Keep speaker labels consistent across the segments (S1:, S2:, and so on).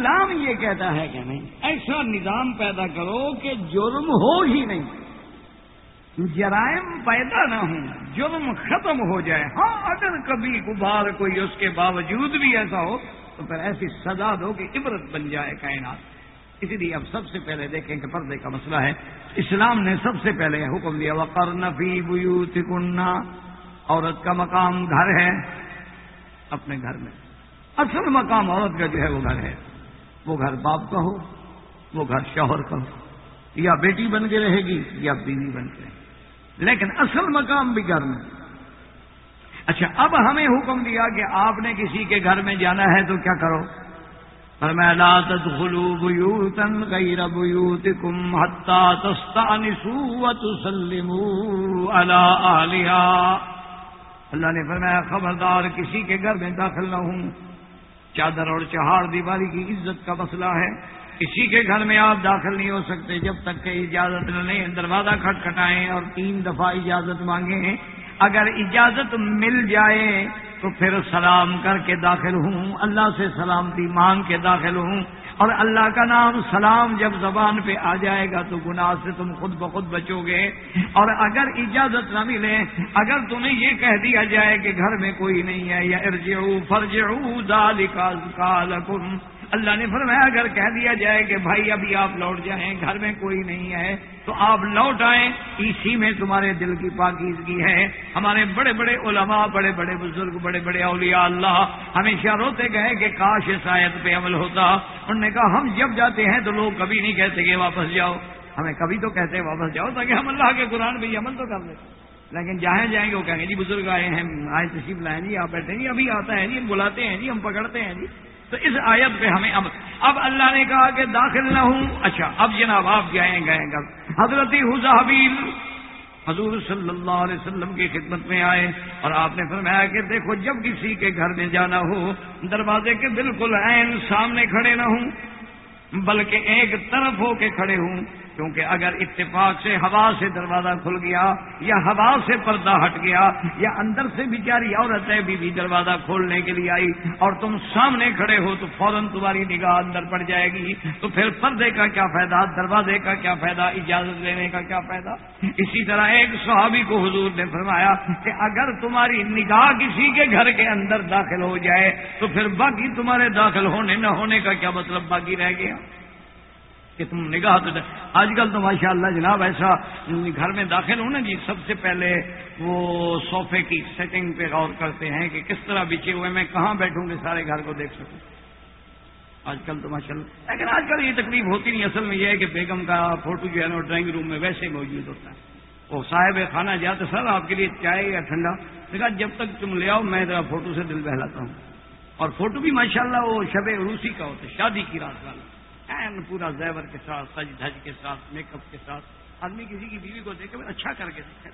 S1: اسلام یہ کہتا ہے کہ نہیں، ایسا نظام پیدا کرو کہ جرم ہو ہی نہیں۔ جرائم پیدا نہ ہوں، جرم ختم ہو جائے۔ ہاں اگر کبھی کبھار کوئی اس کے باوجود بھی ایسا ہو، تو پھر ایسی سزا دو کہ عبرت بن جائے کائنات۔ اسی لیے اب سب سے پہلے دیکھیں کہ پردے کا مسئلہ ہے۔ اسلام نے سب سے پہلے حکم دیا وقر نفی بوت کنہ عورت کا مقام گھر ہے، اپنے گھر میں۔ اصل مقام عورت کا جو ہے وہ گھر ہے۔ وہ گھر باپ کا ہو، وہ گھر شوہر کا ہو۔ یا بیٹی بن کے رہے گی یا بیوی بن کے رہے گی۔ لیکن اصل مقام بھی گھر میں۔ اچھا اب ہمیں حکم دیا کہ آپ نے کسی کے گھر میں جانا ہے تو کیا کرو؟ پر میں لاتت خلو بوتن غیر بوت کم حتا اللہ نے فرمایا، خبردار، کسی کے گھر میں داخل نہ ہوں۔ چادر اور چہار دیواری کی عزت کا مسئلہ ہے۔ کسی کے گھر میں آپ داخل نہیں ہو سکتے جب تک کہ اجازت نہ لیں۔ دروازہ کھٹکھٹائیں اور تین دفعہ اجازت مانگیں۔ اگر اجازت مل جائے تو پھر سلام کر کے داخل ہوں۔ اللہ سے سلامتی مانگ کے داخل ہوں۔ اور اللہ کا نام سلام جب زبان پہ آ جائے گا تو گناہ سے تم خود بخود بچو گے۔ اور اگر اجازت نہ ملے، اگر تمہیں یہ کہہ دیا جائے کہ گھر میں کوئی نہیں ہے، یا ارجعو، فرجعو ذالک کالکم اللہ نے فرمایا، اگر کہہ دیا جائے کہ بھائی ابھی آپ لوٹ جائیں، گھر میں کوئی نہیں ہے، تو آپ لوٹ آئیں، اسی میں تمہارے دل کی پاکیزگی ہے۔ ہمارے بڑے بڑے علماء، بڑے بڑے بزرگ، بڑے بڑے اولیاء اللہ ہمیشہ روتے گئے کہ کاش شاید پہ عمل ہوتا۔ انہوں نے کہا، ہم جب جاتے ہیں تو لوگ کبھی نہیں کہتے کہ واپس جاؤ۔ ہمیں کبھی تو کہتے ہیں واپس جاؤ تاکہ ہم اللہ کے قرآن بھی عمل تو کر لیں۔ لیکن جہاں جائیں گے، وہ کہیں گے جی بزرگ آئے ہیں آئے تشریف لائیں جی آپ بیٹھے جی ابھی آتا ہے جی ہم بلاتے ہیں جی ہم پکڑتے ہیں جی۔ تو اس آیت پہ ہمیں اب اب اللہ نے کہا کہ داخل نہ ہوں۔ اچھا اب جناب آپ جائیں گئے گا۔ حضرت حضابیل حضور صلی اللہ علیہ وسلم کی خدمت میں آئے اور آپ نے فرمایا کہ دیکھو، جب کسی کے گھر میں جانا ہو، دروازے کے بالکل عین سامنے کھڑے نہ ہوں، بلکہ ایک طرف ہو کے کھڑے ہوں کیونکہ اگر اتفاق سے ہوا سے دروازہ کھل گیا یا ہوا سے پردہ ہٹ گیا یا اندر سے بیچاری عورت ہے بھی دروازہ کھولنے کے لیے آئی اور تم سامنے کھڑے ہو تو فوراً تمہاری نگاہ اندر پڑ جائے گی، تو پھر پردے کا کیا فائدہ، دروازے کا کیا فائدہ، اجازت لینے کا کیا فائدہ؟ اسی طرح ایک صحابی کو حضور نے فرمایا کہ اگر تمہاری نگاہ کسی کے گھر کے اندر داخل ہو جائے تو پھر باقی تمہارے داخل ہونے نہ ہونے کا کیا مطلب باقی رہ گیا؟ کہ تم نگاہ تو آج کل تو ماشاء اللہ جناب ایسا گھر میں داخل ہوں نا جی سب سے پہلے وہ صوفے کی سیٹنگ پہ غور کرتے ہیں کہ کس طرح بچے ہوئے، میں کہاں بیٹھوں گے سارے گھر کو دیکھ سکوں۔ آج کل تو ماشاء اللہ لیکن آج کل یہ تکلیف ہوتی نہیں، اصل میں یہ ہے کہ بیگم کا فوٹو جو ہے نا ڈرائنگ روم میں ویسے موجود ہوتا ہے۔ وہ صاحب کھانا جاتے سر، آپ کے لیے چائے یا ٹھنڈا؟ کہا، جب تک تم لے آؤ، میں ذرا فوٹو سے دل بہلاتا ہوں۔ اور فوٹو بھی ماشاءاللہ وہ شب عروسی کا ہوتا ہے، شادی کی رات والا۔ پورا زیور کے ساتھ، سج دھج کے ساتھ میک اپ کے ساتھ۔ آدمی کسی کی بیوی کو دیکھے اچھا کر کے دیکھے۔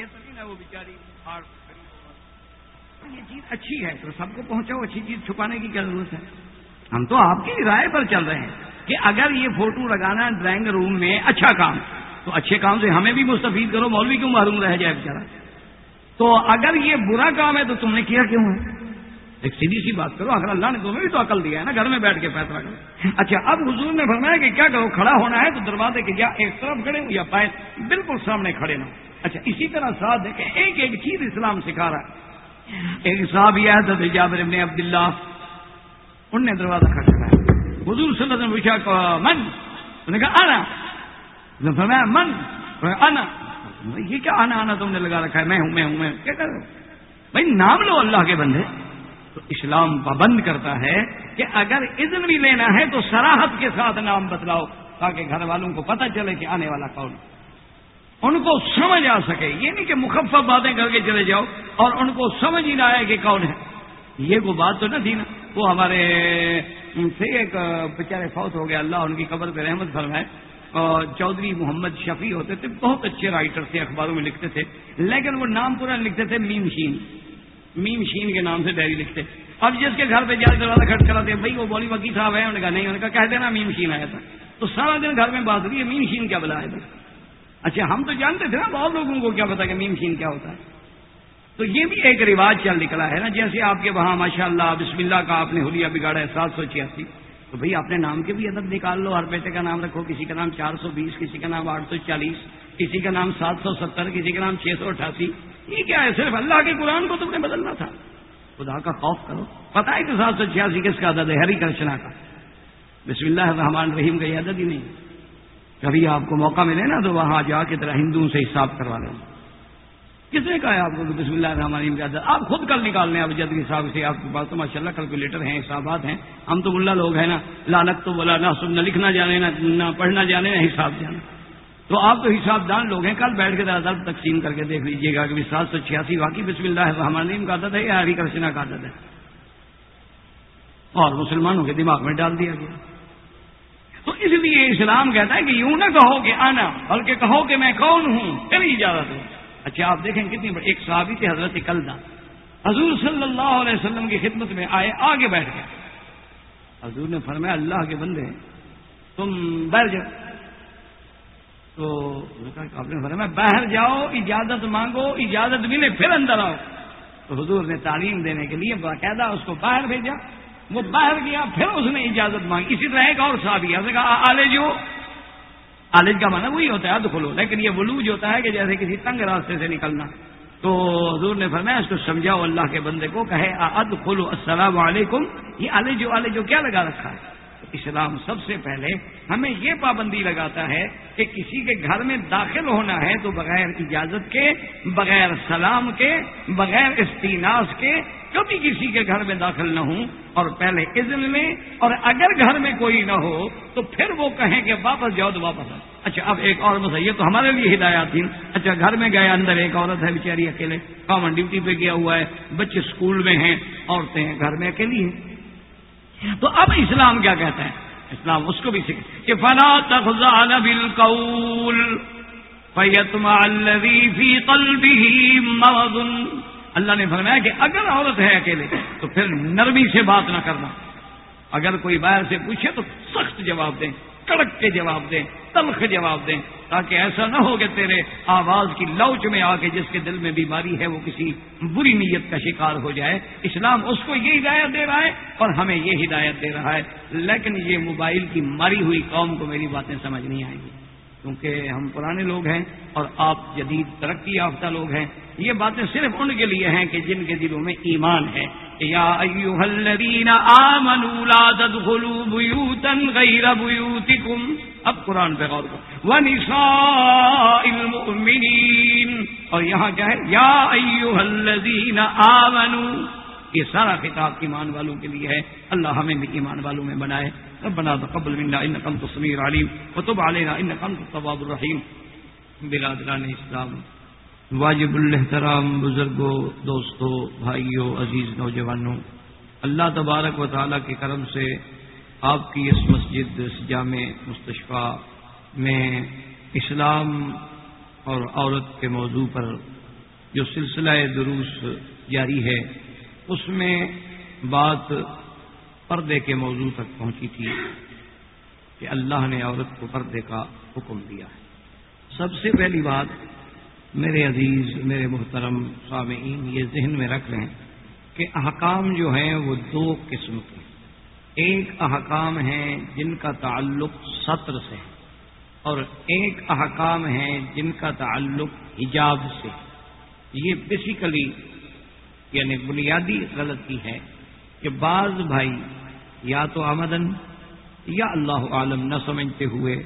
S1: یہ تو نہیں نا، وہ بیچاری یہ چیز اچھی ہے، تو سب کو پہنچاؤ، اچھی چیز چھپانے کی کیا ضرورت ہے؟ ہم تو آپ کی رائے پر چل رہے ہیں کہ اگر یہ فوٹو لگانا ڈرائنگ روم میں اچھا کام، تو اچھے کام سے ہمیں بھی مستفید کرو، مولوی کیوں معلوم رہ جائے بیچارا تو اگر یہ برا کام ہے تو تم نے کیا کیوں ہے؟ ایک سیدھی سی بات کرو، اگر اللہ نے تمہیں بھی تو عقل دیا ہے نا، گھر میں بیٹھ کے فیصلہ کرو۔ اچھا اب حضور نے فرمایا کہ کیا کرو، کھڑا ہونا ہے تو دروازے کے یا ایک طرف کھڑے ہوں یا پائے بالکل سامنے کھڑے نہ اچھا اسی طرح ساتھ دیکھیں، ایک ایک چیز اسلام سکھا رہا ہے۔ ایک صاحب یہ ہے تو جابر ابن عبداللہ۔ ان نے دروازہ کھڑا حضور صلی اللہ علیہ وسلم پوچھا من؟ انہوں نے کہا آنا فرمایا، من؟ آنا یہ کیا آنا آنا تم نے لگا رکھا ہے؟ میں ہوں میں ہوں، میں کیا کر رہا ہوں بھائی، نام لو اللہ کے بندے۔ تو اسلام پابند کرتا ہے کہ اگر اذن بھی لینا ہے تو سراہد کے ساتھ نام بتلاؤ تاکہ گھر والوں کو پتہ چلے کہ آنے والا کون ان کو سمجھ آ سکے۔ یہ نہیں کہ مخفف باتیں کر کے چلے جاؤ اور ان کو سمجھ ہی نہ آئے کہ کون ہے۔ یہ کوئی بات تو نہ تھی نا۔ وہ ہمارے سے ایک، بیچارے فوت ہو گیا اللہ ان کی قبر پہ رحمت فرمائے۔ اور چودھری محمد شفیع ہوتے تھے، بہت اچھے رائٹر تھے، اخباروں میں لکھتے تھے۔ لیکن وہ نام پورا لکھتے تھے میم شین۔ میم شین کے نام سے ڈائری لکھتے اب جس کے گھر پہ جا دروازہ کھٹ کراتے بھائی وہ بولی وکی صاحب ہے انہوں نے کہا، نہیں، انہوں نے کہا، کہہ دینا میم شین آیا تھا۔ تو سارا دن گھر میں بات ہوئی ہے میم شین کیا بلایا تھا اچھا ہم تو جانتے تھے نا، بہت لوگوں کو کیا پتا کہ میم شین کیا ہوتا ہے۔ تو یہ بھی ایک رواج چل نکلا ہے نا، جیسے آپ کے وہاں ماشاء اللہ بسم اللہ کا آپ نے ہولیا بگاڑا ہے سات سو چھیاسی۔ تو بھئی اپنے نام کے بھی عدد نکال لو، ہر بیٹے کا نام رکھو، کسی کا نام چار سو بیس، کسی کا نام آٹھ سو چالیس، کسی کا نام سات سو ستر، کسی کا نام چھ سو اٹھاسی۔ یہ کیا ہے؟ صرف اللہ کے قرآن کو تم نے بدلنا تھا۔ خدا کا خوف کرو۔ پتا ہے کہ سات سو چھیاسی کس کا عدد ہے؟ ہری کرشنا کا۔ بسم اللہ الرحمن رحیم کا یہ عدد ہی نہیں۔ کبھی آپ کو موقع ملے نا تو وہاں جا کے طرح ہندوؤں سے حساب کروا لیں۔ کس نے کہا ہے آپ کو کہ بسم اللہ الرحمن الرحیم کا عدد؟ آپ خود کل نکال لیں اب جد حساب سے۔ آپ کے پاس تو ماشاء اللہ کیلکولیٹر ہیں، حسابات ہیں۔ ہم تو ملا لوگ ہیں نا۔ لالک تو بولا نہ سن نہ لکھنا جانے نہ پڑھنا جانے، نہ حساب جانے۔ تو آپ تو حساب دان لوگ ہیں، کل بیٹھ کے ذرا تقسیم کر کے دیکھ لیجیے گا کہ سات سو چھیاسی واقعی بسم اللہ الرحمن الرحیم کا عدد ہے یا ہری کرشنا کا عدد ہے۔ اور مسلمانوں کے دماغ میں ڈال دیا گیا۔ تو اس لیے اسلام کہتا ہے کہ یوں نہ کہو کہ آنا بلکہ کہو کہ میں کون ہوں؟ پھر اجازت ہوں اچھا آپ دیکھیں کتنی بڑی، ایک صحابی تھے حضرت کلدا حضور صلی اللہ علیہ وسلم کی خدمت میں آئے، آگے بیٹھ گئے۔ حضور نے فرمایا، اللہ کے بندے، تم بیٹھ جاؤ۔ تو آپ نے فرمایا باہر جاؤ، اجازت مانگو، اجازت ملے پھر اندر آؤ. تو حضور نے تعلیم دینے کے لیے باقاعدہ اس کو باہر بھیجا۔ وہ باہر گیا، پھر اس نے اجازت مانگی۔ اسی طرح ایک اور صحابی نے کہا آلے جو آلج کا مانا وہی ہوتا ہے اد کھلو لیکن یہ ولوج ہوتا ہے کہ جیسے کسی تنگ راستے سے نکلنا۔ تو حضور نے فرمایا، اس کو سمجھاؤ، اللہ کے بندے کو کہے اد کھلو السلام علیکم. یہ آلے جو آلے جو کیا لگا رکھا ہے؟ اسلام سب سے پہلے ہمیں یہ پابندی لگاتا ہے کہ کسی کے گھر میں داخل ہونا ہے تو بغیر اجازت کے، بغیر سلام کے، بغیر استیناس کے کبھی کسی کے گھر میں داخل نہ ہوں اور پہلے اذن لیں اور اگر گھر میں کوئی نہ ہو تو پھر وہ کہیں کہ واپس جاؤ تو واپس آؤ۔ اچھا اب ایک اور مسئلہ، یہ تو ہمارے لیے ہدایات تھی اچھا گھر میں گئے، اندر ایک عورت ہے بیچاری اکیلے کامن ڈیوٹی پہ گیا ہوا ہے، بچے اسکول میں ہیں، عورتیں گھر میں اکیلی ہیں۔ تو اب اسلام کیا کہتا ہے؟ اسلام اس کو بھی سیکھ کہ فلا تخزان بالقول فیتما الذی فی قلبه مرض. اللہ نے فرمایا کہ اگر عورت ہے اکیلے تو پھر نرمی سے بات نہ کرنا۔ اگر کوئی باہر سے پوچھے تو سخت جواب دیں۔ کڑک کے جواب دیں، تلخ جواب دیں، تاکہ ایسا نہ ہو کہ تیرے آواز کی لوچ میں آ کے جس کے دل میں بیماری ہے، وہ کسی بری نیت کا شکار ہو جائے۔ اسلام اس کو یہ ہدایت دے رہا ہے اور ہمیں یہ ہدایت دے رہا ہے۔ لیکن یہ موبائل کی مری ہوئی قوم کو میری باتیں سمجھ نہیں آئیں گی۔ کیونکہ ہم پرانے لوگ ہیں اور آپ جدید ترقی یافتہ لوگ ہیں۔ یہ باتیں صرف ان کے لیے ہیں کہ جن کے دلوں میں ایمان ہے۔ یا الذین آمنوا لا تدخلوا بیوتا غیر بیوتکم اب قرآن پہ غور کرو. ونساء المؤمنین. اور یہاں کیا ہے؟ یا ایوہ الذین آمنوا. یہ سارا خطاب ایمان والوں کے لیے ہے. اللہ ہمیں بھی ایمان والوں میں بنائے. ربنا تقبل منا انك انت السميع العليم وتب علينا انك انت التواب الرحيم برادران اسلام. واجب الحترام بزرگوں، دوستوں، بھائیوں، عزیز نوجوانوں، اللہ تبارک و تعالیٰ کے کرم سے آپ کی اس مسجد، اس جامع مستشفہ میں اسلام اور عورت کے موضوع پر جو سلسلہ دروس جاری ہے، اس میں بات پردے کے موضوع تک پہنچی تھی کہ اللہ نے عورت کو پردے کا حکم دیا ہے۔ سب سے پہلی بات میرے عزیز، میرے محترم سامعین، یہ ذہن میں رکھ لیں کہ احکام جو ہیں وہ دو قسم کے ایک احکام ہیں جن کا تعلق سطر سے اور ایک احکام ہیں جن کا تعلق حجاب سے یہ بیسیکلی یعنی بنیادی غلطی ہے کہ بعض بھائی یا تو آمدن یا اللہ عالم نہ سمجھتے ہوئے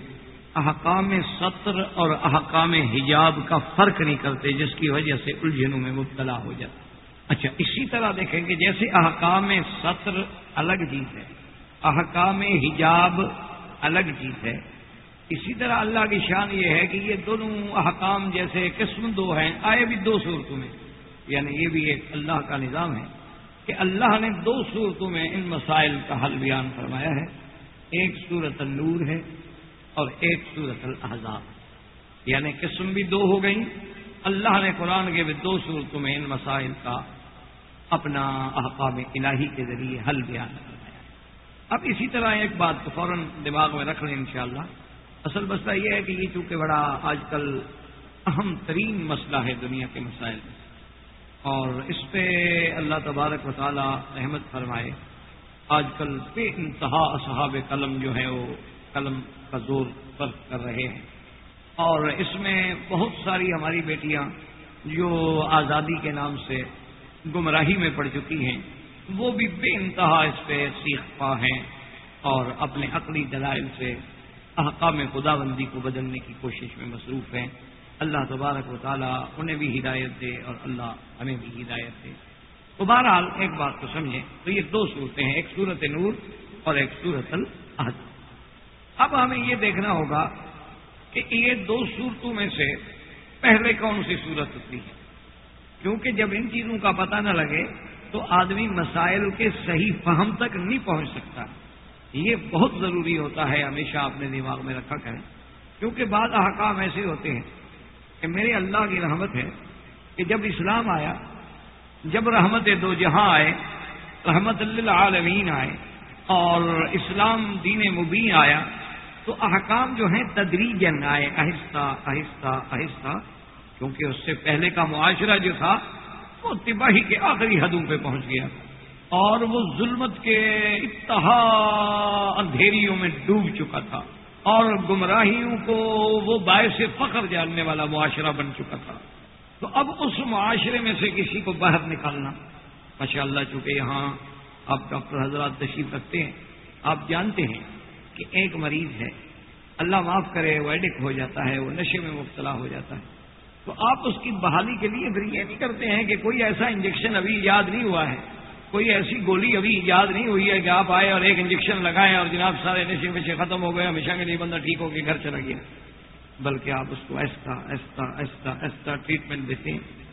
S1: احکام سطر اور احکام حجاب کا فرق نہیں کرتے، جس کی وجہ سے الجھنوں میں مبتلا ہو جاتا اچھا اسی طرح دیکھیں کہ جیسے احکام سطر الگ چیز ہے، احکام حجاب الگ چیز ہے۔ اسی طرح اللہ کی شان یہ ہے کہ یہ دونوں احکام جیسے قسم دو ہیں، آئے بھی دو صورتوں میں۔ یعنی یہ بھی ایک اللہ کا نظام ہے کہ اللہ نے دو صورتوں میں ان مسائل کا حل بیان فرمایا ہے۔ ایک صورت النور ہے اور ایک صورت الحضاب یعنی قسم بھی دو ہو گئی اللہ نے قرآن کے بھی دو صورتوں میں ان مسائل کا اپنا احکام الہی کے ذریعے حل بیان فرمایا اب اسی طرح ایک بات کو فوراً دماغ میں رکھ لیں انشاءاللہ. اصل مسئلہ یہ ہے کہ یہ چونکہ بڑا آج کل اہم ترین مسئلہ ہے دنیا کے مسائل میں. اور اس پہ اللہ تبارک و تعالی رحمت فرمائے. آج کل بے انتہا اصحاب قلم جو ہے وہ قلم کا زور صرف کر رہے ہیں۔ اور اس میں بہت ساری ہماری بیٹیاں جو آزادی کے نام سے گمراہی میں پڑ چکی ہیں، وہ بھی بے انتہا اس پہ سیکھ پا ہیں اور اپنے عقلی دلائل سے احکام خدا بندی کو بدلنے کی کوشش میں مصروف ہیں۔ اللہ تبارک و تعالیٰ انہیں بھی ہدایت دے اور اللہ ہمیں بھی ہدایت دے۔ تو بہرحال ایک بات کو سمجھیں، تو یہ دو صورتیں ہیں، ایک صورت نور اور ایک صورت الحد اب ہمیں یہ دیکھنا ہوگا کہ یہ دو صورتوں میں سے پہلے کون سی صورت ہوتی ہے؟ کیونکہ جب ان چیزوں کا پتہ نہ لگے تو آدمی مسائل کے صحیح فہم تک نہیں پہنچ سکتا۔ یہ بہت ضروری ہوتا ہے، ہمیشہ اپنے دماغ میں رکھا کریں۔ کیونکہ بعض احکام ایسے ہوتے ہیں کہ میرے اللہ کی رحمت ہے کہ جب اسلام آیا، جب رحمت دو جہاں آئے، رحمت اللہ عالمین آئے اور اسلام دین مبین آیا تو احکام جو ہیں تدریجن آئے، آہستہ آہستہ آہستہ، کیونکہ اس سے پہلے کا معاشرہ جو تھا، وہ تباہی کے آخری حدوں پہ پہنچ گیا۔ اور وہ ظلمت کے اتہا اندھیریوں میں ڈوب چکا تھا۔ اور گمراہیوں کو وہ باعث فخر جاننے والا معاشرہ بن چکا تھا۔ تو اب اس معاشرے میں سے کسی کو باہر نکالنا۔ ماشاء اللہ چونکہ یہاں آپ ڈاکٹر حضرات تشریف رکھتے ہیں، آپ جانتے ہیں کہ ایک مریض ہے، اللہ معاف کرے، وہ ایڈک ہو جاتا ہے، وہ نشے میں مبتلا ہو جاتا ہے۔ تو آپ اس کی بحالی کے لیے پھر یہ نہیں کرتے ہیں کہ کوئی ایسا انجیکشن ابھی یاد نہیں ہوا ہے۔ کوئی ایسی گولی ابھی یاد نہیں ہوئی ہے کہ آپ آئے اور ایک انجیکشن لگائیں اور جناب سارے نشے وشے ختم ہو گئے، ہمیشہ کے لیے بندہ ٹھیک ہو کے گھر چلا گیا۔ بلکہ آپ اس کو ایسا ایسا ایسا ایسا ٹریٹمنٹ دیتے ہیں۔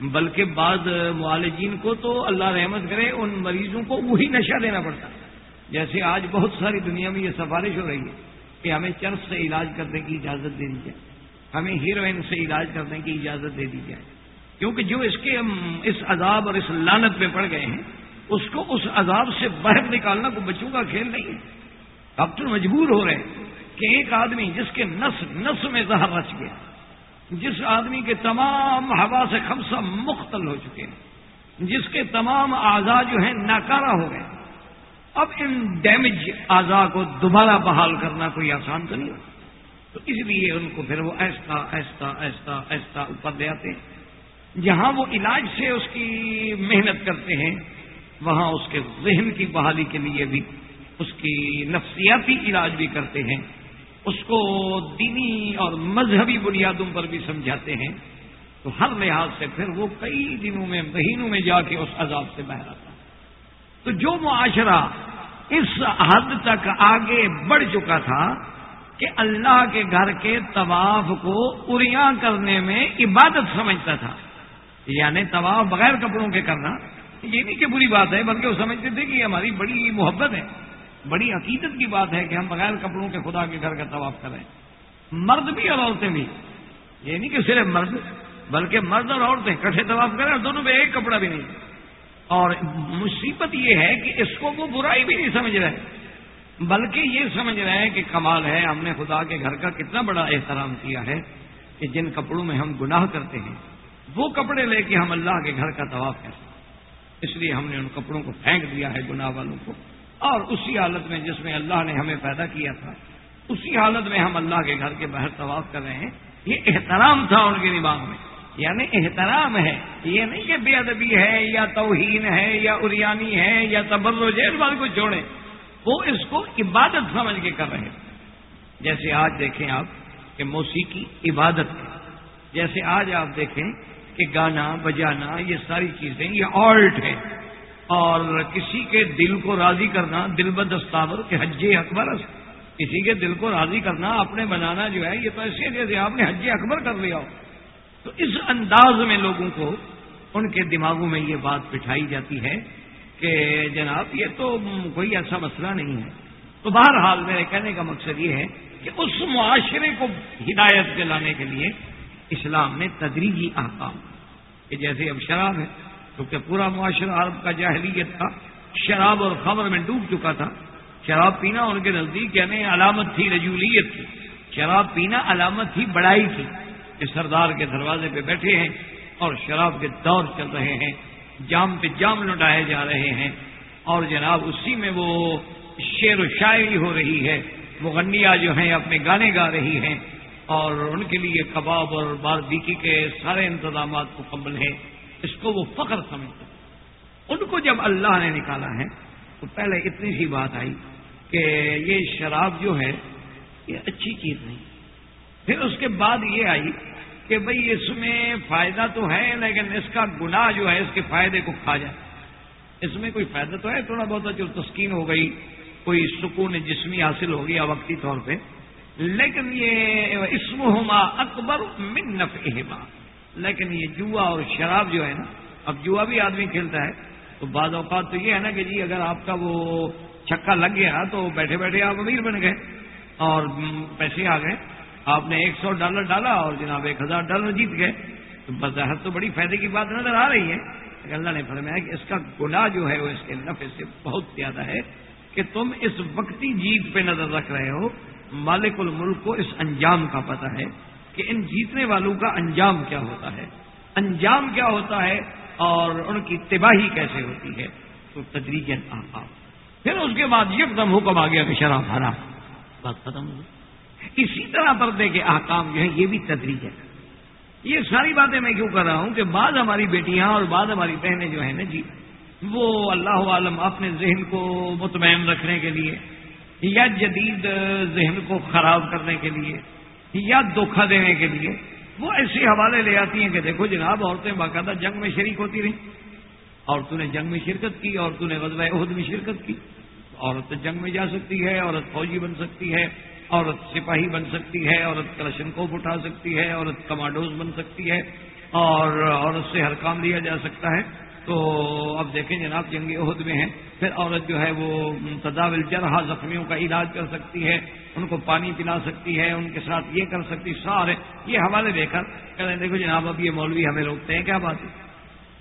S1: بلکہ بعض معالجین کو تو اللہ رحمت کرے، ان مریضوں کو وہی نشہ دینا پڑتا۔ ہے جیسے آج بہت ساری دنیا میں یہ سفارش ہو رہی ہے کہ ہمیں چرس سے علاج کرنے کی اجازت دے دی جائے ہمیں ہیروئن سے علاج کرنے کی اجازت دے دی جائے کیونکہ جو اس کے اس عذاب اور اس لانت میں پڑ گئے ہیں، اس کو اس عذاب سے باہر نکالنا کوئی بچوں کا کھیل نہیں ہے۔ ڈاکٹر مجبور ہو رہے ہیں کہ ایک آدمی جس کے نس نس میں زہر رچ گیا، جس آدمی کے تمام ہوا سے خمسہ مختل ہو چکے ہیں، جس کے تمام اعضا جو ہیں ناکارہ ہو گئے اب ان ڈیمیج اعضا کو دوبارہ بحال کرنا کوئی آسان تو نہیں ہو تو اس لیے ان کو پھر وہ ایسا ایسا ایسا ایسا اوپر لے آتے ہیں۔ جہاں وہ علاج سے اس کی محنت کرتے ہیں، وہاں اس کے ذہن کی بحالی کے لیے بھی اس کی نفسیاتی علاج بھی کرتے ہیں۔ اس کو دینی اور مذہبی بنیادوں پر بھی سمجھاتے ہیں۔ تو ہر لحاظ سے پھر وہ کئی دنوں میں، مہینوں میں جا کے اس عذاب سے باہر آتا تو جو معاشرہ اس حد تک آگے بڑھ چکا تھا کہ اللہ کے گھر کے طواف کو اریاں کرنے میں عبادت سمجھتا تھا یعنی طواف بغیر کپڑوں کے کرنا، یہ نہیں کہ بری بات ہے، بلکہ وہ سمجھتے تھے کہ یہ ہماری بڑی محبت ہے، بڑی عقیدت کی بات ہے کہ ہم بغیر کپڑوں کے خدا کے گھر کا طواف کریں مرد بھی اور عورتیں بھی۔ یہ نہیں کہ صرف مرد، بلکہ مرد اور عورتیں کٹھے طواف کریں اور دونوں میں ایک کپڑا بھی نہیں۔ اور مصیبت یہ ہے کہ اس کو وہ برائی بھی نہیں سمجھ رہے، بلکہ یہ سمجھ رہے ہیں کہ کمال ہے، ہم نے خدا کے گھر کا کتنا بڑا احترام کیا ہے کہ جن کپڑوں میں ہم گناہ کرتے ہیں، وہ کپڑے لے کے ہم اللہ کے گھر کا طواف کرتے ہیں۔ اس لیے ہم نے ان کپڑوں کو پھینک دیا ہے گناہ والوں کو۔ اور اسی حالت میں جس میں اللہ نے ہمیں پیدا کیا تھا، اسی حالت میں ہم اللہ کے گھر کے باہر طواف کر رہے ہیں۔ یہ احترام تھا ان کے دماغ میں۔ یعنی احترام ہے۔ یہ نہیں کہ بے ادبی ہے یا توہین ہے یا اریانی ہے یا تبرج ہے، اس بات کو چھوڑیں۔ وہ اس کو عبادت سمجھ کے کر رہے ہیں۔ جیسے آج دیکھیں آپ کہ موسیقی عبادت ہے۔ جیسے آج آپ دیکھیں کہ گانا، بجانا، یہ ساری چیزیں، یہ آرٹ ہے۔ اور کسی کے دل کو راضی کرنا دل بدستاور کہ حج اکبر کسی کے دل کو راضی کرنا، اپنے بنانا جو ہے، یہ تو ایسے جیسے آپ نے حج اکبر کر لیا ہو۔ تو اس انداز میں لوگوں کو ان کے دماغوں میں یہ بات بٹھائی جاتی ہے کہ جناب یہ تو کوئی ایسا مسئلہ نہیں ہے۔ تو بہرحال میرے کہنے کا مقصد یہ ہے کہ اس معاشرے کو ہدایت دلانے کے لیے اسلام نے تدریجی احکام۔ کہ جیسے اب شراب ہے، کیونکہ پورا معاشرہ عرب کا جاہلیت تھا، شراب اور خبر میں ڈوب چکا تھا۔ شراب پینا ان کے نزدیک یعنی علامت تھی، رجولیت تھی۔ شراب پینا علامت تھی، بڑائی تھی۔ کہ سردار کے دروازے پہ بیٹھے ہیں اور شراب کے دور چل رہے ہیں، جام پہ جام لٹائے جا رہے ہیں۔ اور جناب، اسی میں وہ شعر و شاعری ہو رہی ہے۔ مغنیہ جو ہیں، اپنے گانے گا رہی ہیں۔ اور ان کے لیے کباب اور بار بیکی کے سارے انتظامات مکمل ہیں۔ اس کو وہ فخر سمجھتے ان کو جب اللہ نے نکالا ہے، تو پہلے اتنی سی بات آئی کہ یہ شراب جو ہے، یہ اچھی چیز نہیں۔ پھر اس کے بعد یہ آئی کہ بھئی اس میں فائدہ تو ہے لیکن اس کا گناہ جو ہے اس کے فائدے کو کھا جائے۔ اس میں کوئی فائدہ تو ہے؟ تھوڑا بہت جو تسکین ہو گئی، کوئی سکون جسمی حاصل ہو گیا وقتی طور پہ۔ لیکن یہ اسم ہوما اکبر من نفعہما۔ لیکن یہ جوا اور شراب جو ہے نا، اب جوا بھی آدمی کھیلتا ہے۔ تو بعض اوقات تو یہ ہے نا کہ جی اگر آپ کا وہ چھکا لگ گیا تو بیٹھے بیٹھے آپ امیر بن گئے اور پیسے آ گئے۔ آپ نے ایک سو ڈالر ڈالا اور جناب ایک ہزار ڈالر جیت گئے۔ تو بظاہر تو بڑی فائدے کی بات نظر آ رہی ہے۔ اللہ نے فرمایا کہ اس کا گناہ جو ہے وہ اس کے نفع سے بہت زیادہ ہے کہ تم اس وقتی جیت پہ نظر رکھ رہے ہو۔ مالک الملک کو اس انجام کا پتہ ہے کہ ان جیتنے والوں کا انجام کیا ہوتا ہے۔ انجام کیا ہوتا ہے اور ان کی تباہی کیسے ہوتی ہے؟ تو تدریج آقا پھر اس کے بعد یہ دم حکم آ گیا کہ شراب ہرا بات ختم ہو اسی طرح پردے کے احکام جو ہیں، یہ بھی تدریج ہے۔ یہ ساری باتیں میں کیوں کر رہا ہوں کہ بعض ہماری بیٹیاں اور بعض ہماری بہنیں جو ہیں نا جی وہ اللہ عالم اپنے ذہن کو مطمئن رکھنے کے لیے، یا جدید ذہن کو خراب کرنے کے لیے، یا دھوکھا دینے کے لیے، وہ ایسے حوالے لے آتی ہیں کہ دیکھو جناب، عورتیں باقاعدہ جنگ میں شریک ہوتی رہیں۔ اور تو نے جنگ میں شرکت کی اور تو نے غزوہ عہد میں شرکت کی، عورت جنگ میں جا سکتی ہے، عورت فوجی بن سکتی ہے۔ عورت سپاہی بن سکتی ہے، عورت کلشن کو اٹھا سکتی ہے، عورت کمانڈوز بن سکتی ہے اور عورت سے ہر کام لیا جا سکتا ہے۔ تو اب دیکھیں جناب جنگی عہد میں ہے پھر عورت جو ہے وہ تداول جرحا زخمیوں کا علاج کر سکتی ہے، ان کو پانی پلا سکتی ہے، ان کے ساتھ یہ کر سکتی، سارے۔ یہ حوالے دے کر کہتے دیکھو جناب اب یہ مولوی ہمیں روکتے ہیں، کیا بات ہے؟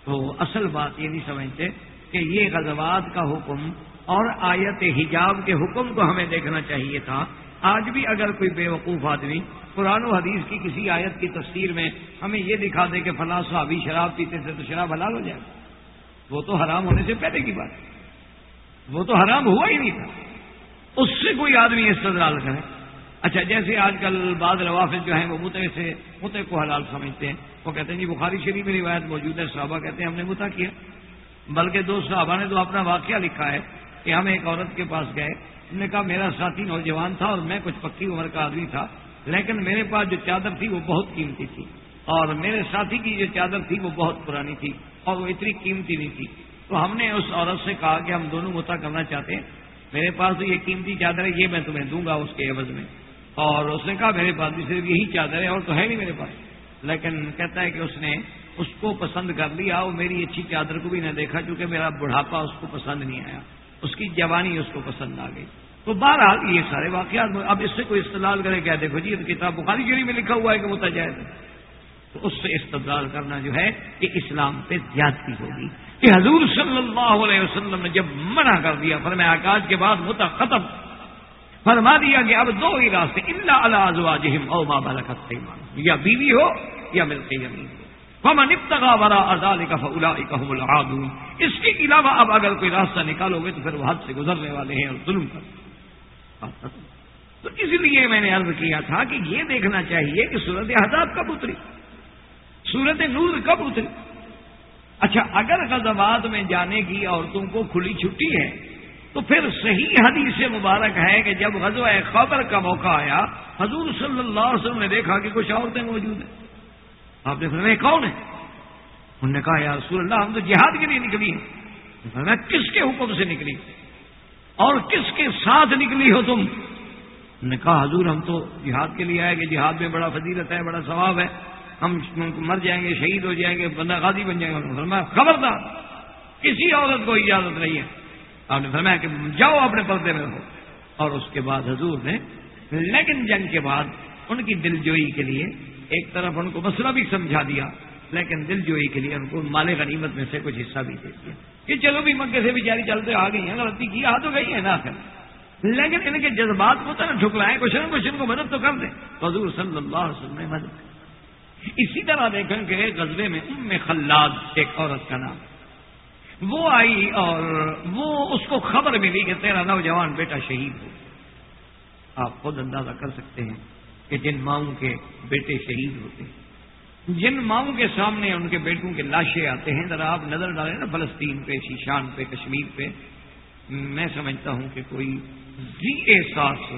S1: تو اصل بات یہ نہیں سمجھتے کہ یہ غزوات کا حکم اور آیت حجاب کے حکم کو ہمیں دیکھنا چاہیے تھا۔ آج بھی اگر کوئی بے وقوف آدمی قرآن و حدیث کی کسی آیت کی تفسیر میں ہمیں یہ دکھا دے کہ فلاں صحابی شراب پیتے تھے تو شراب حلال ہو جائے، وہ تو حرام ہونے سے پہلے کی بات وہ تو حرام ہوا ہی نہیں تھا۔ اس سے کوئی آدمی استدلال کرے۔ اچھا جیسے آج کل بعض روافظ جو ہیں وہ متے سے متے کو حلال سمجھتے ہیں۔ وہ کہتے ہیں جی بخاری شریف میں روایت موجود ہے، صحابہ کہتے ہیں، ہم نے متا کیا۔ بلکہ دو صحابہ نے تو اپنا واقعہ لکھا ہے کہ ہم ایک عورت کے پاس گئے۔ نے کہا میرا ساتھی نوجوان تھا اور میں کچھ پکی عمر کا آدمی تھا، لیکن میرے پاس جو چادر تھی وہ بہت قیمتی تھی۔ اور میرے ساتھی کی جو چادر تھی وہ بہت پرانی تھی اور وہ اتنی قیمتی نہیں تھی۔ تو ہم نے اس عورت سے کہا کہ ہم دونوں متا کرنا چاہتے ہیں۔ میرے پاس تو یہ قیمتی چادر ہے، یہ میں تمہیں دوں گا اس کے عوض میں۔ اور اس نے کہا میرے پاس بھی صرف یہی چادر ہے اور تو ہے نہیں میرے پاس۔ لیکن کہتا ہے کہ اس نے اس کو پسند کر لیا اور میری اچھی چادر کو بھی نہ دیکھا کیونکہ میرا بڑھاپا اس کو پسند نہیں آیا۔ اس کی جوانی اس کو پسند آ گئی۔ تو بہرحال یہ سارے واقعات اب اس سے کوئی استدلال کرے کیا دیکھو جی کتاب بخاری شریف میں لکھا ہوا ہے کہ وہ ہے۔ تو اس سے استدلال کرنا جو ہے کہ اسلام پہ زیادتی ہوگی۔ کہ حضور صلی اللہ علیہ وسلم نے جب منع کر دیا، فرمایا آکاش کے بعد متا ختم فرما دیا کہ اب دو ہی راستے اللہ اللہ او ماں بالا یا بیوی ہو یا ملتے یمین۔ فمن ابتغى وراء ذلك فاولئك هم العادون. اس کے علاوہ اب اگر کوئی راستہ نکالو گے تو پھر وہ حد سے گزرنے والے ہیں اور ظلم کر تو اس لیے میں نے عرض کیا تھا کہ یہ دیکھنا چاہیے کہ صورت حضاب کب اتری؟ صورت نور کب اتری؟ اچھا اگر غزوات میں جانے کی عورتوں کو کھلی چھٹی ہے، تو پھر صحیح حدیث مبارک ہے کہ جب غزوہ خبر کا موقع آیا، حضور صلی اللہ علیہ وسلم نے دیکھا کہ کچھ عورتیں موجود ہیں۔ آپ نے فرمایا کون ہے؟ انہوں نے کہا، یا رسول اللہ، ہم تو جہاد کے لیے نکلی ہیں. فرمایا، کس کے حکم سے نکلی؟ اور کس کے ساتھ نکلی ہو تم؟ نے کہا، حضور، ہم تو جہاد کے لیے آئے کہ جہاد میں بڑا فضیلت ہے، بڑا ثواب ہے، ہم مر جائیں گے، شہید ہو جائیں گے، بندہ غازی بن جائیں گے۔ فرمایا، خبردار، کسی عورت کو اجازت نہیں ہے۔ آپ نے فرمایا کہ جاؤ اپنے پردے میں رہو۔ اور اس کے بعد حضور نے، لیکن جنگ کے بعد ان کی دل جوئی کے لیے ایک طرف ان کو مسئلہ بھی سمجھا دیا، لیکن دل جوئی کے لیے ان کو مال غنیمت میں سے کچھ حصہ بھی دے دیا۔ کہ چلو بھی مکے سے بیچاری چلتے آ گئی ہیں، غلطی کی آ تو گئی ہے نا آخر۔ لیکن ان کے جذبات کو تو نا ٹھکلائیں، کچھ نہ کچھ ان کو مدد تو کر دیں۔ حضور صلی اللہ علیہ وسلم نے مدد اسی طرح دیکھیں کہ غزبے میں ام خلاد ایک عورت کا نام۔ وہ آئی اور وہ اس کو خبر ملی کہ تیرا نوجوان بیٹا شہید ہو۔ آپ خود اندازہ کر سکتے ہیں۔ کہ جن ماؤں کے بیٹے شہید ہوتے ہیں۔ جن ماؤں کے سامنے ان کے بیٹوں کے لاشیں آتے ہیں، ذرا آپ نظر ڈالیں نا، فلسطین پہ، شیشان پہ، کشمیر پہ۔ میں سمجھتا ہوں کہ کوئی زی احساس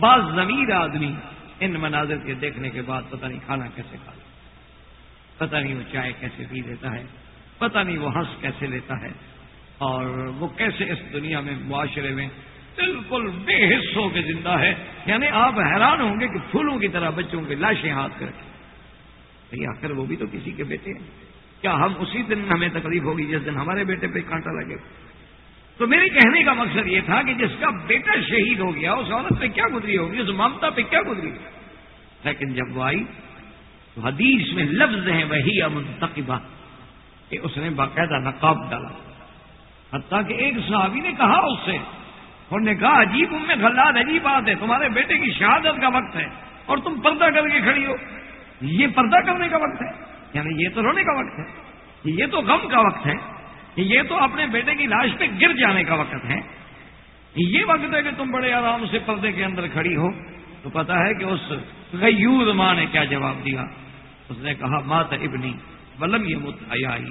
S1: بعض ضمیر آدمی ان مناظر کے دیکھنے کے بعد پتہ نہیں کھانا کیسے کھا پتہ نہیں وہ چائے کیسے پی لیتا ہے، پتہ نہیں وہ ہنس کیسے لیتا ہے، اور وہ کیسے اس دنیا میں معاشرے میں بالکل بے حص ہو کے زندہ ہے۔ یعنی آپ حیران ہوں گے کہ پھولوں کی طرح بچوں کی لاشیں ہاتھ کر کے۔ آخر وہ بھی تو کسی کے بیٹے ہیں۔ کیا ہم اسی دن ہمیں تکلیف ہوگی جس دن ہمارے بیٹے پہ کانٹا لگے؟ تو میرے کہنے کا مقصد یہ تھا کہ جس کا بیٹا شہید ہو گیا، اس عورت پہ کیا گزری ہوگی؟ اس ممتا پہ کیا گزری؟ لیکن جب وہ آئی تو حدیث میں لفظ ہیں وہی امنتقبہ کہ اس نے باقاعدہ نقاب ڈالا۔ حتیٰ کہ ایک صحابی نے کہا اس سے انہوں نے کہا عجیب ام خلاد عجیب بات ہے، تمہارے بیٹے کی شہادت کا وقت ہے اور تم پردہ کر کے کھڑی ہو۔ یہ پردہ کرنے کا وقت ہے یعنی یہ تو رونے کا وقت ہے، یہ تو غم کا وقت ہے، یہ تو اپنے بیٹے کی لاش پہ گر جانے کا وقت ہے۔ یہ وقت ہے کہ تم بڑے آرام سے پردے کے اندر کھڑی ہو۔ تو پتا ہے کہ اس غیور ماں نے کیا جواب دیا۔ اس نے کہا، مات ابنی، ولم یہ مت حیائی.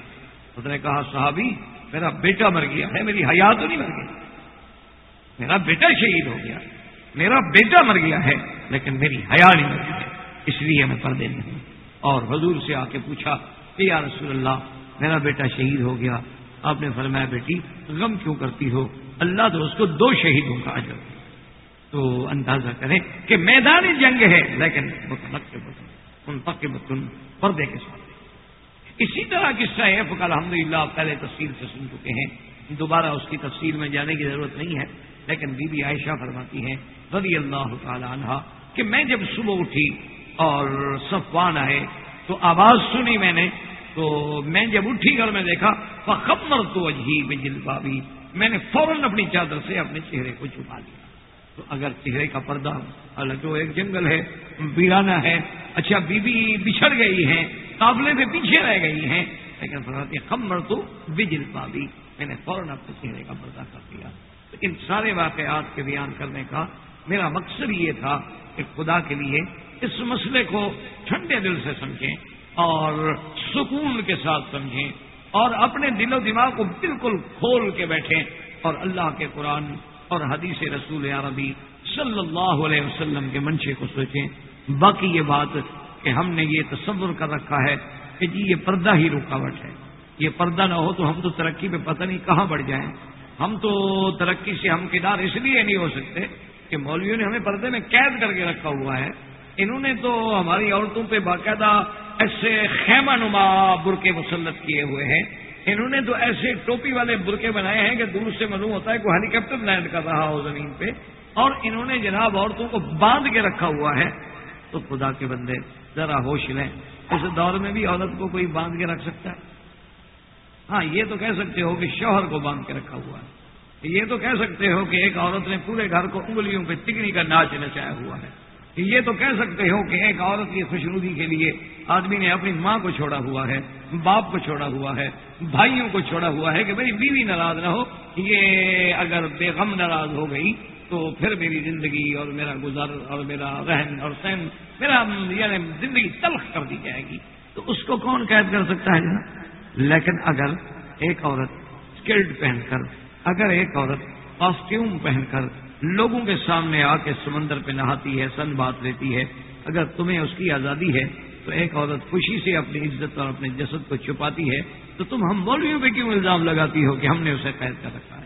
S1: اس نے کہا، صحابی، میرا بیٹا مر گیا ہے، میری حیات نہیں مر گئی۔ میرا بیٹا شہید ہو گیا، میرا بیٹا مر گیا ہے، لیکن میری حیا نہیں مر گئی ہے، اس لیے میں پردے نہیں ہوں۔ اور حضور سے آ کے پوچھا کہ یا رسول اللہ، میرا بیٹا شہید ہو گیا۔ آپ نے فرمایا، بیٹی، غم کیوں کرتی ہو؟ اللہ تو اس کو دو شہیدوں کا اجر تو اندازہ کریں کہ میدانی جنگ ہے، لیکن ان پک بتن پردے کے ساتھ۔ اسی طرح قصہ ہے فکر الحمد للہ آپ پہلے تفصیل سے سن چکے ہیں۔ دوبارہ اس کی تفصیل میں جانے کی ضرورت نہیں ہے۔ لیکن بی بی عائشہ فرماتی ہیں، رضی اللہ تعالی عنہ، کہ میں جب صبح اٹھی اور صفوان آئے، تو آواز سنی میں نے، تو میں جب اٹھی کر میں دیکھا خبر تو عجیب جلبا بھی میں نے فوراً اپنی چادر سے اپنے چہرے کو چھپا لیا۔ تو اگر چہرے کا پردہ جو ایک جنگل ہے، ویرانہ ہے اچھا بیوی بچھڑ گئی ہے قابلے میں پیچھے رہ گئی ہیں، لیکن فرماتی خبر تو بجل پابی میں نے فوراً اپنے چہرے کا پردہ کر دیا۔ ان سارے واقعات کے بیان کرنے کا میرا مقصد یہ تھا کہ خدا کے لیے اس مسئلے کو ٹھنڈے دل سے سمجھیں اور سکون کے ساتھ سمجھیں اور اپنے دل و دماغ کو بالکل کھول کے بیٹھیں اور اللہ کے قرآن اور حدیث رسول عربی صلی اللہ علیہ وسلم کے منشے کو سوچیں۔ باقی یہ بات کہ ہم نے یہ تصور کر رکھا ہے کہ جی یہ پردہ ہی رکاوٹ ہے۔ یہ پردہ نہ ہو تو ہم تو ترقی پہ پتہ نہیں کہاں بڑھ جائیں۔ ہم تو ترقی سے ہم کردار اس لیے نہیں ہو سکتے کہ مولویوں نے ہمیں پردے میں قید کر کے رکھا ہوا ہے۔ انہوں نے تو ہماری عورتوں پہ باقاعدہ ایسے خیمہ نما برقے مسلط کیے ہوئے ہیں۔ انہوں نے تو ایسے ٹوپی والے برقے بنائے ہیں کہ دور سے معلوم ہوتا ہے کوئی ہیلی کاپٹر لینڈ کر رہا ہو زمین پہ۔ اور انہوں نے جناب عورتوں کو باندھ کے رکھا ہوا ہے۔ تو خدا کے بندے، ذرا ہوش لیں۔ اس دور میں بھی عورت کو کوئی باندھ کے رکھ سکتا ہے؟ ہاں یہ تو کہہ سکتے ہو کہ شوہر کو باندھ کے رکھا ہوا ہے۔ یہ تو کہہ سکتے ہو کہ ایک عورت نے پورے گھر کو انگلیوں پہ تکڑی کا ناچ نچایا ہوا ہے۔ یہ تو کہہ سکتے ہو کہ ایک عورت کی خوشنودی کے لیے آدمی نے اپنی ماں کو چھوڑا ہوا ہے، باپ کو چھوڑا ہوا ہے، بھائیوں کو چھوڑا ہوا ہے کہ میری بیوی ناراض نہ ہو۔ یہ اگر بے غم ناراض ہو گئی تو پھر میری زندگی اور میرا گزر اور میرا رہن اور سہن، میرا یعنی زندگی تلخ کر دی جائے گی۔ تو اس کو کون قید کر سکتا ہے جناب؟ لیکن اگر ایک عورت اسکلڈ پہن کر، اگر ایک عورت کاسٹیوم پہن کر لوگوں کے سامنے آ کے سمندر پہ نہاتی ہے، سن بات لیتی ہے، اگر تمہیں اس کی آزادی ہے تو ایک عورت خوشی سے اپنی عزت اور اپنے جسد کو چھپاتی ہے، تو تم ہم مولویوں پہ کیوں الزام لگاتی ہو کہ ہم نے اسے قید کر رکھا ہے؟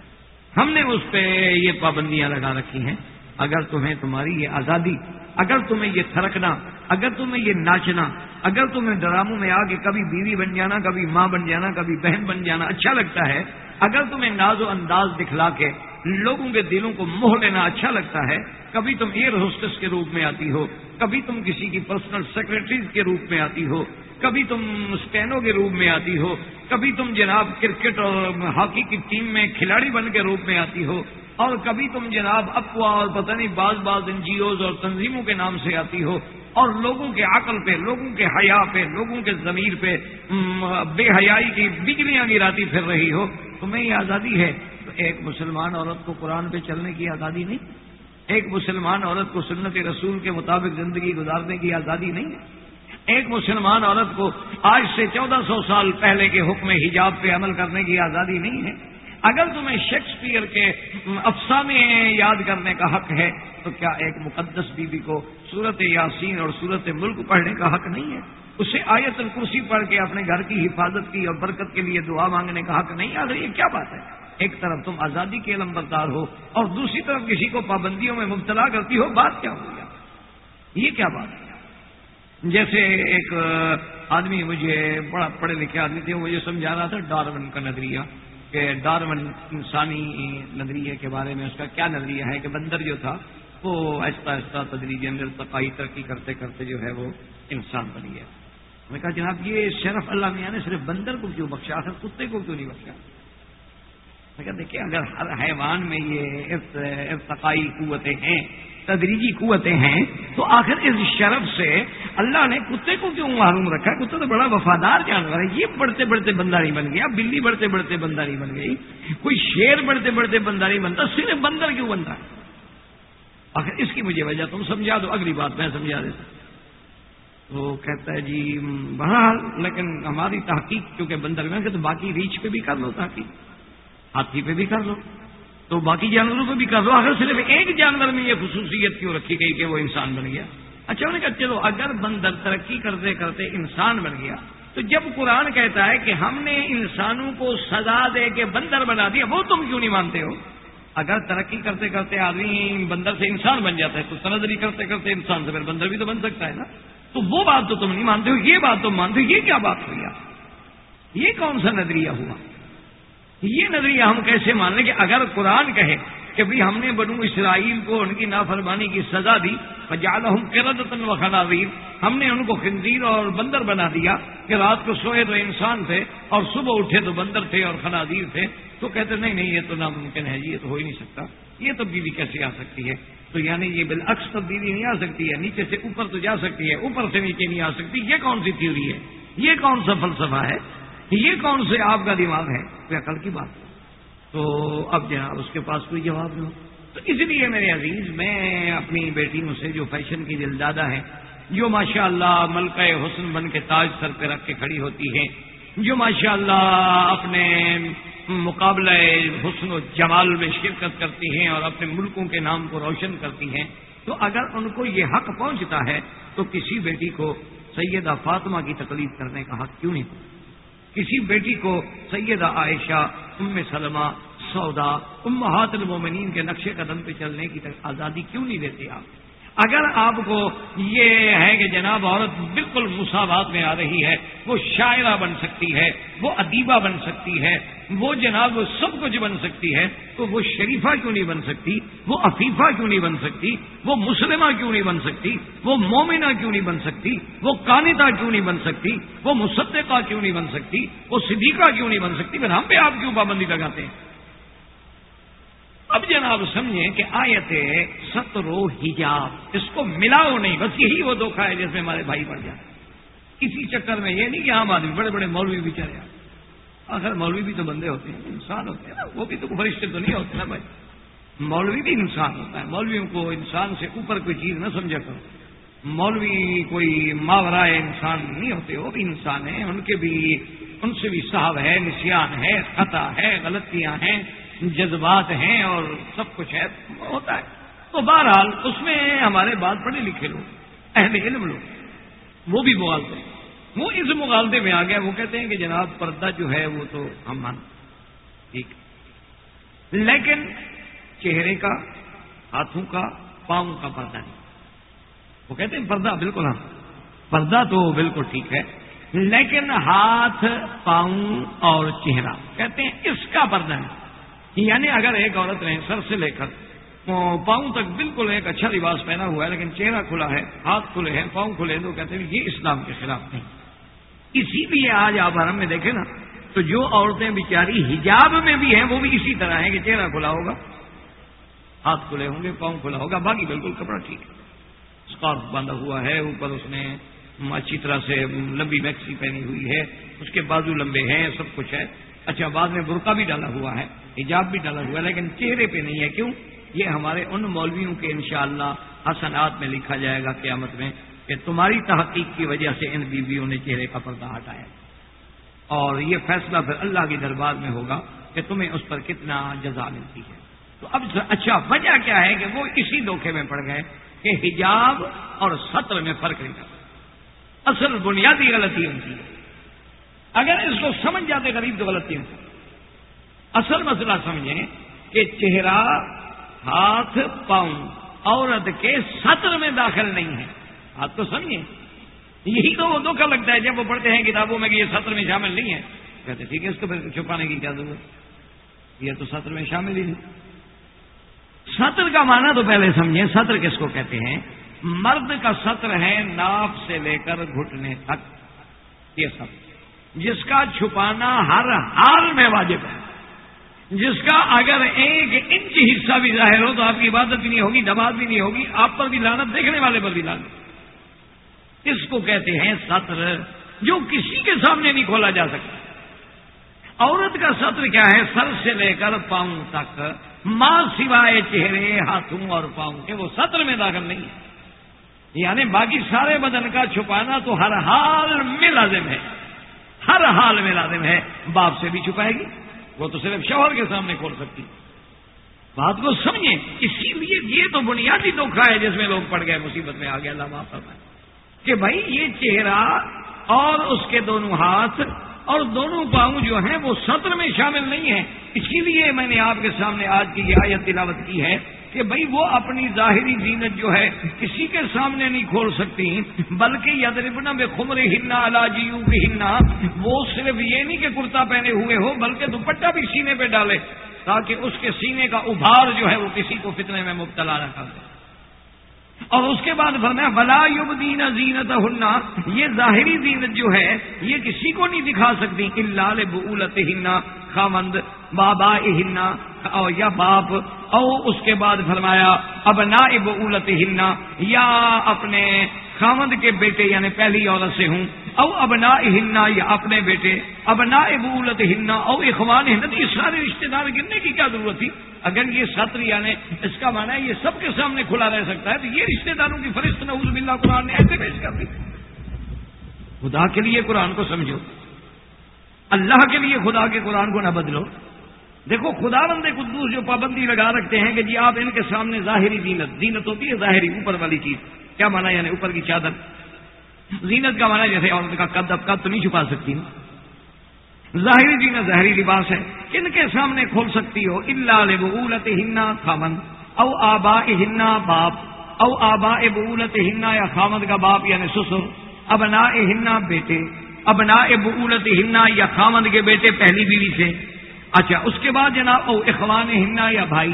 S1: ہم نے اس پہ یہ پابندیاں لگا رکھی ہیں۔ اگر تمہیں تمہاری یہ آزادی اگر تمہیں یہ تھرکنا، اگر تمہیں یہ ناچنا، اگر تمہیں ڈراموں میں آ کے کبھی بیوی بن جانا، کبھی ماں بن جانا، کبھی بہن بن جانا اچھا لگتا ہے؟ اگر تمہیں ناز و انداز دکھلا کے لوگوں کے دلوں کو موہ لینا اچھا لگتا ہے، کبھی تم ایئر ہوسٹس کے روپ میں آتی ہو، کبھی تم کسی کی پرسنل سیکرٹریز کے روپ میں آتی ہو، کبھی تم اسٹینو کے روپ میں آتی ہو، کبھی تم جناب کرکٹ اور ہاکی کی ٹیم میں کھلاڑی بن کے روپ میں آتی ہو اور کبھی تم جناب افواہ اور پتہ نہیں بعض بعض این جی اوز اور تنظیموں کے نام سے آتی ہو اور لوگوں کے عقل پہ، لوگوں کے حیا پہ، لوگوں کے ضمیر پہ بے حیائی کی بجلیاں گراتی پھر رہی ہو۔ تمہیں یہ آزادی ہے؟ تو ایک مسلمان عورت کو قرآن پہ چلنے کی آزادی نہیں؟ ایک مسلمان عورت کو سنت رسول کے مطابق زندگی گزارنے کی آزادی نہیں؟ ہے ایک مسلمان عورت کو آج سے چودہ سو سال پہلے کے حکم حجاب پہ عمل کرنے کی آزادی نہیں ہے؟ اگر تمہیں شیکسپیئر کے افسانے یاد کرنے کا حق ہے، تو کیا ایک مقدس بیوی بی کو صورت یاسین اور صورت ملک پڑھنے کا حق نہیں ہے؟ اسے آیت الکرسی پڑھ کے اپنے گھر کی حفاظت کی اور برکت کے لیے دعا مانگنے کا حق نہیں آ یہ کیا بات ہے؟ ایک طرف تم آزادی کے علم بردار ہو اور دوسری طرف کسی کو پابندیوں میں مبتلا کرتی ہو، بات کیا ہو گیا؟ یہ کیا بات ہے؟ جیسے ایک آدمی مجھے بڑا پڑھے لکھے آدمی تھے مجھے سمجھا رہا تھا ڈارون کا نظریہ۔ کہ ڈارون انسانی نظریے کے بارے میں اس کا کیا نظریہ ہے کہ بندر جو تھا، وہ آہستہ آہستہ تدریج تقائی، ترقی کرتے کرتے جو ہے وہ انسان بن گیا میں کہا جناب، یہ شرف اللہ میاں نے صرف بندر کو کیوں بخشا؟ آخر کتے کو کیوں نہیں بخشا؟ میں کہا دیکھیں، اگر ہر حیوان میں یہ ارتقائی قوتیں ہیں تدریجی قوتیں ہیں، تو آخر اس شرف سے اللہ نے کتے کو کیوں معلوم رکھا؟ کتا تو بڑا وفادار جانور ہے، یہ بڑھتے بڑھتے بنداری بن گیا، بلی بڑھتے بڑھتے بنداری بن گئی، کوئی شیر بڑھتے بڑھتے بنداری بنتا، صرف بندر کیوں بنتا؟ ہے آخر اس کی مجھے وجہ تم سمجھا دو، اگلی بات میں سمجھا دیتا تو کہتا ہے جی بہرحال، لیکن ہماری تحقیق، کیونکہ بندر میں کہ تو باقی ریچھ پہ بھی کر لو تحقیق، ہاتھی پہ بھی کر لو۔ تو باقی جانوروں پہ بھی کر لو اگر صرف ایک جانور میں یہ خصوصیت کیوں رکھی گئی کہ وہ انسان بن گیا؟ اچھا انہوں نے کہا، چلو، اگر بندر ترقی کرتے کرتے انسان بن گیا، تو جب قرآن کہتا ہے کہ ہم نے انسانوں کو سزا دے کے بندر بنا دیا، وہ تم کیوں نہیں مانتے ہو؟ اگر ترقی کرتے کرتے آدمی بندر سے انسان بن جاتا ہے، تو تنظری کرتے کرتے انسان سے پھر بندر بھی تو بن سکتا ہے نا؟ تو وہ بات تو تم نہیں مانتے ہو، یہ بات تم مانتے ہو، یہ کیا بات ہوئی یہ کون سا نظریہ ہوا؟ یہ نظریہ ہم کیسے مان لیں کہ اگر قرآن کہے کہ بھی ہم نے بنو اسرائیل کو ان کی نافرمانی کی سزا دی جال ہم کرتن و خنازیر، ہم نے ان کو خنزیر اور بندر بنا دیا کہ رات کو سوئے تو انسان تھے اور صبح اٹھے تو بندر تھے اور خنازیر تھے۔ تو کہتے نہیں نہیں، یہ تو ناممکن ہے جی یہ تو ہو ہی نہیں سکتا۔ یہ تبدیلی کیسے آ سکتی ہے؟ تو یعنی یہ بالعکس تبدیلی نہیں آ سکتی ہے، نیچے سے اوپر تو جا سکتی ہے، اوپر سے نیچے نہیں آ سکتی۔ یہ کون سی تھیوری ہے؟ یہ کون سا فلسفہ ہے؟ یہ کون سے آپ کا دماغ ہے؟ کوئی عقل کی بات تو اب جناب اس کے پاس کوئی جواب نہیں۔ تو اس لیے میرے عزیز، میں اپنی بیٹیوں سے جو فیشن کی دل دادا ہے جو ماشاء اللہ ملکہ حسن بن کے تاج سر پہ رکھ کے کھڑی ہوتی ہے جو ماشاء اللہ اپنے مقابلہ حسن و جمال میں شرکت کرتی ہیں اور اپنے ملکوں کے نام کو روشن کرتی ہیں، تو اگر ان کو یہ حق پہنچتا ہے، تو کسی بیٹی کو سیدہ فاطمہ کی تکلیف کرنے کا حق کیوں نہیں؟ کسی بیٹی کو سیدہ عائشہ، ام سلمہ، سودا امہات المومنین کے نقشے قدم پہ چلنے کی آزادی کیوں نہیں دیتے آپ؟ اگر آپ کو یہ ہے کہ جناب عورت بالکل مساوات میں آ رہی ہے، وہ شاعرہ بن سکتی ہے، وہ ادیبہ بن سکتی ہے، وہ جناب وہ سب کچھ بن سکتی ہے، تو وہ شریفہ کیوں نہیں بن سکتی؟ وہ عفیفہ کیوں نہیں بن سکتی؟ وہ مسلمہ کیوں نہیں بن سکتی؟ وہ مومنہ کیوں نہیں بن سکتی؟ وہ کانتا کیوں نہیں بن سکتی؟ وہ مصدقہ کیوں نہیں بن سکتی؟ وہ صدیقہ کیوں نہیں بن سکتی؟ پھر ہم پہ آپ کیوں پابندی لگاتے ہیں؟ اب جناب سمجھیں کہ آیت سترو حجاب، اس کو ملاؤ نہیں، بس یہی وہ دھوکھا ہے جیسے ہمارے بھائی بڑھ جائے۔ کسی چکر میں یہ نہیں کہ عام آدمی، بڑے بڑے مولوی بھی چلے آخر مولوی بھی تو بندے ہوتے ہیں، انسان ہوتے ہیں نا۔ وہ بھی تو فرشتے تو نہیں ہوتے نا بھائی۔ مولوی بھی انسان ہوتا ہے۔ مولویوں کو انسان سے اوپر کوئی چیز نہ سمجھا کرو۔ مولوی کوئی ماورائے انسان نہیں ہوتے، وہ بھی انسان ہیں۔ ان کے بھی، ان سے بھی صاحب ہے نسان ہے خطا ہے، غلطیاں ہیں۔ جذبات ہیں اور سب کچھ ہے، ہوتا ہے۔ تو بہرحال اس میں ہمارے بات پڑھے لکھے لوگ، اہل علم لوگ، وہ بھی مغالتے ہیں۔ وہ اس مغالطے میں آ گیا وہ کہتے ہیں کہ جناب پردہ جو ہے وہ تو ہم مان ٹھیک۔ لیکن چہرے کا، ہاتھوں کا، پاؤں کا پردہ نہیں۔ وہ کہتے ہیں پردہ بالکل ہاں پردہ تو بالکل ٹھیک ہے، لیکن ہاتھ، پاؤں اور چہرہ، کہتے ہیں اس کا پردہ نہیں۔ یعنی اگر ایک عورت نے سر سے لے کر پاؤں تک بالکل ایک اچھا لباس پہنا ہوا ہے، لیکن چہرہ کھلا ہے، ہاتھ کھلے ہیں، پاؤں کھلے ہیں، تو کہتے ہیں یہ اسلام کے خلاف نہیں۔ اسی لیے آج آپ آرام میں دیکھیں نا، تو جو عورتیں بیچاری حجاب میں بھی ہیں، وہ بھی اسی طرح ہیں کہ چہرہ کھلا ہوگا، ہاتھ کھلے ہوں گے، پاؤں کھلا ہوگا، باقی بالکل کپڑا ٹھیک ہے۔ اسکارف باندھا ہوا ہے، اوپر اس نے اچھی طرح سے لمبی میکسی پہنی ہوئی ہے، اس کے بازو لمبے ہیں، سب کچھ ہے۔ اچھا بعد میں برقع بھی ڈالا ہوا ہے، حجاب بھی ڈالا ہوا ہے، لیکن چہرے پہ نہیں ہے۔ کیوں؟ یہ ہمارے ان مولویوں کے انشاءاللہ حسنات میں لکھا جائے گا قیامت میں کہ تمہاری تحقیق کی وجہ سے ان بیویوں نے چہرے کا پردہ ہٹایا۔ اور یہ فیصلہ پھر اللہ کے دربار میں ہوگا کہ تمہیں اس پر کتنا جزا ملتی ہے۔ تو اب اچھا وجہ کیا ہے کہ وہ اسی دھوکے میں پڑ گئے کہ حجاب اور سطر میں فرق نہیں کرتا۔ اصل بنیادی غلطی ان کی اگر اس کو سمجھ جاتے غریب تو غلطی ہوتی اصل مسئلہ سمجھیں کہ چہرہ، ہاتھ، پاؤں، عورت کے سطر میں داخل نہیں ہے۔ آپ تو سمجھیں۔ یہی تو وہ دھوکا لگتا ہے جب وہ پڑھتے ہیں کتابوں میں کہ یہ سطر میں شامل نہیں ہے۔ کہتے ٹھیک ہے، اس کو پھر چھپانے کی کیا ضرورت یہ تو سطر میں شامل ہی نہیں۔ سطر کا معنی تو پہلے سمجھیں۔ سطر کس کو کہتے ہیں؟ مرد کا سطر ہے ناف سے لے کر گھٹنے تک۔ یہ سب جس کا چھپانا ہر حال میں واجب ہے۔ جس کا اگر ایک انچ حصہ بھی ظاہر ہو تو آپ کی عبادت بھی نہیں ہوگی دباد بھی نہیں ہوگی، آپ پر بھی لانت دیکھنے والے پر بھی لانت اس کو کہتے ہیں سطر، جو کسی کے سامنے نہیں کھولا جا سکتا۔ عورت کا سطر کیا ہے؟ سر سے لے کر پاؤں تک۔ ماں سوائے چہرے، ہاتھوں اور پاؤں کے وہ سطر میں داخل نہیں ہے۔ یعنی باقی سارے بدن کا چھپانا تو ہر حال میں لازم ہے۔ ہر حال میں لازم ہے، باپ سے بھی چھپائے گی۔ وہ تو صرف شوہر کے سامنے کھول سکتی۔ بات کو سمجھیں، اسی لیے یہ تو بنیادی دھوکھا ہے جس میں لوگ پڑ گئے، مصیبت میں آگے اللہ معاف فرمائے۔ کہ بھائی، یہ چہرہ اور اس کے دونوں ہاتھ اور دونوں پاؤں جو ہیں، وہ سطر میں شامل نہیں ہیں۔ اسی لیے میں نے آپ کے سامنے آج کی یہ آیت تلاوت کی ہے۔ کہ بھائی وہ اپنی ظاہری زینت جو ہے کسی کے سامنے نہیں کھول سکتی، بلکہ یدربنا میں خمر ہننا الاجیو بھی ہننا وہ صرف یہ نہیں کہ کرتا پہنے ہوئے ہو، بلکہ دوپٹہ بھی سینے پہ ڈالے تاکہ اس کے سینے کا ابھار جو ہے وہ کسی کو فتنے میں مبتلا نہ کر دے۔ اور اس کے بعد فرمایا بلا یوب زینت ہننا یہ ظاہری زینت جو ہے یہ کسی کو نہیں دکھا سکتی اللہ بولت ہننا خامند۔ بابا ہننا یا باپ، او اس کے بعد فرمایا اب نا بولت ہننا یا اپنے خامند کے بیٹے یعنی پہلی عورت سے ہوں، او اب نا ہننا یا اپنے بیٹے ابنا ابولت ہننا او اخوان ہند یہ سارے رشتے دار گرنے کی کیا ضرورت تھی؟ اگر یہ سطر یعنی اس کا معنی ہے یہ سب کے سامنے کھلا رہ سکتا ہے، تو یہ رشتے داروں کی فرست نوز بلّہ قرآن نے ایسے پیش کر دی۔ خدا کے لیے قرآن کو سمجھو، اللہ کے لیے خدا کے قرآن کو نہ بدلو۔ دیکھو خدا بند قدوس جو پابندی لگا رکھتے ہیں کہ جی آپ ان کے سامنے ظاہری زینت زینت ہوتی ہے، ظاہری اوپر والی چیز۔ کیا مانا یعنی اوپر کی چادر۔ زینت کا مانا جیسے عورت کا قد، اب قد تو نہیں چھپا سکتی ظاہری زینت، ظاہری لباس ہے۔ کن کے سامنے کھول سکتی ہو اللہ بولت ہننا خامن او آبا ہننا باپ او آبا بولت ہننا یا خامد کا باپ یعنی سسر۔ ابنا ہننا بیٹے۔ ابنا بولت ہننا یا خامد کے بیٹے، پہلی بیوی سے۔ اچھا اس کے بعد جناب، او اخوان ہننا یا بھائی،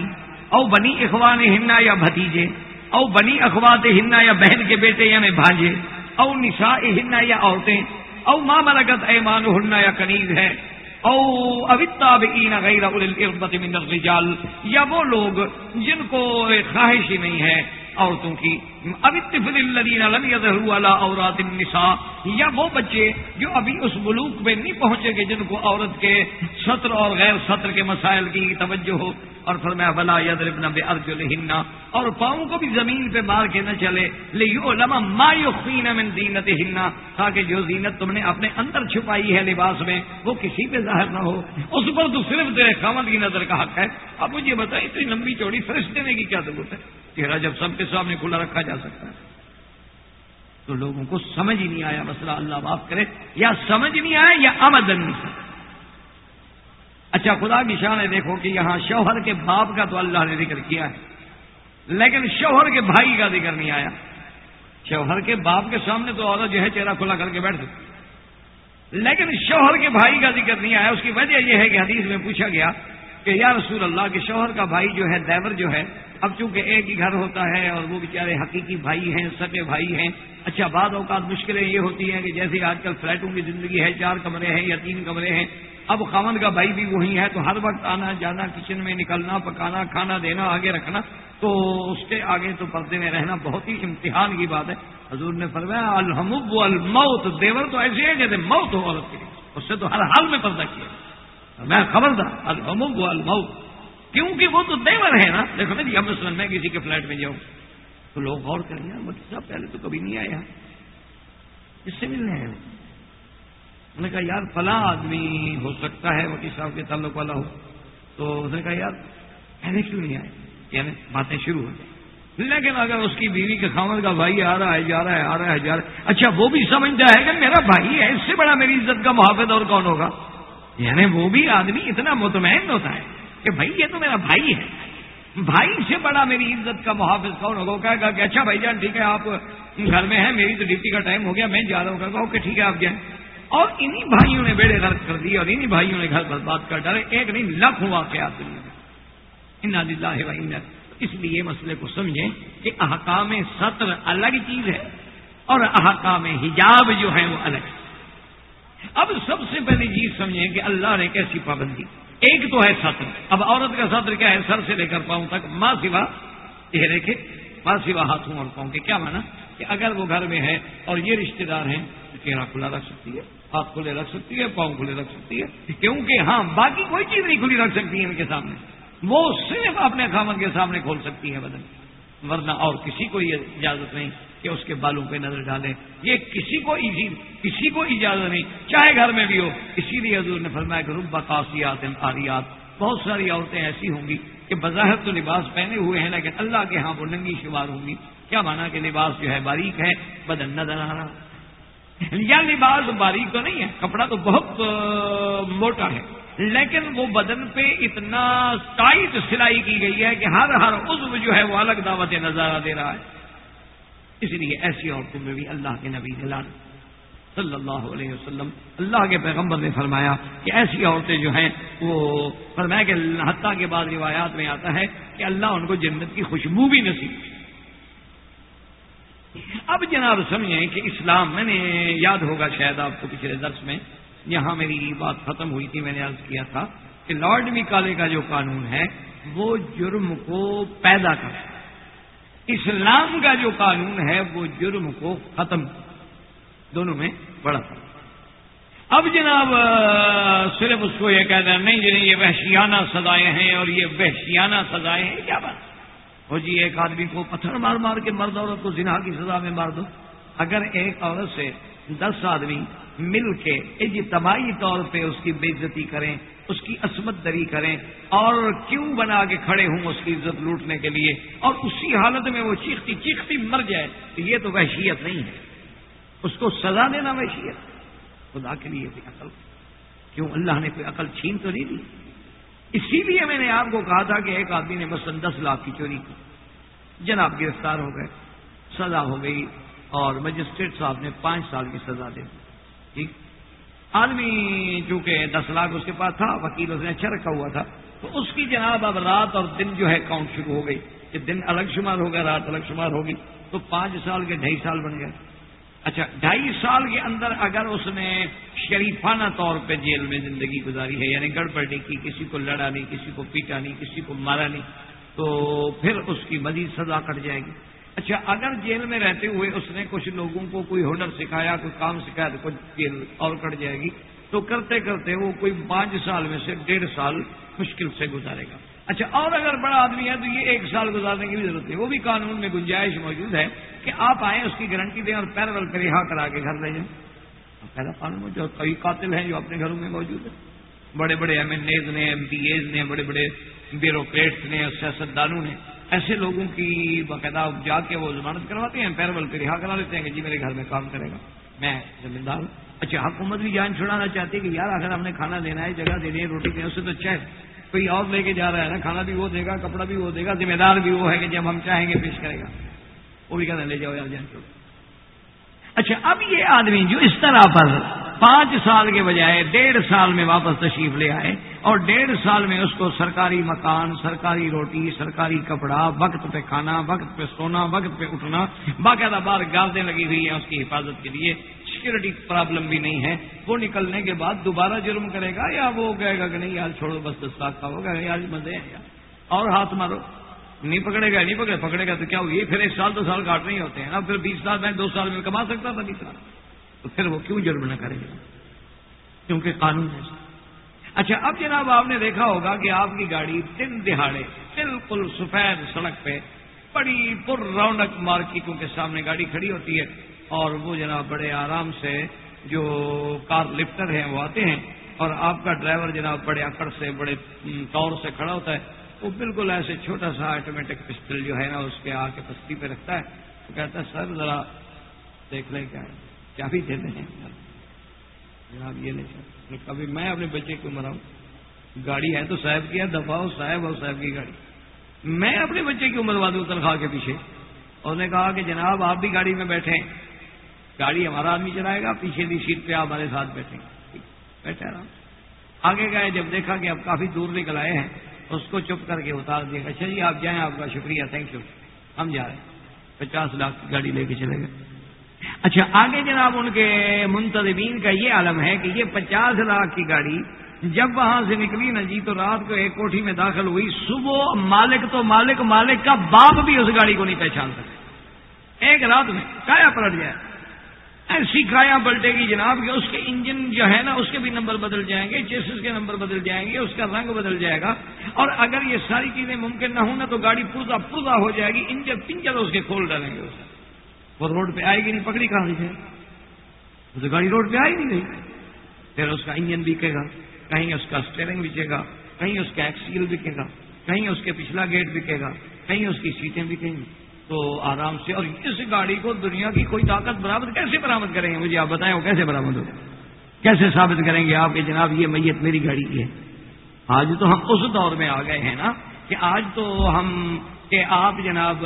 S1: او بنی اخوان ہننا یا بھتیجے، او بنی اخوات ہننا یا بہن کے بیٹے یعنی بھانجے او نسا ہننا یا عورتیں، او ماں ملکت ایمان ہننا یا کنیز ہے او اوتا غیر من الرجال، یا وہ لوگ جن کو خواہش ہی نہیں ہے عورتوں کی۔ اب الذین لم یظہروا علی اورات النساء، یا وہ بچے جو ابھی اس ملوک میں نہیں پہنچے گے جن کو عورت کے سطر اور غیر سطر کے مسائل کی توجہ ہو۔ اور فرمایا بلا یضربن بارجلہن اور پاؤں کو بھی زمین پہ مار کے نہ چلے لیعلم ما یخفین من زینتہن تاکہ جو زینت تم نے اپنے اندر چھپائی ہے لباس میں، وہ کسی پہ ظاہر نہ ہو۔ اس پر تو صرف تیرے خامد کی نظر کا حق ہے۔ اب مجھے بتائیں اتنی لمبی چوڑی فرش دینے کی کیا ضرورت ہے؟ چہرہ جب سب کے سامنے کھلا رکھا جا سکتا ہے۔ تو لوگوں کو سمجھ ہی نہیں آیا مسئلہ، اللہ معاف کرے، یا سمجھ نہیں آیا یا آمدن نہیں سمجھ۔ اچھا خدا کی شان ہے، دیکھو کہ یہاں شوہر کے باپ کا تو اللہ نے ذکر کیا ہے۔ لیکن شوہر کے بھائی کا ذکر نہیں آیا۔ شوہر کے باپ کے سامنے تو عورت جو ہے چہرہ کھلا کر کے بیٹھ سکتی لیکن شوہر کے بھائی کا ذکر نہیں آیا۔ اس کی وجہ یہ ہے کہ حدیث میں پوچھا گیا کہ یا رسول اللہ کے شوہر کا بھائی جو ہے دیور جو ہے، اب چونکہ ایک ہی گھر ہوتا ہے اور وہ بیچارے حقیقی بھائی ہیں سکے بھائی ہیں اچھا بعض اوقات مشکلیں یہ ہوتی ہیں کہ جیسے آج کل فلیٹوں کی زندگی ہے، چار کمرے ہیں یا تین کمرے ہیں اب خامن کا بھائی بھی وہی ہے تو ہر وقت آنا جانا، کچن میں نکلنا، پکانا، کھانا دینا، آگے رکھنا، تو اس کے آگے تو پردے میں رہنا بہت ہی امتحان کی بات ہے۔ حضور نے فرمایا الحمب الموت دیور تو ایسے ہے جیسے موت ہو عورت کے اس سے تو ہر حال میں پردہ کیا۔ میں خبردار المو المو کیونکہ وہ تو دیور ہے نا۔ دیکھو نا جی اب مثلاً میں کسی کے فلیٹ میں جاؤں۔ تو لوگ غور کریں یار مکی صاحب پہلے تو کبھی نہیں آیا۔ اس سے ملنے ہیں انہوں نے کہا، یار، فلاں آدمی ہو سکتا ہے وکیل صاحب کے تعلق والا ہو. تو اس نے کہا، یار پہلے کیوں نہیں آئے؟ یعنی باتیں شروع ہو جائیں لیکن اگر اس کی بیوی کے خامد کا بھائی آ رہا ہے، جا رہا ہے، آ رہا ہے، جا رہا ہے اچھا وہ بھی سمجھتا ہے کہ میرا بھائی ہے، اس سے بڑا میری عزت کا محافظ اور کون ہوگا؟ یعنی وہ بھی آدمی اتنا مطمئن ہوتا ہے کہ بھائی، یہ تو میرا بھائی ہے۔ بھائی سے بڑا میری عزت کا محافظ کون ہوگا؟ کہے گا کہ اچھا بھائی جان، ٹھیک ہے، آپ گھر میں ہیں، میری تو ڈیوٹی کا ٹائم ہو گیا، میں جا رہا ہوں۔ کہا اوکے، ٹھیک ہے، آپ جائیں۔ اور انہی بھائیوں نے بیڑے غرق کر دی اور انہی بھائیوں نے گھر پر بات کر ڈالے ایک نہیں لکھ ہوا دنیا میں۔ اس لیے مسئلے کو سمجھیں کہ احکام سطر الگ چیز ہے اور احکام حجاب جو ہے وہ الگ۔ اب سب سے پہلی چیز سمجھیں کہ اللہ نے کیسی پابندی ایک تو ہے سطر۔ اب عورت کا سطر کیا ہے؟ سر سے لے کر پاؤں تک، ماں سوا یہ دیکھے ماں سوا ہاتھوں اور پاؤں کے، کیا مانا کہ اگر وہ گھر میں ہے اور یہ رشتے دار ہیں تو چہرہ کھلا رکھ سکتی ہے، ہاتھ کھلے رکھ سکتی ہے، پاؤں کھلے رکھ سکتی ہے، کیونکہ ہاں باقی کوئی چیز نہیں کھلی رکھ سکتی ہے ان کے سامنے۔ وہ صرف اپنے خامن کے سامنے کھول سکتی ہے بدن۔ ورنہ اور کسی کو یہ اجازت نہیں کہ اس کے بالوں پہ نظر ڈالے۔ یہ کسی کو کسی کو اجازت نہیں۔ چاہے گھر میں بھی ہو۔ اسی لیے حضور نے فرمایا کہ رب قاسیات آریات۔ بہت ساری عورتیں ایسی ہوں گی کہ بظاہر تو لباس پہنے ہوئے ہیں، لیکن اللہ کے ہاں وہ ننگی شمار ہوں گی۔ کیا مانا کہ لباس جو ہے باریک ہے؟ بدن نظر آ رہا۔ یا لباس باریک تو نہیں ہے، کپڑا تو بہت موٹا ہے۔ لیکن وہ بدن پہ اتنا ٹائٹ سلائی کی گئی ہے کہ ہر ہر عزو جو ہے وہ الگ دعوت نظارہ دے رہا ہے۔ اس لیے ایسی عورتوں میں بھی اللہ کے نبی جلال صلی اللہ علیہ وسلم اللہ کے پیغمبر نے فرمایا کہ ایسی عورتیں جو ہیں، وہ فرمایا کہ حتیٰ کے بعد روایات میں آتا ہے کہ اللہ ان کو جنت کی خوشبو بھی نصیب اب جناب سمجھیں کہ اسلام، میں نے یاد ہوگا شاید آپ کو پچھلے درس میں، یہاں میری بات ختم ہوئی تھی، میں نے عرض کیا تھا کہ لارڈ مکالے کا جو قانون ہے، وہ جرم کو پیدا کر اسلام کا جو قانون ہے، وہ جرم کو ختم دونوں میں بڑا تھا اب جناب صرف اس کو یہ کہنا نہیں جی یہ وحشیانہ سزائیں ہیں اور یہ وحشیانہ سزائیں ہیں، کیا بات؟ ہو جی ایک آدمی کو پتھر مار مار کے مرد عورت کو زنا کی سزا میں مار دو۔ اگر ایک عورت سے دس آدمی مل کے اجتماعی طور پہ اس کی بےزتی کریں، اس کی عصمت دری کریں اور کیوں بنا کے کھڑے ہوں اس کی عزت لوٹنے کے لیے اور اسی حالت میں وہ چیختی چیختی مر جائے، تو یہ تو وحشیت نہیں ہے۔ اس کو سزا دینا وحشیت۔ خدا کے لیے بھی عقل۔ کیوں اللہ نے کوئی عقل چھین تو نہیں دی اسی لیے میں نے آپ کو کہا تھا کہ ایک آدمی نے مثلاً دس لاکھ کی چوری کی۔ جناب گرفتار ہو گئے، سزا ہو گئی اور مجسٹریٹ صاحب نے پانچ سال کی سزا دے دی۔ ٹھیک۔ آدمی چونکہ دس لاکھ اس کے پاس تھا، وکیل اس نے اچھا رکھا ہوا تھا، تو اس کی جناب اب رات اور دن جو ہے کاؤنٹ شروع ہو گئی۔ کہ دن الگ شمار ہو گیا، رات الگ شمار ہوگی۔ تو پانچ سال کے ڈھائی سال بن گئے۔ اچھا ڈھائی سال کے اندر اگر اس نے شریفانہ طور پہ جیل میں زندگی گزاری ہے یعنی گڑبڑی کی، کسی کو لڑا نہیں، کسی کو پیٹا نہیں، کسی کو مارا نہیں، تو پھر اس کی مزید سزا کٹ جائے گی۔ اچھا اگر جیل میں رہتے ہوئے اس نے کچھ لوگوں کو کوئی ہنر سکھایا، کوئی کام سکھایا، تو کچھ جیل اور کٹ جائے گی۔ تو کرتے کرتے وہ کوئی پانچ سال میں سے ڈیڑھ سال مشکل سے گزارے گا۔ اچھا اور اگر بڑا آدمی ہے تو یہ ایک سال گزارنے کی بھی ضرورت ہے وہ بھی قانون میں گنجائش موجود ہے کہ آپ آئیں، اس کی گارنٹی دیں اور پیرول پہ رہا کرا کے گھر لے جائیں۔ پہلا قانون جو کئی قاتل ہیں جو اپنے گھروں میں موجود ہیں۔ بڑے بڑے ایم این ایز نے، ایم پی ایز نے، بڑے بڑے بیوروکریٹس نے سیاستدانوں نے ایسے لوگوں کی باقاعدہ جا کے وہ ضمانت کرواتے ہیں پیرول پہ رہا کرا لیتے ہیں کہ جی میرے گھر میں کام کرے گا۔ میں ذمہ دار ہوں۔ اچھا حکومت بھی جان چھڑانا چاہتی ہے کہ یار اگر ہم نے کھانا دینا ہے، جگہ دینی ہے، روٹی دینی اس سے تو اچھا ہے۔ کوئی اور لے کے جا رہا ہے نا، کھانا بھی وہ دے گا، کپڑا بھی وہ دے گا، ذمہ دار بھی وہ ہے کہ جب ہم چاہیں گے پیش کرے گا۔ وہ بھی کہنا لے جاؤ یار جان اچھا اب یہ آدمی جو اس طرح پر پانچ سال کے بجائے ڈیڑھ سال میں واپس تشریف لے آئے اور ڈیڑھ سال میں اس کو سرکاری مکان، سرکاری روٹی، سرکاری کپڑا، وقت پہ کھانا، وقت پہ سونا، وقت پہ اٹھنا، باقاعدہ بار گاردیں لگی ہوئی ہیں اس کی حفاظت کے لیے۔ سیکورٹی پرابلم بھی نہیں ہے۔ وہ نکلنے کے بعد دوبارہ جرم کرے گا یا وہ کہے گا کہ نہیں، یار چھوڑو، بس دس لاکھ کا ہوگا یار مزے ہیں یار۔ اور ہاتھ مارو۔ نہیں پکڑے گا، نہیں پکڑے پکڑے گا تو کیا ہوگی پھر ایک سال دو سال کاٹ نہیں ہوتے ہیں۔ نا پھر بیس سال میں، دو سال میں کما سکتا تھا بیس سال۔ تو پھر وہ کیوں جرم نہ کرے؟ گا کیونکہ قانون ہے۔ اچھا اب جناب آپ نے دیکھا ہوگا کہ آپ کی گاڑی دن دہاڑے، بالکل سفید سڑک پہ، بڑی پر رونق مارکیٹوں کے سامنے گاڑی کھڑی ہوتی ہے۔ اور وہ جناب بڑے آرام سے جو کار لفٹر ہیں وہ آتے ہیں اور آپ کا ڈرائیور جناب بڑے اکڑ سے، بڑے طور سے کھڑا ہوتا ہے، وہ بالکل ایسے چھوٹا سا آٹومیٹک پسٹل جو ہے نا، اس کے آ کے پستی پہ رکھتا ہے۔ وہ کہتا ہے، سر، ذرا دیکھ لیں کیا کیا بھی دیتے ہیں۔ جناب، یہ نہیں سر کبھی میں اپنے بچے کو مراؤں گاڑی ہے تو صاحب کی ہے دفاع صاحب اور صاحب کی گاڑی۔ میں اپنے بچے کی عمر دوں تنخواہ کے پیچھے۔ اور نے کہا کہ جناب، آپ بھی گاڑی میں بیٹھے گاڑی ہمارا آدمی چلائے گا، پیچھے کی سیٹ پہ آپ ہمارے ساتھ بیٹھیں بیٹھے آرام آگے گئے، جب دیکھا کہ اب کافی دور نکل آئے ہیں، اس کو چپ کر کے اتار دیا۔ اچھا جی آپ جائیں، آپ کا شکریہ تھینک یو ہم جا رہے ہیں۔ پچاس لاکھ کی گاڑی لے کے چلے گئے۔ اچھا آگے جناب ان کے منتظمین کا یہ عالم ہے کہ یہ پچاس لاکھ کی گاڑی جب وہاں سے نکلی نا جی تو رات کو ایک کوٹھی میں داخل ہوئی۔ صبح مالک تو مالک مالک کا باپ بھی اس گاڑی کو نہیں پہچان سکے۔ ایک رات میں کایا پلٹ جائے۔ ایسی کایا پلٹے گی جناب کہ اس کے انجن جو ہے نا، اس کے بھی نمبر بدل جائیں گے، چیسز کے نمبر بدل جائیں گے، اس کا رنگ بدل جائے گا۔ اور اگر یہ ساری چیزیں ممکن نہ ہوں نا، تو گاڑی پورزا پورزا ہو جائے گی، انجن پنجر اس کے کھول ڈالیں گے اسے وہ روڈ پہ آئے گی نہیں، پکڑی کہاں سے؟ وہ تو گاڑی روڈ پہ آئی نہیں گئی پھر اس کا انجن بکے گا، کہیں اس کا اسٹیئرنگ بچے گا، کہیں اس کا ایکسیل بکے گا، کہیں اس کے پچھلا گیٹ بکے گا، کہیں اس کی سیٹیں بکیں گی تو آرام سے اور اس گاڑی کو دنیا کی کوئی طاقت برامد کیسے برامد کریں گے؟ مجھے آپ بتائیں وہ کیسے برامد ہوگا کیسے ثابت کریں گے آپ کہ جناب یہ میت میری گاڑی کی ہے؟ آج تو ہم اس دور میں آ گئے ہیں نا کہ آج تو ہم کہ آپ جناب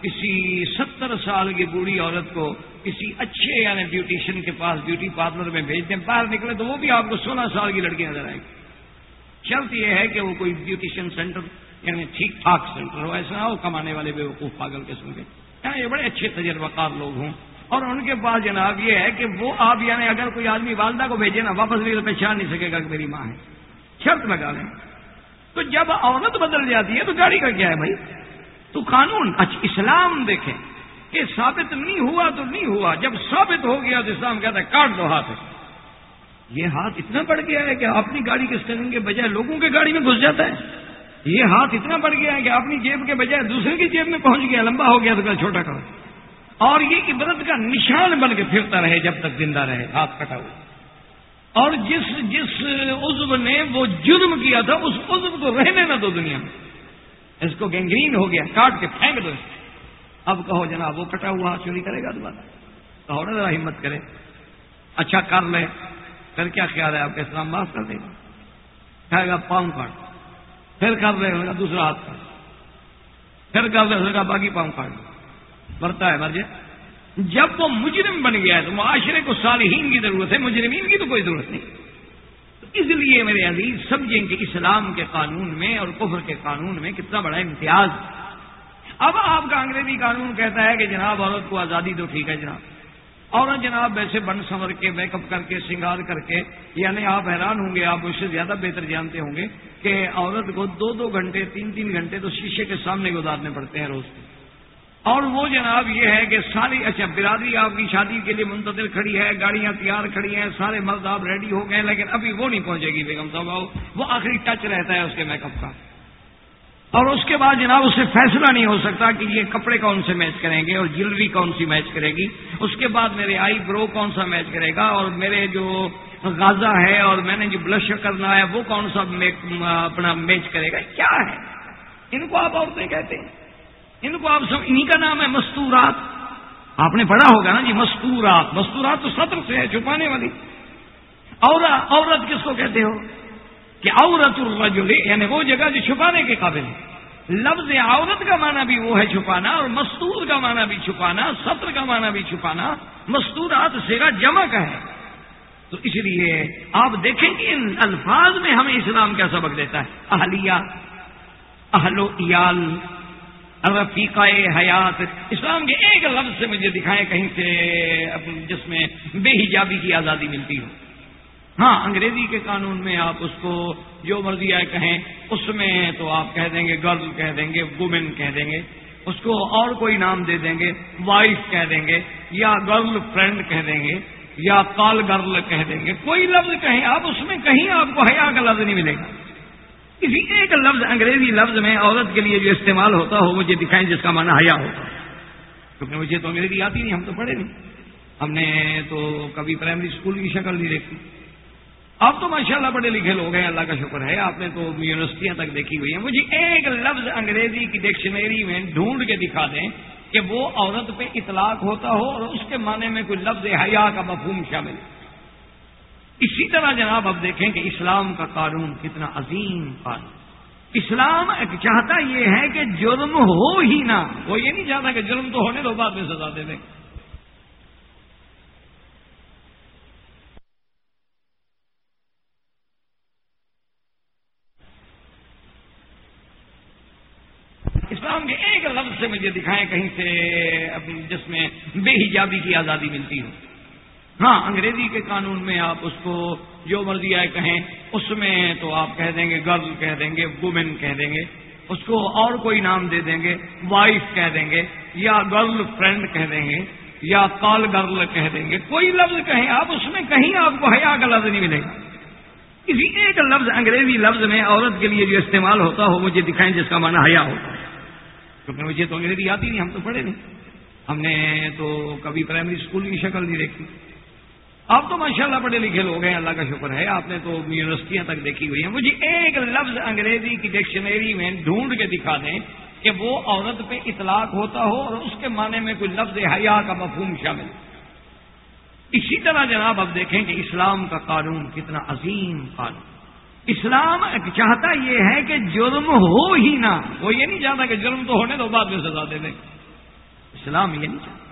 S1: کسی ستر سال کی بوڑھی عورت کو کسی اچھے یعنی بیوٹیشین کے پاس بیوٹی پارلر میں بھیج دیں، باہر نکلے تو وہ بھی آپ کو سولہ سال کی لڑکی نظر آئے گی۔ شرط یہ ہے کہ وہ کوئی بیوٹیشین سینٹر یعنی ٹھیک ٹھاک سینٹر ہو ایسا ہو کمانے والے بے وقوف پاگل قسم کے۔ یعنی یہ بڑے اچھے تجربہ کار لوگ ہوں۔ اور ان کے پاس جناب یہ ہے کہ وہ آپ یعنی اگر کوئی آدمی والدہ کو بھیجے نا، واپس بھی تو پہچان نہیں سکے گا کہ میری ماں ہے۔ شرط لگا لیں۔ تو جب عورت بدل جاتی ہے تو گاڑی کا کیا ہے بھائی؟ تو قانون اچھا اسلام دیکھیں کہ ثابت نہیں ہوا تو نہیں ہوا۔ جب ثابت ہو گیا تو اسلام کہتا ہے، کاٹ دو ہاتھ۔ یہ ہاتھ اتنا بڑھ گیا ہے کہ اپنی گاڑی کے اسٹرنگ کے بجائے لوگوں کے گاڑی میں گھس جاتا ہے۔ یہ ہاتھ اتنا بڑھ گیا ہے کہ اپنی جیب کے بجائے دوسرے کی جیب میں پہنچ گیا، لمبا ہو گیا تو چھوٹا کرو اور یہ عبرت کا نشان بن کے پھرتا رہے جب تک زندہ رہے، ہاتھ کٹا ہوا۔ اور جس جس عزب نے وہ جرم کیا تھا، اس عزب کو رہنے نہ دو دنیا میں۔ اس کو گینگرین ہو گیا، کاٹ کے پھینک دو اب کہو جناب، وہ کٹا ہوا ہاتھ چوری کرے گا دوبارہ؟ کہو نا ذرا ہمت کرے۔ اچھا کر لے، پھر کیا خیال ہے آپ کا اسلام معاف کر دے گا؟ کہے گا پاؤں کاٹ۔ پھر کر رہے دوسرا ہاتھ کا پھر کر رہے کا باقی پاؤں کاٹ مرتا ہے مرجے جب وہ مجرم بن گیا ہے تو معاشرے کو صالحین کی ضرورت ہے، مجرمین کی تو کوئی ضرورت نہیں۔ تو اس لیے میرے عزیز، سمجھیں کہ اسلام کے قانون میں اور کفر کے قانون میں کتنا بڑا امتیاز۔ اب آپ کا انگریزی قانون کہتا ہے کہ جناب عورت کو آزادی تو ٹھیک ہے جناب۔ اور جناب ویسے بن سنور کے میک اپ کر کے سنگار کر کے یعنی آپ حیران ہوں گے، آپ اس سے زیادہ بہتر جانتے ہوں گے کہ عورت کو دو دو گھنٹے، تین تین گھنٹے تو شیشے کے سامنے گزارنے پڑتے ہیں روز۔ اور وہ جناب یہ ہے کہ ساری اچھا برادری آپ کی شادی کے لیے منتظر کھڑی ہے، گاڑیاں تیار کھڑی ہیں، سارے مرد آپ ریڈی ہو گئے لیکن ابھی وہ نہیں پہنچے گی، بیگم صاحب، وہ آخری ٹچ رہتا ہے اس کے میک اپ کا۔ اور اس کے بعد جناب اس سے فیصلہ نہیں ہو سکتا کہ یہ کپڑے کون سے میچ کریں گے اور جیولری کون سی میچ کرے گی۔ اس کے بعد میرے آئی برو کون سا میچ کرے گا اور میرے جو غازہ ہے اور میں نے جو بلش کرنا ہے وہ کون سا اپنا میچ کرے گا؟ کیا ہے؟ ان کو آپ عورتیں کہتے۔ ہیں ان کو آپ سب انہیں کا نام ہے مستورات۔ آپ نے پڑھا ہوگا نا جی مستورات۔ مستورات تو سطر سے ہے، چھپانے والی۔ عورت کس کو کہتے ہو؟ کہ عورت الرجل یعنی وہ جگہ جو چھپانے کے قابل ہے۔ لفظ عورت کا معنی بھی وہ ہے چھپانا اور مستور کا معنی بھی چھپانا، سطر کا معنی بھی چھپانا، مستورات سیگا جمع کا ہے۔ تو اس لیے آپ دیکھیں کہ ان الفاظ میں ہمیں اسلام کیا سبق دیتا ہے؟ اہلیہ، اہل و ایال رفیقہ حیات۔ اسلام کے ایک لفظ سے مجھے دکھائیں کہیں سے، جس میں بے حجابی کی آزادی ملتی ہو۔ ہاں انگریزی کے قانون میں آپ اس کو جو مرضی آئے کہیں، اس میں تو آپ کہہ دیں گے، گرل کہہ دیں گے وومین کہہ دیں گے، اس کو اور کوئی نام دے دیں گے، وائف کہہ دیں گے، یا گرل فرینڈ کہہ دیں گے، یا کال گرل کہہ دیں گے، کوئی لفظ کہیں آپ اس میں کہیں آپ کو حیا کا لفظ نہیں ملے گا۔ کسی ایک لفظ، انگریزی لفظ میں عورت کے لیے جو استعمال ہوتا ہو، مجھے دکھائیں جس کا معنی حیا ہوتا ہے۔ کیونکہ مجھے تو انگریزی آتی نہیں، ہم تو پڑھے نہیں۔ ہم نے تو کبھی پرائمری اسکول کی شکل نہیں دیکھی۔ اب تو ماشاءاللہ پڑھے لکھے لوگ ہیں، اللہ کا شکر ہے۔ آپ نے تو یونیورسٹیاں تک دیکھی ہوئی ہیں۔ مجھے ایک لفظ انگریزی کی ڈکشنری میں ڈھونڈ کے دکھا دیں کہ وہ عورت پہ اطلاق ہوتا ہو اور اس کے معنی میں کوئی لفظ حیا کا مفہوم شامل اسی طرح جناب اب دیکھیں کہ اسلام کا قانون کتنا عظیم قانون۔ اسلام چاہتا یہ ہے کہ جرم ہو ہی نہ وہ یہ نہیں چاہتا کہ جرم تو ہونے دو، بعد میں سزا دے دیں۔ اسلام کے ایک لفظ سے مجھے دکھائیں کہیں سے جس میں بے حجابی کی آزادی ملتی ہو۔ ہاں انگریزی کے قانون میں آپ اس کو جو مرضی آئے کہیں، اس میں تو آپ کہہ دیں گے، گرل کہہ دیں گے وومین کہہ دیں گے۔ اس کو اور کوئی نام دے دیں گے، وائف کہہ دیں گے، یا گرل فرینڈ کہہ دیں گے، یا کال گرل کہہ دیں گے۔ کوئی لفظ کہیں، آپ اس میں کہیں آپ کو حیا کا لفظ نہیں ملے۔ گا کسی ایک لفظ، انگریزی لفظ میں عورت کے لیے جو استعمال ہوتا ہو، مجھے دکھائیں جس کا معنی حیا ہوتا ہے۔ کیونکہ مجھے تو انگریزی آتی نہیں، ہم تو پڑھے نہیں۔ ہم نے تو کبھی پرائمری اسکول کی شکل نہیں دیکھی۔ اب تو ماشاءاللہ پڑھے لکھے لوگ ہیں، اللہ کا شکر ہے۔ آپ نے تو یونیورسٹیاں تک دیکھی ہوئی ہیں۔ مجھے ایک لفظ انگریزی کی ڈکشنری میں ڈھونڈ کے دکھا دیں کہ وہ عورت پہ اطلاق ہوتا ہو اور اس کے معنی میں کوئی لفظ حیا کا مفہوم شامل اسی طرح جناب اب دیکھیں کہ اسلام کا قانون کتنا عظیم قانون۔ اسلام چاہتا یہ ہے کہ جرم ہو ہی نہ وہ یہ نہیں چاہتا کہ جرم تو ہونے دو، بعد میں سزا دے دیں۔ اسلام یہ نہیں چاہتا۔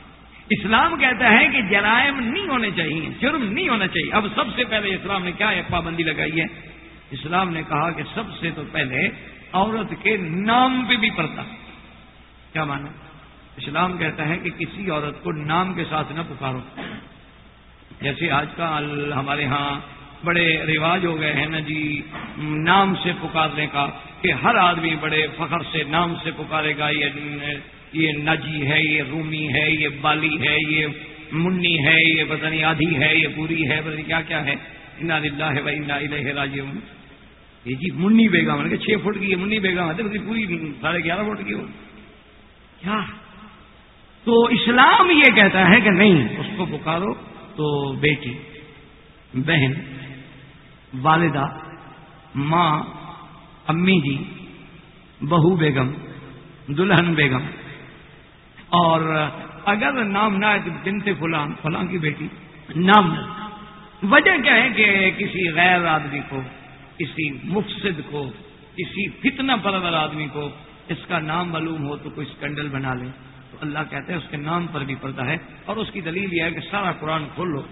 S1: اسلام کہتا ہے کہ جرائم نہیں ہونے چاہیے، جرم نہیں ہونا چاہیے۔ اب سب سے پہلے اسلام نے کیا پابندی لگائی ہے؟ اسلام نے کہا کہ سب سے تو پہلے عورت کے نام پہ بھی پڑتا کیا مانا؟ اسلام کہتا ہے کہ کسی عورت کو نام کے ساتھ نہ پکارو۔ جیسے آج کل ہمارے ہاں بڑے رواج ہو گئے ہیں نا جی نام سے پکارنے کا کہ ہر آدمی بڑے فخر سے نام سے پکارے گا، یہ یہ نجی ہے، یہ رومی ہے، یہ بالی ہے، یہ منی ہے، یہ پتہ نہیں آدھی ہے، یہ پوری ہے، پتہ نہیں کیا کیا ہے۔ انا للہ ہے بھائی انہ راجی یہ جی منی بیگم کہ چھ فٹ کی یہ منی بیگم ہے پوری ساڑھے گیارہ فٹ کی ہو۔ کیا؟ تو اسلام یہ کہتا ہے کہ نہیں، اس کو پکارو تو بیٹی، بہن والدہ، ماں، امی جی بہو بیگم، دلہن بیگم۔ اور اگر نام نہ ہے بنتے فلان فلان کی بیٹی۔ نام۔ وجہ کیا ہے کہ کسی غیر آدمی کو، کسی مفسد کو، کسی فتنہ پرور آدمی کو اس کا نام معلوم ہو تو کوئی اسکینڈل بنا لے۔ تو اللہ کہتے ہیں اس کے نام پر بھی پڑتا ہے اور اس کی دلیل یہ ہے کہ سارا قرآن کھول لو۔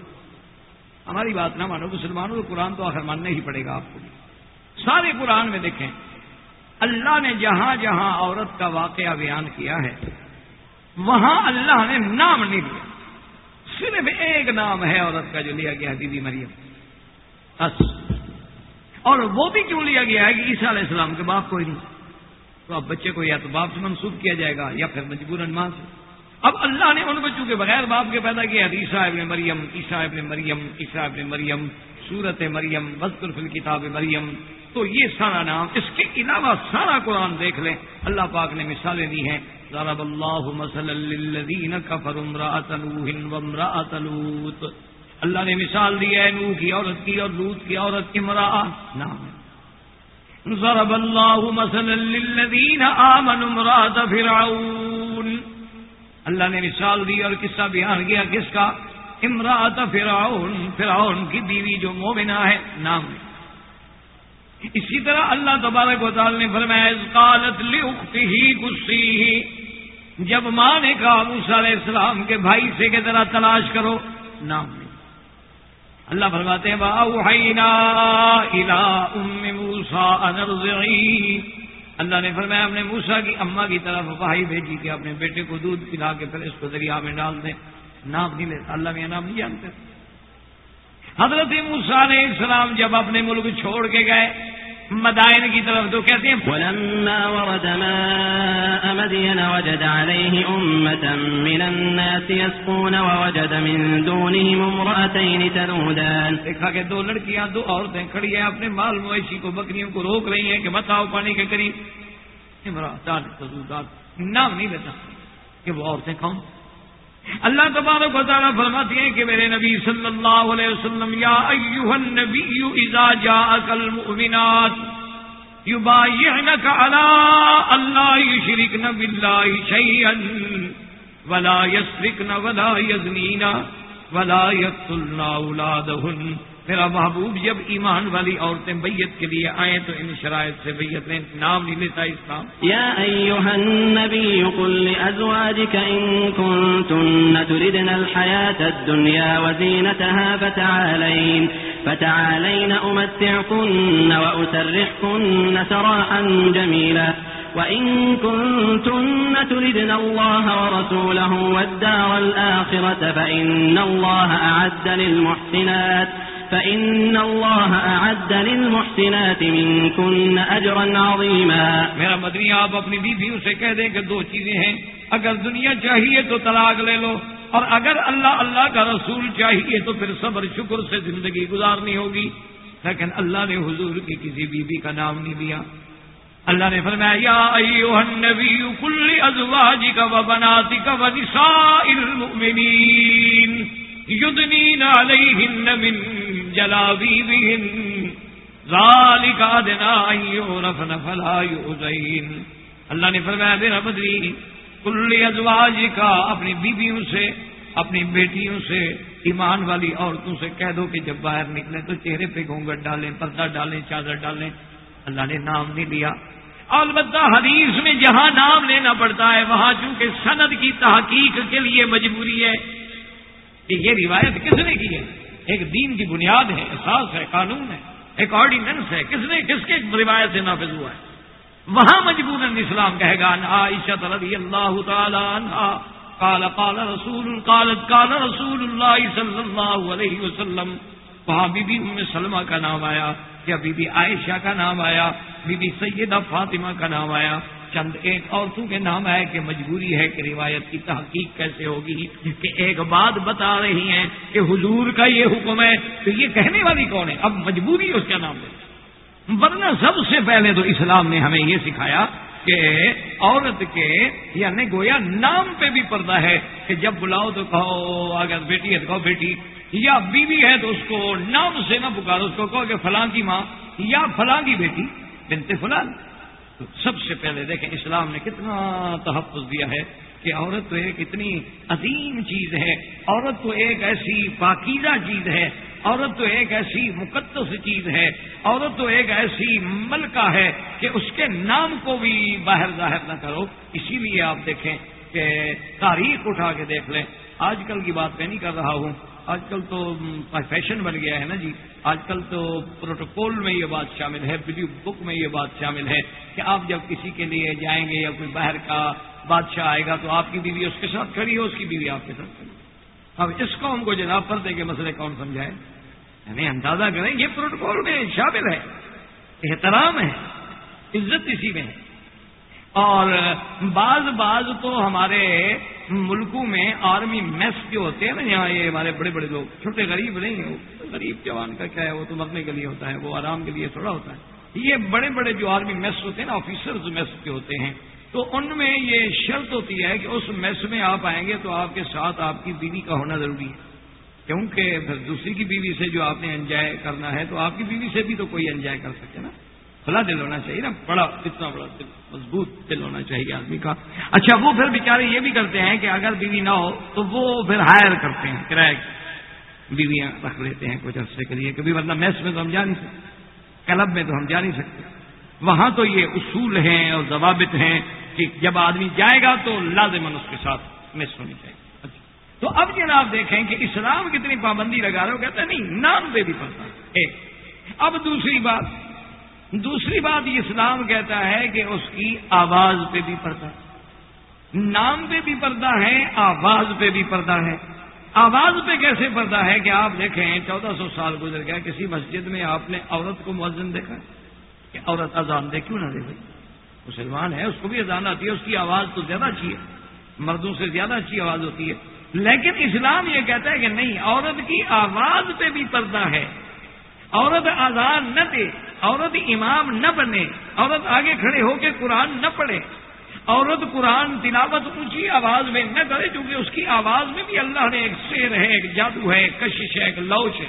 S1: ہماری بات نہ مانو، مسلمانوں کو قرآن تو آخر ماننا ہی پڑے گا آپ کو۔ سارے قرآن میں دیکھیں، اللہ نے جہاں جہاں عورت کا واقعہ بیان کیا ہے، وہاں اللہ نے نام نہیں لیا۔ صرف ایک نام ہے عورت کا جو لیا گیا بی بی مریم۔ اس اور وہ بھی کیوں لیا گیا ہے کہ عیسیٰ علیہ السلام کے باپ کوئی نہیں؟ تو اب بچے کو یا تو باپ سے منسوخ کیا جائے گا یا پھر مجبور ماں سے۔ اب اللہ نے ان بچوں کے بغیر باپ کے پیدا کیا عیسیٰ ابن مریم، عیسیٰ ابن مریم، عیسیٰ ابن مریم سورت مریم وزقر فل کتاب مریم۔ تو یہ سارا نام، اس کے علاوہ سارا قرآن دیکھ لیں۔ اللہ پاک نے مثالیں دی ہیں۔ ضرب اللہ مثلا للذین کفروا نوح وامرأة لوط۔ اللہ نے مثال دی ہے، نوح کی عورت کی اور لوط کی عورت کی امرأة نام ضرب اللہ مثلا للذین آمنوا امرأة فرعون۔ اللہ نے مثال دی اور قصہ بیان کیا کس کا؟ امراط فرعون فرعون کی بیوی جو مومنہ ہے، نام اسی طرح اللہ تبارک و تعالی نے فرمایا قالت لأخته قصیه جب ماں نے کہا موسا علیہ السلام کے بھائی سے کہ ذرا تلاش کرو، نام نہیں اللہ فرماتے ہیں باؤنا ام موسا انرزعی اللہ نے فرمایا اپنے موسا کی اما کی طرف بھائی بھیجی کہ اپنے بیٹے کو دودھ پلا کے پھر اس کو دریا میں ڈال دیں۔ نام نہیں لیتا، اللہ میں نام نہیں جانتے۔ حضرت موسا علیہ السلام جب اپنے ملک چھوڑ کے گئے مدائن کی طرف تو کہتے ہیں
S2: مدين وجد عليه أمة من الناس يسقون ووجد من دونهم امرأتين تنودان.
S1: دیکھا کہ دو لڑکیاں دو عورتیں کھڑی ہیں اپنے مال مویشی کو بکریوں کو روک رہی ہیں کہ مت آؤ پانی کے قریب۔ امراطان تزودان نام نہیں لیتا کہ وہ عورتیں کون۔ اللہ تبارک و تعالیٰ فرماتی ہیں کہ میرے نبی صلی اللہ علیہ وسلم، یا ایوہ النبی اذا جاءک المؤمنات، یبایعنک علا اللہ یشرکن باللہ شیئن ولا یسرکن ولا یزنین ولا یقتلن اولادہن۔ میرا محبوب جب ایمان والی عورتیں بیت کے لیے آئیں تو ان شرائط سے بیت لیں نام نہیں لیتا اسلام۔
S2: یا ایوہا النبی قل لأزواجك ان کنتن تردن الحیاة الدنیا وزینتها فتعالین فتعالین امتعكن وأسرحكن سراحا جميلا وإن كنتن تردن الله ورسوله والدار الآخرة فإن الله أعد للمحسنات۔ فإن الله أعد للمحسنات منكن أجرا عظيما
S1: میرا مدنی، آپ اپنی بیویوں سے کہہ دیں کہ دو چیزیں ہیں۔ اگر دنیا چاہیے تو طلاق لے لو، اور اگر اللہ اللہ کا رسول چاہیے تو پھر صبر، شکر سے زندگی گزارنی ہوگی۔ لیکن اللہ نے حضور کی کسی بیوی بی کا نام نہیں دیا اللہ نے فرمایا، یا ایوہ النبی کل ازواجک و بناتک و نساء المؤمنین یدنین علیہن من جلابیبہن ذالک ادنا ایورفن فلا یؤذین۔ اللہ نے فرمایا، میرا بدری، کل ازواجکا اپنی بیبیوں سے، اپنی بیٹیوں سے، ایمان والی عورتوں سے کہہ دو کہ جب باہر نکلیں تو چہرے پہ گھونگٹ ڈالیں، پردہ ڈالیں، چادر ڈالیں۔ اللہ نے نام نہیں لیا البتہ حدیث میں جہاں نام لینا پڑتا ہے، وہاں چونکہ سند کی تحقیق کے لیے مجبوری ہے کہ یہ روایت کس نے کی ہے؟ ایک دین کی بنیاد ہے احساس ہے، قانون ہے، ایک آرڈیننس ہے، کس نے کس کے روایت سے نافذ ہوا ہے؟ وہاں مجبور اسلام کہے گا عائشہ رضی اللہ تعالی عنہ قال قال رسول، قالت، قال رسول اللہ صلی اللہ علیہ وسلم. وہاں بی بی ام سلمہ کا نام آیا، یا بی بی عائشہ کا نام آیا، بی بی سیدہ فاطمہ کا نام آیا چند ایک عورتوں کے نام آئے کہ مجبوری ہے کہ روایت کی تحقیق کیسے ہوگی کہ ایک بات بتا رہی ہیں کہ حضور کا یہ حکم ہے، تو یہ کہنے والی کون ہے؟ اب مجبوری اس کا نام لے ورنہ سب سے پہلے تو اسلام نے ہمیں یہ سکھایا کہ عورت کے یعنی گویا نام پہ بھی پردہ ہے کہ جب بلاؤ تو کہو، اگر بیٹی ہے تو کہو بیٹی، یا بیوی ہے تو اس کو نام سے نہ پکارو، اس کو کہو کہ فلاں کی ماں، یا فلاں کی بیٹی بنتے فلان۔ تو سب سے پہلے دیکھیں اسلام نے کتنا تحفظ دیا ہے کہ عورت تو ایک اتنی عظیم چیز ہے، عورت تو ایک ایسی پاکیزہ چیز ہے، عورت تو ایک ایسی مقدس چیز ہے، عورت تو ایک ایسی ملکہ ہے کہ اس کے نام کو بھی باہر ظاہر نہ کرو۔ اسی لیے آپ دیکھیں کہ تاریخ اٹھا کے دیکھ لیں۔ آج کل کی بات میں نہیں کر رہا ہوں۔ آج کل تو فیشن بن گیا ہے نا جی۔ آج کل تو پروٹوکول میں یہ بات شامل ہے، ویڈیو بک میں یہ بات شامل ہے کہ آپ جب کسی کے لیے جائیں گے یا کوئی باہر کا بادشاہ آئے گا تو آپ کی بیوی اس کے ساتھ کھڑی ہو اس کی بیوی آپ کے ساتھ کھڑی اب اس قوم کو جناب پردے کے مسئلے کون سمجھائے؟ یعنی اندازہ کریں، یہ پروٹوکول میں شامل ہے، احترام ہے، عزت اسی میں ہے۔ اور بعض بعض تو ہمارے ملکوں میں آرمی میس جو ہوتے ہیں نا، یہاں یہ ہمارے بڑے بڑے لوگ، چھوٹے غریب نہیں ہیں غریب جوان کا کیا ہے، وہ تو مرنے کے لیے ہوتا ہے، وہ آرام کے لیے تھوڑا ہوتا ہے۔ یہ بڑے بڑے جو آرمی میس ہوتے ہیں نا، آفیسرز میس کے ہوتے ہیں، تو ان میں یہ شرط ہوتی ہے کہ اس میس میں آپ آئیں گے تو آپ کے ساتھ آپ کی بیوی کا ہونا ضروری ہے۔ کیونکہ پھر دوسری کی بیوی سے جو آپ نے انجوائے کرنا ہے، تو آپ کی بیوی سے بھی تو کوئی انجوائے کر سکے نا۔ کھلا دل ہونا چاہیے نا، بڑا اتنا بڑا دل، مضبوط دل ہونا چاہیے آدمی کا۔ اچھا وہ پھر بیچارے یہ بھی کرتے ہیں کہ اگر بیوی نہ ہو تو وہ پھر ہائر کرتے ہیں، کرایہ بیویاں رکھ لیتے ہیں کچھ عرصے کے لیے، کبھی ورنہ میس میں تو ہم جا نہیں سکتے، کلب میں تو ہم جا نہیں سکتے۔ وہاں تو یہ اصول ہیں اور ضوابط ہیں کہ جب آدمی جائے گا تو لازمن اس کے ساتھ میس ہونی چاہیے۔ اچھا تو اب جی جناب دیکھیں کہ اسلام کتنی پابندی لگا رہے ہو کہتے ہیں، نہیں، نام پہ بھی پڑتا ایک، اب دوسری بات دوسری بات اسلام کہتا ہے کہ اس کی آواز پہ بھی پردہ نام پہ بھی پردہ ہے، آواز پہ بھی پردہ ہے۔ آواز پہ کیسے پردہ ہے کہ آپ دیکھیں، چودہ سو سال گزر گیا کسی مسجد میں آپ نے عورت کو مؤذن دیکھا؟ کہ عورت اذان دے کیوں نہ دے بھائی؟ مسلمان ہے، اس کو بھی اذان آتی ہے، اس کی آواز تو زیادہ اچھی ہے۔ مردوں سے زیادہ اچھی آواز ہوتی ہے۔ لیکن اسلام یہ کہتا ہے کہ نہیں، عورت کی آواز پہ بھی پردہ ہے۔ عورت آزاد نہ دے، عورت امام نہ بنے، عورت آگے کھڑے ہو کے قرآن نہ پڑھے۔ عورت قرآن تلاوت اونچی آواز میں نہ کرے، کیونکہ اس کی آواز میں بھی اللہ نے ایک شیر ہے، ایک جادو ہے، ایک کشش ہے، ایک لوچ ہے۔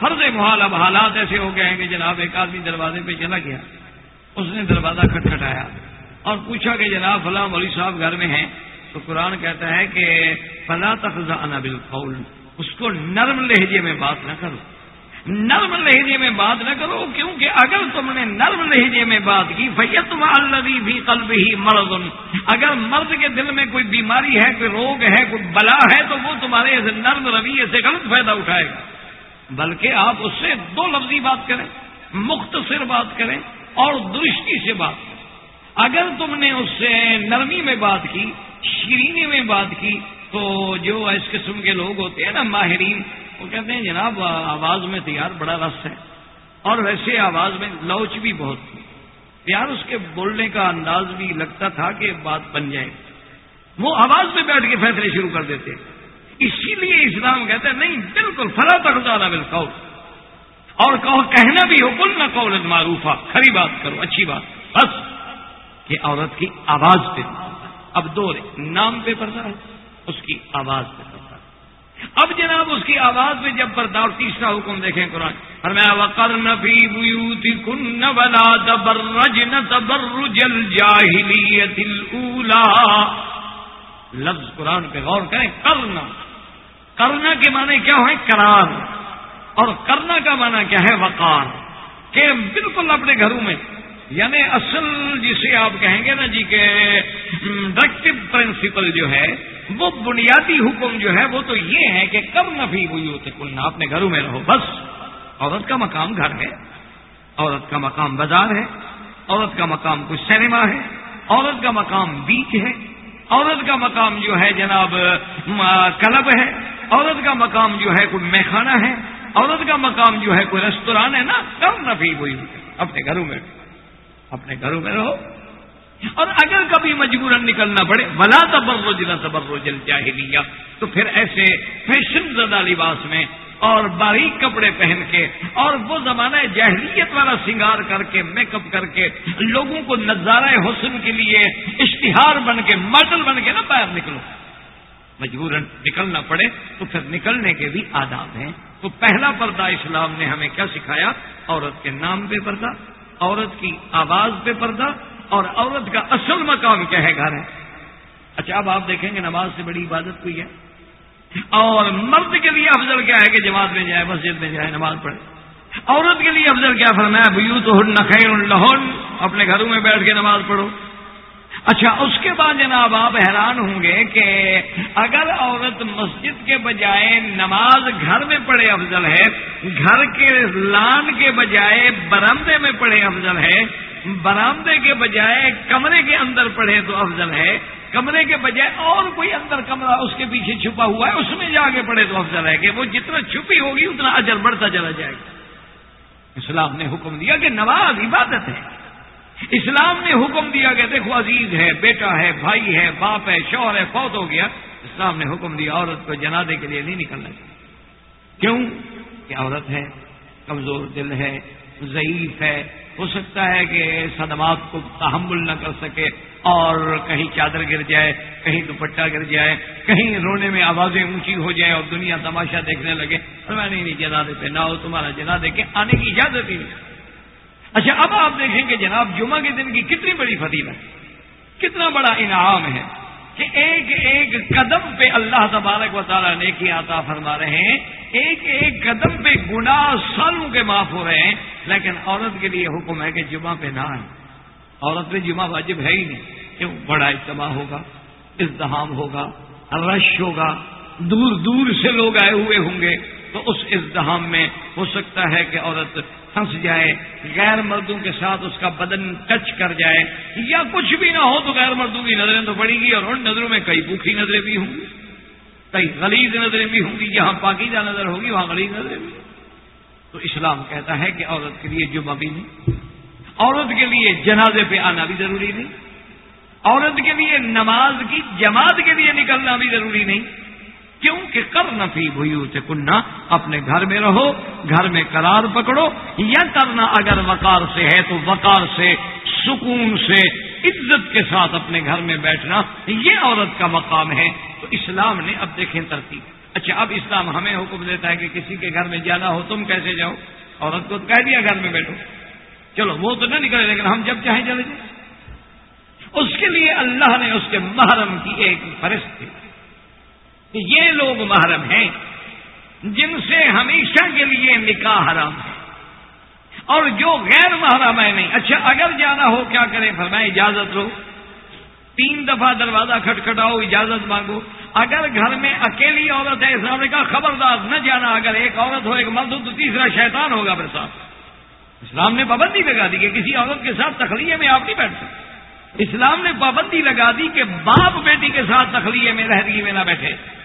S1: فرض محال اب حالات ایسے ہو گئے ہیں کہ جناب ایک آدمی دروازے پہ چلا گیا، اس نے دروازہ کھٹکھٹایا اور پوچھا کہ جناب فلاں مولوی صاحب گھر میں ہیں؟ تو قرآن کہتا ہے کہ فلاں تفزا بالقول۔ اس کو نرم لہجے میں بات نہ کرو۔ نرم لہجے میں بات نہ کرو، کیونکہ اگر تم نے نرم لہجے میں بات کی فیت الدی بھی قلب ہی مرد اگر مرد کے دل میں کوئی بیماری ہے، کوئی روگ ہے، کوئی بلا ہے، تو وہ تمہارے نرم رویے سے غلط فائدہ اٹھائے گا۔ بلکہ آپ اس سے دو لفظی بات کریں، مختصر بات کریں اور درستی سے بات کریں۔ اگر تم نے اس سے نرمی میں بات کی، شیرینی میں بات کی تو جو اس قسم کے لوگ ہوتے ہیں نا ماہرین، وہ کہتے ہیں، جناب، آواز میں تیار بڑا رس ہے۔ اور ویسے آواز میں لوچ بھی بہت تھی۔ پیار اس کے بولنے کا انداز بھی لگتا تھا کہ بات بن جائے۔ وہ آواز میں بیٹھ کے فیصلے شروع کر دیتے۔ اسی لیے اسلام کہتے ہیں نہیں، بالکل، فلا تخا بالکل اور کہو، کہنا بھی ہو کل نہ قول معروف کھری بات کرو، اچھی بات۔ بس یہ عورت کی آواز پہ۔ اب دو نام پہ پڑتا ہے۔ اس کی آواز پہ پڑتا ہے۔ اب جناب اس کی آواز میں جب پردہ اور تیسرا حکم دیکھیں قرآن۔ اور میں وکر نبی بوتی کن بلا تبر رج نہ تبر جل لفظ قرآن پہ غور کریں کرنا کرنا کے معنی کیا ہے کرار اور کرنا کا معنی کیا ہے؟ وقار۔ کہ بالکل اپنے گھروں میں یعنی اصل جسے آپ کہیں گے نا جی کہ ڈائریکٹو پرنسپل جو ہے وہ بنیادی حکم جو ہے وہ تو یہ ہے کہ کم نہ بھی ہوئی ہوتے کل نہ اپنے گھروں میں رہو، بس۔ عورت کا مقام گھر ہے، عورت کا مقام بازار ہے، عورت کا مقام کوئی سینما ہے، عورت کا مقام بیچ ہے، عورت کا مقام جو ہے جناب کلب ہے، عورت کا مقام جو ہے کوئی میخانہ ہے، عورت کا مقام جو ہے کوئی ریستوران ہے نا، کم نہ بھی ہوئی ہوتے اپنے گھروں میں اپنے گھروں میں رہو۔ اور اگر کبھی مجبوراً نکلنا پڑے بلا تبر جنا تبر جل تو پھر ایسے فیشن زدہ لباس میں اور باریک کپڑے پہن کے اور وہ زمانہ جہلیت والا سنگار کر کے میک اپ کر کے لوگوں کو نظارہ حسن کے لیے اشتہار بن کے، ماڈل بن کے نا باہر نکلو۔ مجبوراً نکلنا پڑے تو پھر نکلنے کے بھی آداب ہیں۔ تو پہلا پردہ اسلام نے ہمیں کیا سکھایا؟ عورت کے نام پہ پردہ، عورت کی آواز پہ پردہ اور عورت کا اصل مقام کیا ہے گھر؟ ہے اچھا اب آپ دیکھیں گے نماز سے بڑی عبادت کوئی ہے؟ اور مرد کے لیے افضل کیا ہے کہ جماعت میں جائے، مسجد میں جائے، نماز پڑھے؟ عورت کے لیے افضل کیا فرمایا؟ بھیو تو نخیر لہن، اپنے گھروں میں بیٹھ کے نماز پڑھو۔ اچھا اس کے بعد جناب آپ حیران ہوں گے کہ اگر عورت مسجد کے بجائے نماز گھر میں پڑھے افضل ہے، گھر کے لان کے بجائے برامدے میں پڑھے افضل ہے برامدے کے بجائے کمرے کے اندر پڑھے تو افضل ہے۔ کمرے کے بجائے اور کوئی اندر کمرہ اس کے پیچھے چھپا ہوا ہے، اس میں جا کے پڑھے تو افضل ہے کہ وہ جتنا چھپی ہوگی اتنا اجر بڑھتا چلا جائے گا۔ اسلام نے حکم دیا کہ نماز عبادت ہے۔ اسلام نے حکم دیا کہ دیکھو عزیز ہے، بیٹا ہے، بھائی ہے، باپ ہے، شوہر ہے، فوت ہو گیا۔ اسلام نے حکم دیا عورت کو جنادے کے لیے نہیں نکلنا چاہیے۔ کیوں؟ کہ عورت ہے، کمزور دل ہے، ضعیف ہے ہو سکتا ہے کہ صدمات کو تحمل نہ کر سکے اور کہیں چادر گر جائے، کہیں دوپٹہ گر جائے، کہیں رونے میں آوازیں اونچی ہو جائے اور دنیا تماشا دیکھنے لگے۔ میں نہیں جنادے پہ نہ ہو تمہارا جنادے کے آنے کی اجازت ہی نہیں۔ اچھا اب آپ دیکھیں کہ جناب جمعہ کے دن کی کتنی بڑی فضیلت کتنا بڑا انعام ہے۔ کہ ایک ایک قدم پہ اللہ تبارک و تعالیٰ نے کی عطا فرما رہے ہیں، ایک ایک قدم پہ گنا سالوں کے معاف ہو رہے ہیں، لیکن عورت کے لیے حکم ہے کہ جمعہ پہ نہ آئے عورت پہ جمعہ واجب ہے ہی نہیں، کیوں؟ بڑا اجتماع ہوگا ازدہام ہوگا، رش ہوگا، دور دور سے لوگ آئے ہوئے ہوں گے۔ تو اس ازدہام میں ہو سکتا ہے کہ عورت پھنس جائے، غیر مردوں کے ساتھ اس کا بدن ٹچ کر جائے، یا کچھ بھی نہ ہو تو غیر مردوں کی نظریں تو پڑیں گی اور ان نظروں میں کئی بھوکھی نظریں بھی ہوں گی۔ کئی غلیظ نظریں بھی ہوں گی، جہاں پاکیزہ نظر ہوگی، وہاں غلیظ نظریں بھی۔ تو اسلام کہتا ہے کہ عورت کے لیے جمعہ بھی نہیں، عورت کے لیے جنازے پہ آنا بھی ضروری نہیں، عورت کے لیے نماز کی جماعت کے لیے نکلنا بھی ضروری نہیں۔ کیونکہ کر نفی بھوئی سے کننا اپنے گھر میں رہو، گھر میں قرار پکڑو، یا کرنا اگر وقار سے ہے تو وقار سے، سکون سے، عزت کے ساتھ اپنے گھر میں بیٹھنا، یہ عورت کا مقام ہے۔ تو اسلام نے اب دیکھیں ترتیب۔ اچھا اب اسلام ہمیں حکم دیتا ہے کہ کسی کے گھر میں جانا ہو، تم کیسے جاؤ؟ عورت کو کہہ دیا گھر میں بیٹھو۔ چلو، وہ تو نہ نکلے، لیکن ہم جب چاہیں چلے جائیں۔ اس کے لیے اللہ نے اس کے محرم کی ایک فرست یہ لوگ محرم ہیں جن سے ہمیشہ کے لیے نکاح حرام ہے۔ اور جو غیر محرم ہے نہیں۔ اچھا اگر جانا ہو، کیا کریں؟ فرمائیں اجازت لو تین دفعہ دروازہ کھٹکھٹاؤ، اجازت مانگو۔ اگر گھر میں اکیلی عورت ہے اسلام نے کہا خبردار نہ جانا۔ اگر ایک عورت ہو، ایک مرد ہو، تو تیسرا شیطان ہوگا میرے ساتھ اسلام نے پابندی لگا دی کہ کسی عورت کے ساتھ تخلیے میں آپ نہیں بیٹھ سکتے۔ اسلام نے پابندی لگا دی کہ باپ بیٹی کے ساتھ تخلیے میں رہدگی میں نہ بیٹھے۔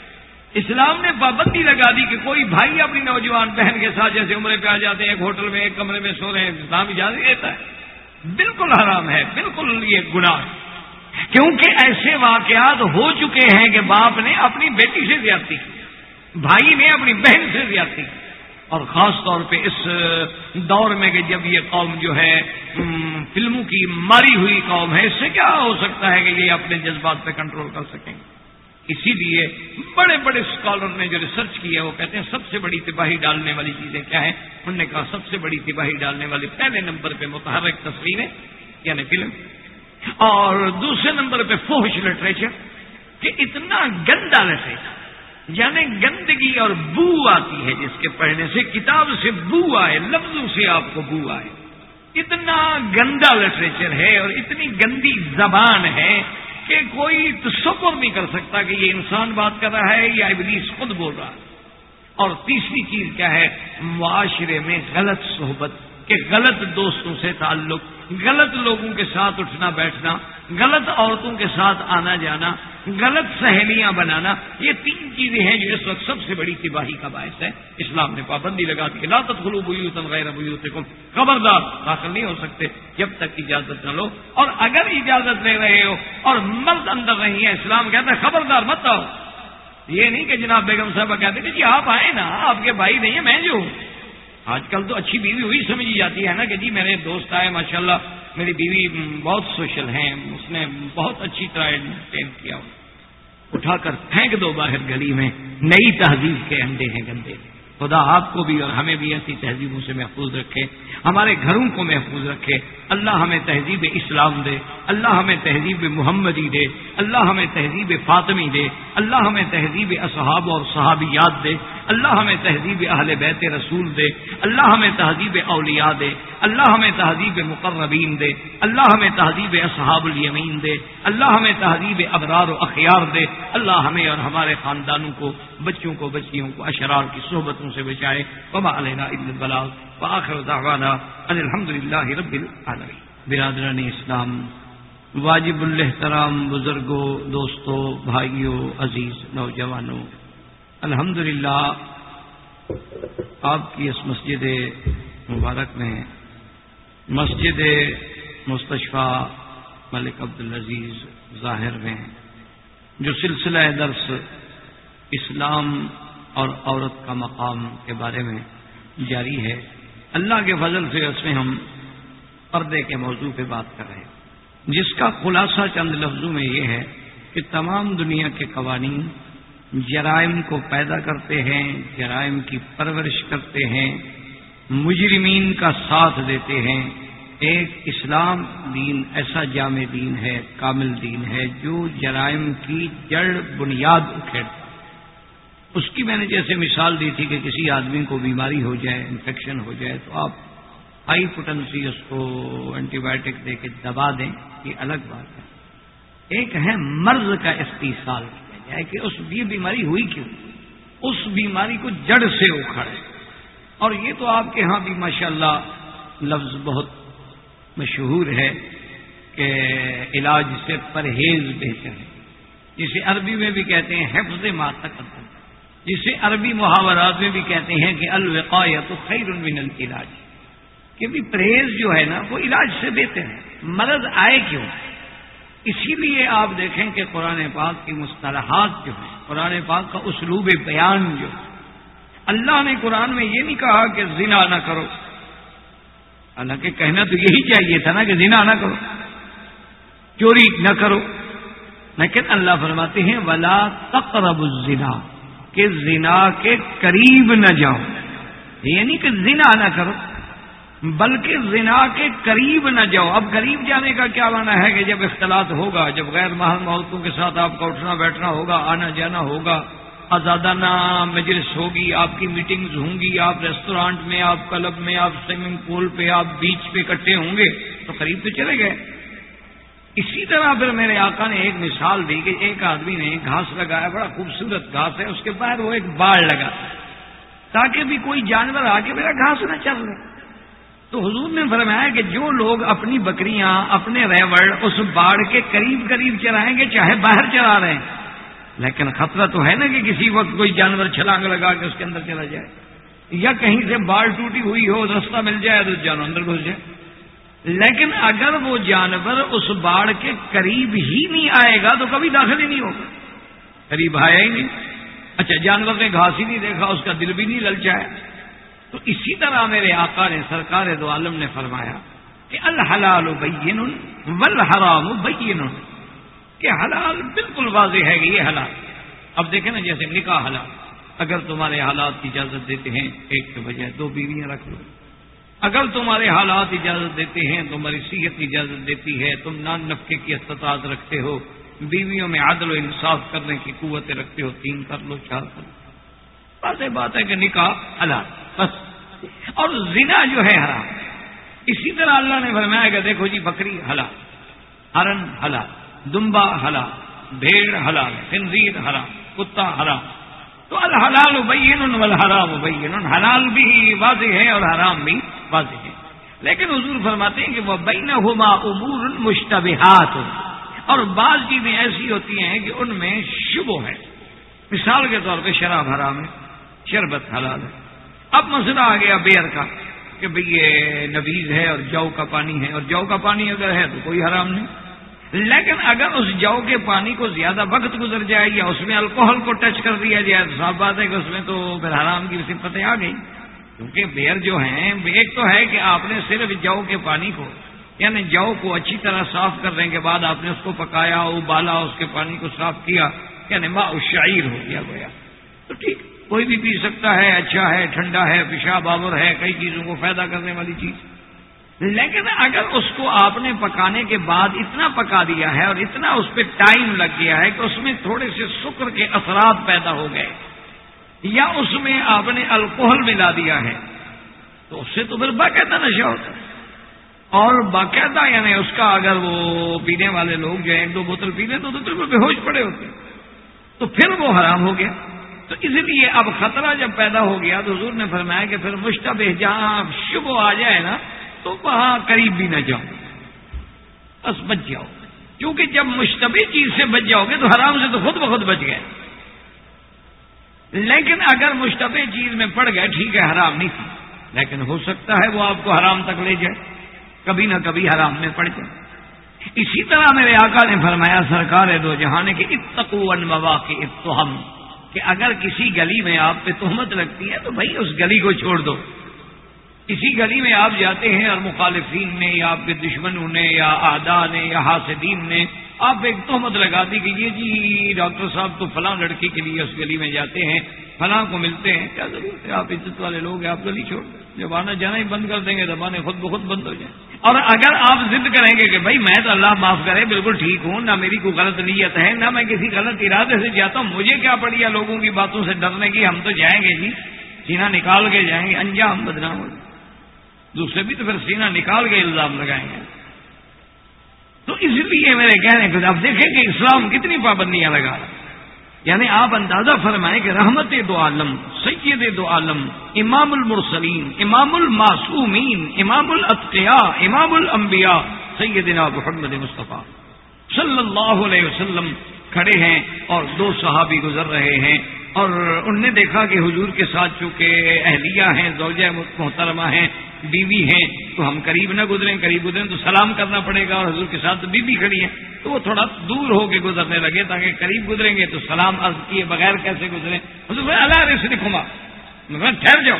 S1: اسلام نے پابندی لگا دی کہ کوئی بھائی اپنی نوجوان بہن کے ساتھ جیسے عمرے پہ آ جاتے ہیں، ایک ہوٹل میں، ایک کمرے میں سو رہے ہیں، اسلام اجازت دیتا ہے۔ بالکل حرام ہے، بالکل یہ گناہ کیونکہ ایسے واقعات ہو چکے ہیں کہ باپ نے اپنی بیٹی سے زیادتی کی، بھائی نے اپنی بہن سے زیادتی کی۔ اور خاص طور پہ اس دور میں کہ جب یہ قوم جو ہے فلموں کی ماری ہوئی قوم ہے، اس سے کیا ہو سکتا ہے کہ یہ اپنے جذبات پہ کنٹرول کر سکیں؟ گے اسی لیے بڑے بڑے اسکالر نے جو ریسرچ کی ہے، وہ کہتے ہیں سب سے بڑی تباہی ڈالنے والی چیزیں کیا ہیں؟ انہوں نے کہا سب سے بڑی تباہی ڈالنے والی پہلے نمبر پہ متحرک تصویریں یعنی فلم، اور دوسرے نمبر پہ فوش لٹریچر کہ اتنا گندا لٹریچر یعنی گندگی اور بو آتی ہے جس کے پڑھنے سے، کتاب سے بو آئے، لفظوں سے آپ کو بو آئے۔ اتنا گندا لٹریچر ہے اور اتنی گندی زبان ہے کہ کوئی تصور نہیں کر سکتا کہ یہ انسان بات کر رہا ہے یا ابلیس خود بول رہا ہے۔ اور تیسری چیز کیا ہے؟ معاشرے میں غلط صحبت کہ غلط دوستوں سے تعلق غلط لوگوں کے ساتھ اٹھنا بیٹھنا، غلط عورتوں کے ساتھ آنا جانا، غلط سہیلیاں بنانا، یہ تین چیزیں ہیں جو اس وقت سب سے بڑی تباہی کا باعث ہے۔ اسلام نے پابندی لگا دی لاطت خلو بوتم غیر بوتکم خبردار، داخل نہیں ہو سکتے جب تک اجازت نہ لو۔ اور اگر اجازت لے رہے ہو اور مرد اندر نہیں ہے، اسلام کہتا ہے خبردار مت آؤ۔ یہ نہیں کہ جناب بیگم صاحبہ کہتے کہ جی آپ آئے نا، آپ کے بھائی نہیں ہے، میں جو ہوں۔ آج کل تو اچھی بیوی ہوئی سمجھی جاتی ہے نا کہ جی میرے دوست آئے، ماشاءاللہ، میری بیوی بہت سوشل ہیں، اس نے بہت اچھی طرح کیا۔ اٹھا کر پھینک دو باہر گلی میں، نئی تہذیب کے انڈے ہیں گندے۔ خدا آپ کو بھی اور ہمیں بھی ایسی تہذیبوں سے محفوظ رکھے، ہمارے گھروں کو محفوظ رکھے۔ اللہ ہمیں تہذیب اسلام دے، اللہ ہمیں تہذیب محمدی دے، اللہ ہمیں تہذیب فاطمی دے، اللہ ہمیں تہذیب اصحاب اور صحابیات دے۔ اللہ ہمیں تہذیب اہل بیت رسول دے، اللہ ہمیں تہذیب اولیاء دے، اللہ ہمیں تہذیب مقربین دے، اللہ ہمیں تہذیب اصحاب الیمین دے، اللہ ہمیں تہذیب ابرار و اخیار دے، اللہ ہمیں اور ہمارے خاندانوں کو، بچوں کو، بچیوں کو، اشرار کی صحبتوں سے بچائے۔ وبا علینا بلاغ وآخر دعوانا ان الحمد للہ رب العالمین۔ برادران اسلام، واجب الحترام بزرگوں، دوستوں، بھائیوں، عزیز، نوجوانوں الحمد آپ کی اس مسجد مبارک میں مسجد مستشفہ ملک عبدالعزیز ظاہر میں، جو سلسلہ درس اسلام اور عورت کا مقام کے بارے میں جاری ہے، اللہ کے فضل سے اس میں ہم پردے کے موضوع پہ بات کر رہے ہیں۔ جس کا خلاصہ چند لفظوں میں یہ ہے کہ تمام دنیا کے قوانین جرائم کو پیدا کرتے ہیں، جرائم کی پرورش کرتے ہیں، مجرمین کا ساتھ دیتے ہیں۔ ایک اسلام دین ایسا جامع دین ہے، کامل دین ہے، جو جرائم کی جڑ بنیاد اکھیڑتا اس کی میں نے جیسے مثال دی تھی کہ کسی آدمی کو بیماری ہو جائے، انفیکشن ہو جائے، تو آپ ہائی پوٹنسی اس کو اینٹی بایوٹک دے کے دبا دیں، یہ الگ بات ہے۔ ایک ہے مرض کا استحصال۔ کیا جائے کہ اس یہ بیماری ہوئی کیوں؟ اس بیماری کو جڑ سے اکھڑے اور یہ تو آپ کے ہاں بھی ماشاءاللہ لفظ بہت مشہور ہے کہ علاج سے پرہیز بہتر ہے۔ جسے عربی میں بھی کہتے ہیں حفظ ماتقدم جسے عربی محاورات میں بھی کہتے ہیں کہ الوقا یا تو خیر من العلاج۔ کہ بھی پرہیز جو ہے نا وہ علاج سے دیتے ہیں مرض آئے کیوں؟ اسی لیے آپ دیکھیں کہ قرآن پاک کی مصطلحات جو ہیں، قرآن پاک کا اسلوب بیان جو اللہ نے قرآن میں یہ نہیں کہا کہ زنا نہ کرو۔ حالانکہ کہنا تو یہی چاہیے تھا نا کہ زنا نہ کرو، چوری نہ کرو۔ لیکن اللہ فرماتے ہیں، ولا تقرب الزنا، کہ زنا کے قریب نہ جاؤ۔ یعنی کہ زنا نہ کرو۔ بلکہ زنا کے قریب نہ جاؤ۔ اب قریب جانے کا کیا مانا ہے کہ جب اختلاط ہوگا، جب غیر محل عورتوں کے ساتھ آپ کا اٹھنا بیٹھنا ہوگا، آنا جانا ہوگا آزادانہ مجلس ہوگی، آپ کی میٹنگز ہوں گی، آپ ریسٹورانٹ میں، آپ کلب میں، آپ سوئمنگ پول پہ، آپ بیچ پہ اکٹھے ہوں گے، تو قریب تو چلے گئے۔ اسی طرح پھر میرے آقا نے ایک مثال دی کہ ایک آدمی نے گھاس لگایا، بڑا خوبصورت گھاس ہے، اس کے بعد وہ ایک باڑ لگا، تاکہ بھی کوئی جانور آ کے میرا گھاس نہ چل لے۔ تو حضور نے فرمایا کہ جو لوگ اپنی بکریاں، اپنے ریوڑ اس باڑ کے قریب قریب چرائیں گے، چاہے باہر چلا رہے ہیں۔ لیکن خطرہ تو ہے نا کہ کسی وقت کوئی جانور چھلانگ لگا کے اس کے اندر چلا جائے۔ یا کہیں سے باڑ ٹوٹی ہوئی ہو، رستہ مل جائے تو جانور اندر گھس جائے۔ لیکن اگر وہ جانور اس باڑ کے قریب ہی نہیں آئے گا تو کبھی داخل ہی نہیں ہوگا۔ قریب آیا ہی نہیں۔ اچھا جانور نے گھاس ہی نہیں دیکھا، اس کا دل بھی نہیں للچایا۔ تو اسی طرح میرے آقا نے، سرکار دو عالم نے فرمایا کہ الحلال بین والحرام بین۔ کہ حلال بالکل واضح ہے کہ یہ حلال۔ اب دیکھیں نا جیسے نکاح حلال۔ اگر تمہارے حالات اجازت دیتے ہیں، ایک کے بجائے دو بیویاں رکھ لو۔ اگر تمہارے حالات اجازت دیتے ہیں، تمہاری صحت اجازت دیتی ہے، تم نان نفقے کی استطاعت رکھتے ہو، بیویوں میں عدل و انصاف کرنے کی قوتیں رکھتے ہو، تین کر لو، چار کر لو۔ واضح بات ہے کہ نکاح حلال۔ بس۔ اور زنا جو ہے حرام۔ اسی طرح اللہ نے فرمایا کہ دیکھو جی بکری حلال، ہرن حلال، دمبا حلال، بھیڑ حلال، خنزیر حرام، کتا حرام۔ تو الحلال ابین والحرام ابین حلال بھی واضح ہے اور حرام بھی واضح ہے۔ لیکن حضور فرماتے ہیں کہ وہ بین ہما امور مشتبہات۔ اور بعض چیزیں ایسی ہوتی ہیں کہ ان میں شبو ہے۔ مثال کے طور پہ شراب حرام ہے، شربت حلال ہے۔ اب مسئلہ آ گیا بیئر کا کہ بھئی یہ نویز ہے اور جو کا پانی ہے اور جو کا پانی اگر ہے تو کوئی حرام نہیں۔ لیکن اگر اس جو کے پانی کو زیادہ وقت گزر جائے یا اس میں الکوہل کو ٹچ کر دیا جائے تو صاف بات ہے کہ اس میں تو پھر حرام کی صفتیں آ گئی کیونکہ بیئر جو ہیں، ایک تو ہے کہ آپ نے صرف جو کے پانی کو یعنی جو کو اچھی طرح صاف کرنے کے بعد آپ نے اس کو پکایا، ابالا، اس کے پانی کو صاف کیا یعنی ماں شاعر ہو گیا گویا۔ تو ٹھیک۔ کوئی بھی پی سکتا ہے اچھا ہے، ٹھنڈا ہے، پیشاب آور ہے، کئی چیزوں کو فائدہ کرنے والی چیز۔ لیکن اگر اس کو آپ نے پکانے کے بعد اتنا پکا دیا ہے اور اتنا اس پہ ٹائم لگ گیا ہے کہ اس میں تھوڑے سے شکر کے اثرات پیدا ہو گئے، یا اس میں آپ نے الکوہل ملا دیا ہے، تو اس سے تو پھر باقاعدہ نشہ ہوتا ہے۔ اور باقاعدہ یعنی اس کا اگر وہ پینے والے لوگ جو ہیں، ایک دو بوتل پینے تو بالکل بے ہوش پڑے ہوتے تو پھر وہ حرام ہو گیا۔ تو اس لیے اب خطرہ جب پیدا ہو گیا تو حضور نے فرمایا کہ پھر مشتبہ جہاں شب آ جائے نا تو وہاں قریب بھی نہ جاؤ، بس بچ جاؤ۔ کیونکہ جب مشتبہ چیز سے بچ جاؤ گے تو حرام سے تو خود بخود بچ گئے۔ لیکن اگر مشتبہ چیز میں پڑ گئے، ٹھیک ہے، حرام نہیں تھی۔ لیکن ہو سکتا ہے وہ آپ کو حرام تک لے جائے۔ کبھی نہ کبھی حرام میں پڑ جائے۔ اسی طرح میرے آقا نے فرمایا، سرکار دو جہانے کے اتقو مواقع اتحم کہ اگر کسی گلی میں آپ پہ تہمت لگتی ہے تو بھائی اس گلی کو چھوڑ دو۔ اسی گلی میں آپ جاتے ہیں اور مخالفین نے یا آپ کے دشمنوں نے یا آدا نے یا حاسدین نے آپ ایک تہمت لگا دی کہ یہ جی ڈاکٹر صاحب تو فلاں لڑکی کے لیے اس گلی میں جاتے ہیں، فلاں کو ملتے ہیں۔ کیا ضرورت ہے؟ آپ عزت والے لوگ ہیں، آپ گلی چھوڑ دیں جب آنا جانا ہی بند کر دیں گے، زبانیں خود بخود بند ہو جائیں۔ اور اگر آپ ضد کریں گے کہ بھائی میں تو اللہ معاف کرے، بالکل ٹھیک ہوں، نہ میری کوئی غلط نیت ہے، نہ میں کسی غلط ارادے سے جاتا ہوں، مجھے کیا پڑی ہے لوگوں کی باتوں سے ڈرنے کی؟ ہم تو جائیں گے جی سینہ نکال کے جائیں گے، انجام بدنام ہو دوسرے بھی تو پھر سینہ نکال کے الزام لگائیں گے۔ تو اس لیے میرے کہنے کو اب دیکھیں کہ اسلام کتنی پابندیاں لگا رہا یعنی آپ اندازہ فرمائیں کہ رحمت دو عالم، سید دو عالم، امام المرسلین، امام المعصومین، امام الاتقیاء، امام الانبیاء، سیدنا محمد مصطفیٰ صلی اللہ علیہ وسلم کھڑے ہیں اور دو صحابی گزر رہے ہیں۔ اور ان نے دیکھا کہ حضور کے ساتھ چونکہ اہلیہ ہیں، زوجہ محترمہ ہیں، بیوی ہیں، تو ہم قریب نہ گزریں، قریب گزریں تو سلام کرنا پڑے گا اور حضور کے ساتھ بیوی کھڑی ہیں۔ تو وہ تھوڑا دور ہو کے گزرنے لگے تاکہ قریب گزریں گے تو سلام عرض کیے بغیر کیسے گزریں۔ حضور اللہ ریس لکھوں میں ٹھہر جاؤ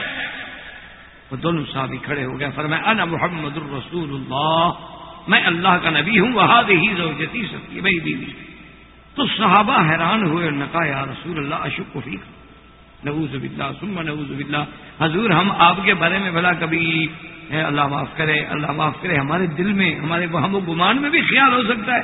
S1: وہ دونوں صاحب ہی کھڑے ہو گئے، فرمایا، انا محمد الرسول اللہ میں اللہ کا نبی ہوں وہ ہی زوجتی سکی میری بیوی۔ تو صحابہ حیران ہوئے اور نکا، یا رسول اللہ اشک فیق۔ نوز باللہ سما نوز باللہ۔ حضور، ہم آپ کے بارے میں بھلا کبھی اللہ معاف کرے، اللہ معاف کرے، ہمارے دل میں، ہمارے ہم و گمان میں بھی خیال ہو سکتا ہے۔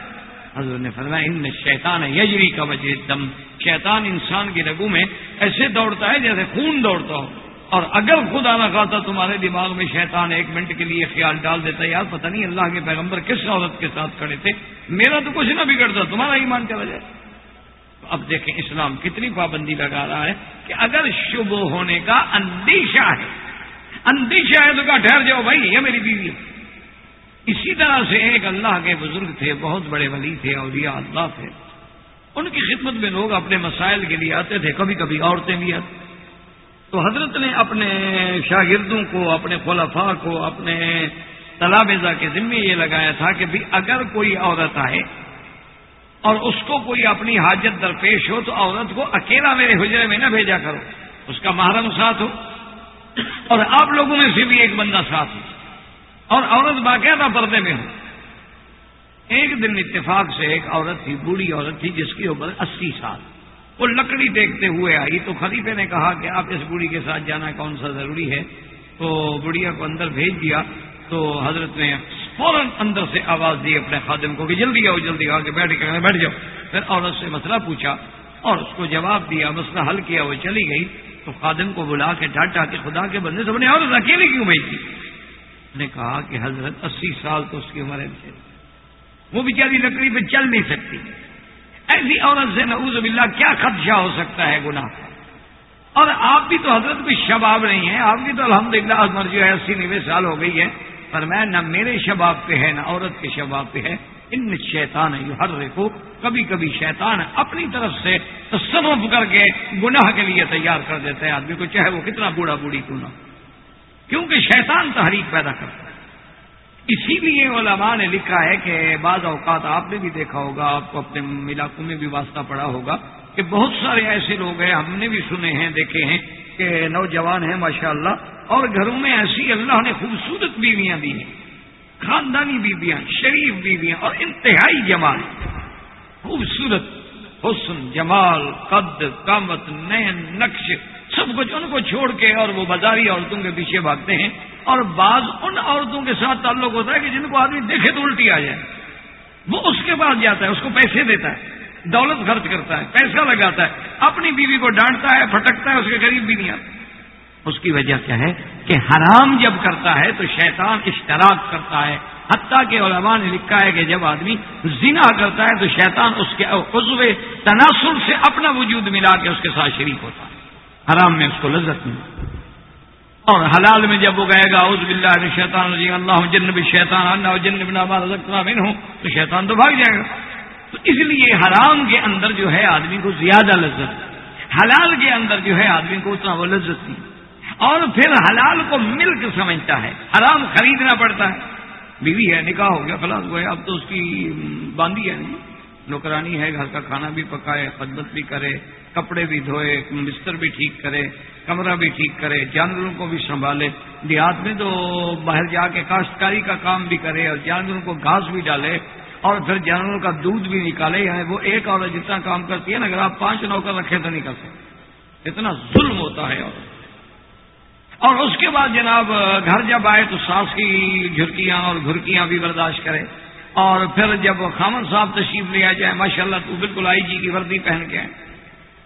S1: حضور نے فرمایا، ان شیطان یجری کا وجہ دم شیطان انسان کی رگو میں ایسے دوڑتا ہے جیسے خون دوڑتا ہو۔ اور اگر خدا نہ خاصا تمہارے دماغ میں شیطان ایک منٹ کے لیے خیال ڈال دیتا یار پتہ نہیں اللہ کے پیغمبر کس عورت کے ساتھ کھڑے تھے۔ میرا تو کچھ نہ بگڑتا، تمہارا ایمان چلا جائے۔ اب دیکھیں اسلام کتنی پابندی لگا رہا ہے کہ اگر شبہ ہونے کا اندیشہ ہے اندیشہ ہے تو کہا ٹھہر جاؤ بھائی، یہ میری بیوی اسی طرح سے ایک اللہ کے بزرگ تھے، بہت بڑے ولی تھے، اولیاء اللہ تھے۔ ان کی خدمت میں لوگ اپنے مسائل کے لیے آتے تھے، کبھی کبھی عورتیں بھی آتی۔ تو حضرت نے اپنے شاگردوں کو، اپنے خلفاء کو، اپنے تلابزہ کے ذمے یہ لگایا تھا کہ بھی اگر کوئی عورت آئے اور اس کو کوئی اپنی حاجت درپیش ہو تو عورت کو اکیلا میرے حجرے میں نہ بھیجا کرو۔ اس کا محرم ساتھ ہو۔ اور آپ لوگوں میں سے بھی ایک بندہ ساتھ ہو۔ اور عورت باقاعدہ پردے میں ہو۔ ایک دن اتفاق سے ایک عورت تھی، بوڑھی عورت تھی جس کی عمر اسی سال وہ لکڑی دیکھتے ہوئے آئی تو خلیفے نے کہا کہ آپ اس بوڑھی کے ساتھ جانا کون سا ضروری ہے تو بڑھیا کو اندر بھیج دیا تو حضرت نے فوراً اندر سے آواز دی اپنے خادم کو کہ جلدی آؤ، جلدی آ کے بیٹھ کے بیٹھ جاؤ۔ پھر عورت سے مسئلہ پوچھا اور اس کو جواب دیا، مسئلہ حل کیا، وہ چلی گئی۔ تو خادم کو بلا کے ڈانٹا کہ خدا کے بندے سب نے عورت اکیلی کیوں بھیجی نے کہا کہ حضرت اسی سال تو اس کی عمر ہے۔ وہ بیچاری لکڑی پہ چل نہیں سکتی۔ ایسی عورت سے نعوذ باللہ کیا خدشہ ہو سکتا ہے گناہ؟ اور آپ بھی تو حضرت بھی شباب نہیں ہیں، آپ بھی تو الحمدللہ للہ جو ہے، اسی نوے سال ہو گئی ہے۔ پر میں نہ میرے شباب پہ ہے، نہ عورت کے شباب پہ ہے۔ ان شیطان ہے ہر ریکو کبھی کبھی شیطان اپنی طرف سے تصرف کر کے گناہ کے لیے تیار کر دیتا ہے آدمی کو چاہے وہ کتنا بوڑھا بوڑھی کیوں نہ کیونکہ شیطان تحریک پیدا کرتا ہے۔ اسی لیے علماء نے لکھا ہے کہ بعض اوقات آپ نے بھی دیکھا ہوگا، آپ کو اپنے علاقوں میں بھی واسطہ پڑا ہوگا کہ بہت سارے ایسے لوگ ہیں، ہم نے بھی سنے ہیں، دیکھے ہیں کہ نوجوان ہیں، ماشاءاللہ، اور گھروں میں ایسی اللہ نے خوبصورت بیویاں دی ہیں، خاندانی بیویاں، شریف بیویاں اور انتہائی جمال، خوبصورت، حسن، جمال، قد کامت نین، نقش، سب کچھ ان کو چھوڑ کے اور وہ بازاری عورتوں کے پیچھے بھاگتے ہیں۔ اور بعض ان عورتوں کے ساتھ تعلق ہوتا ہے کہ جن کو آدمی دیکھے تو الٹی آ جائے۔ وہ اس کے پاس جاتا ہے، اس کو پیسے دیتا ہے۔ دولت خرچ کرتا ہے، پیسہ لگاتا ہے۔ اپنی بیوی کو ڈانٹتا ہے، پھٹکتا ہے، اس کے قریب بھی نہیں آتا۔ اس کی وجہ کیا ہے کہ حرام جب کرتا ہے تو شیطان اشتراک کرتا ہے۔ حتیٰ کہ علماء نے لکھا ہے کہ جب آدمی زنا کرتا ہے تو شیطان اس کے عزو تناسر سے اپنا وجود ملا کے اس کے ساتھ شریک ہوتا ہے۔ حرام میں اس کو لذت ملی اور حلال میں جب وہ گئے گا عز بلّہ شیطان اللہ جنب شیطان، اللہ جنب نہ ہوں تو شیطان تو بھاگ جائے گا۔ تو اس لیے حرام کے اندر جو ہے آدمی کو زیادہ لذت، حلال کے اندر جو ہے آدمی کو اتنا وہ لذت نہیں۔ اور پھر حلال کو ملک سمجھتا ہے، حرام خریدنا پڑتا ہے۔ بیوی ہے، نکاح ہو گیا فلاں ہے، اب تو اس کی باندھی ہے نہیں۔ نوکرانی ہے، گھر کا کھانا بھی پکائے، خدمت بھی کرے، کپڑے بھی دھوئے، بستر بھی ٹھیک کرے۔ کمرہ بھی ٹھیک کرے جانوروں کو بھی سنبھالے۔ دیہات میں تو باہر جا کے کاشتکاری کا کام بھی کرے اور جانوروں کو گھاس بھی ڈالے اور پھر جانوروں کا دودھ بھی نکالے۔ یعنی وہ ایک عورت جتنا کام کرتی ہے نا، اگر آپ پانچ نوکر رکھے تو نہیں کر سکتے اتنا ظلم ہوتا ہے عورت اور اس کے بعد جناب، گھر جب آئے تو ساس کی جھرکیاں اور گھرکیاں بھی برداشت کرے۔ اور پھر جب خامن صاحب تشریف لے آ جائے ماشاء اللہ تو بالکل آئی جی کی وردی پہن کے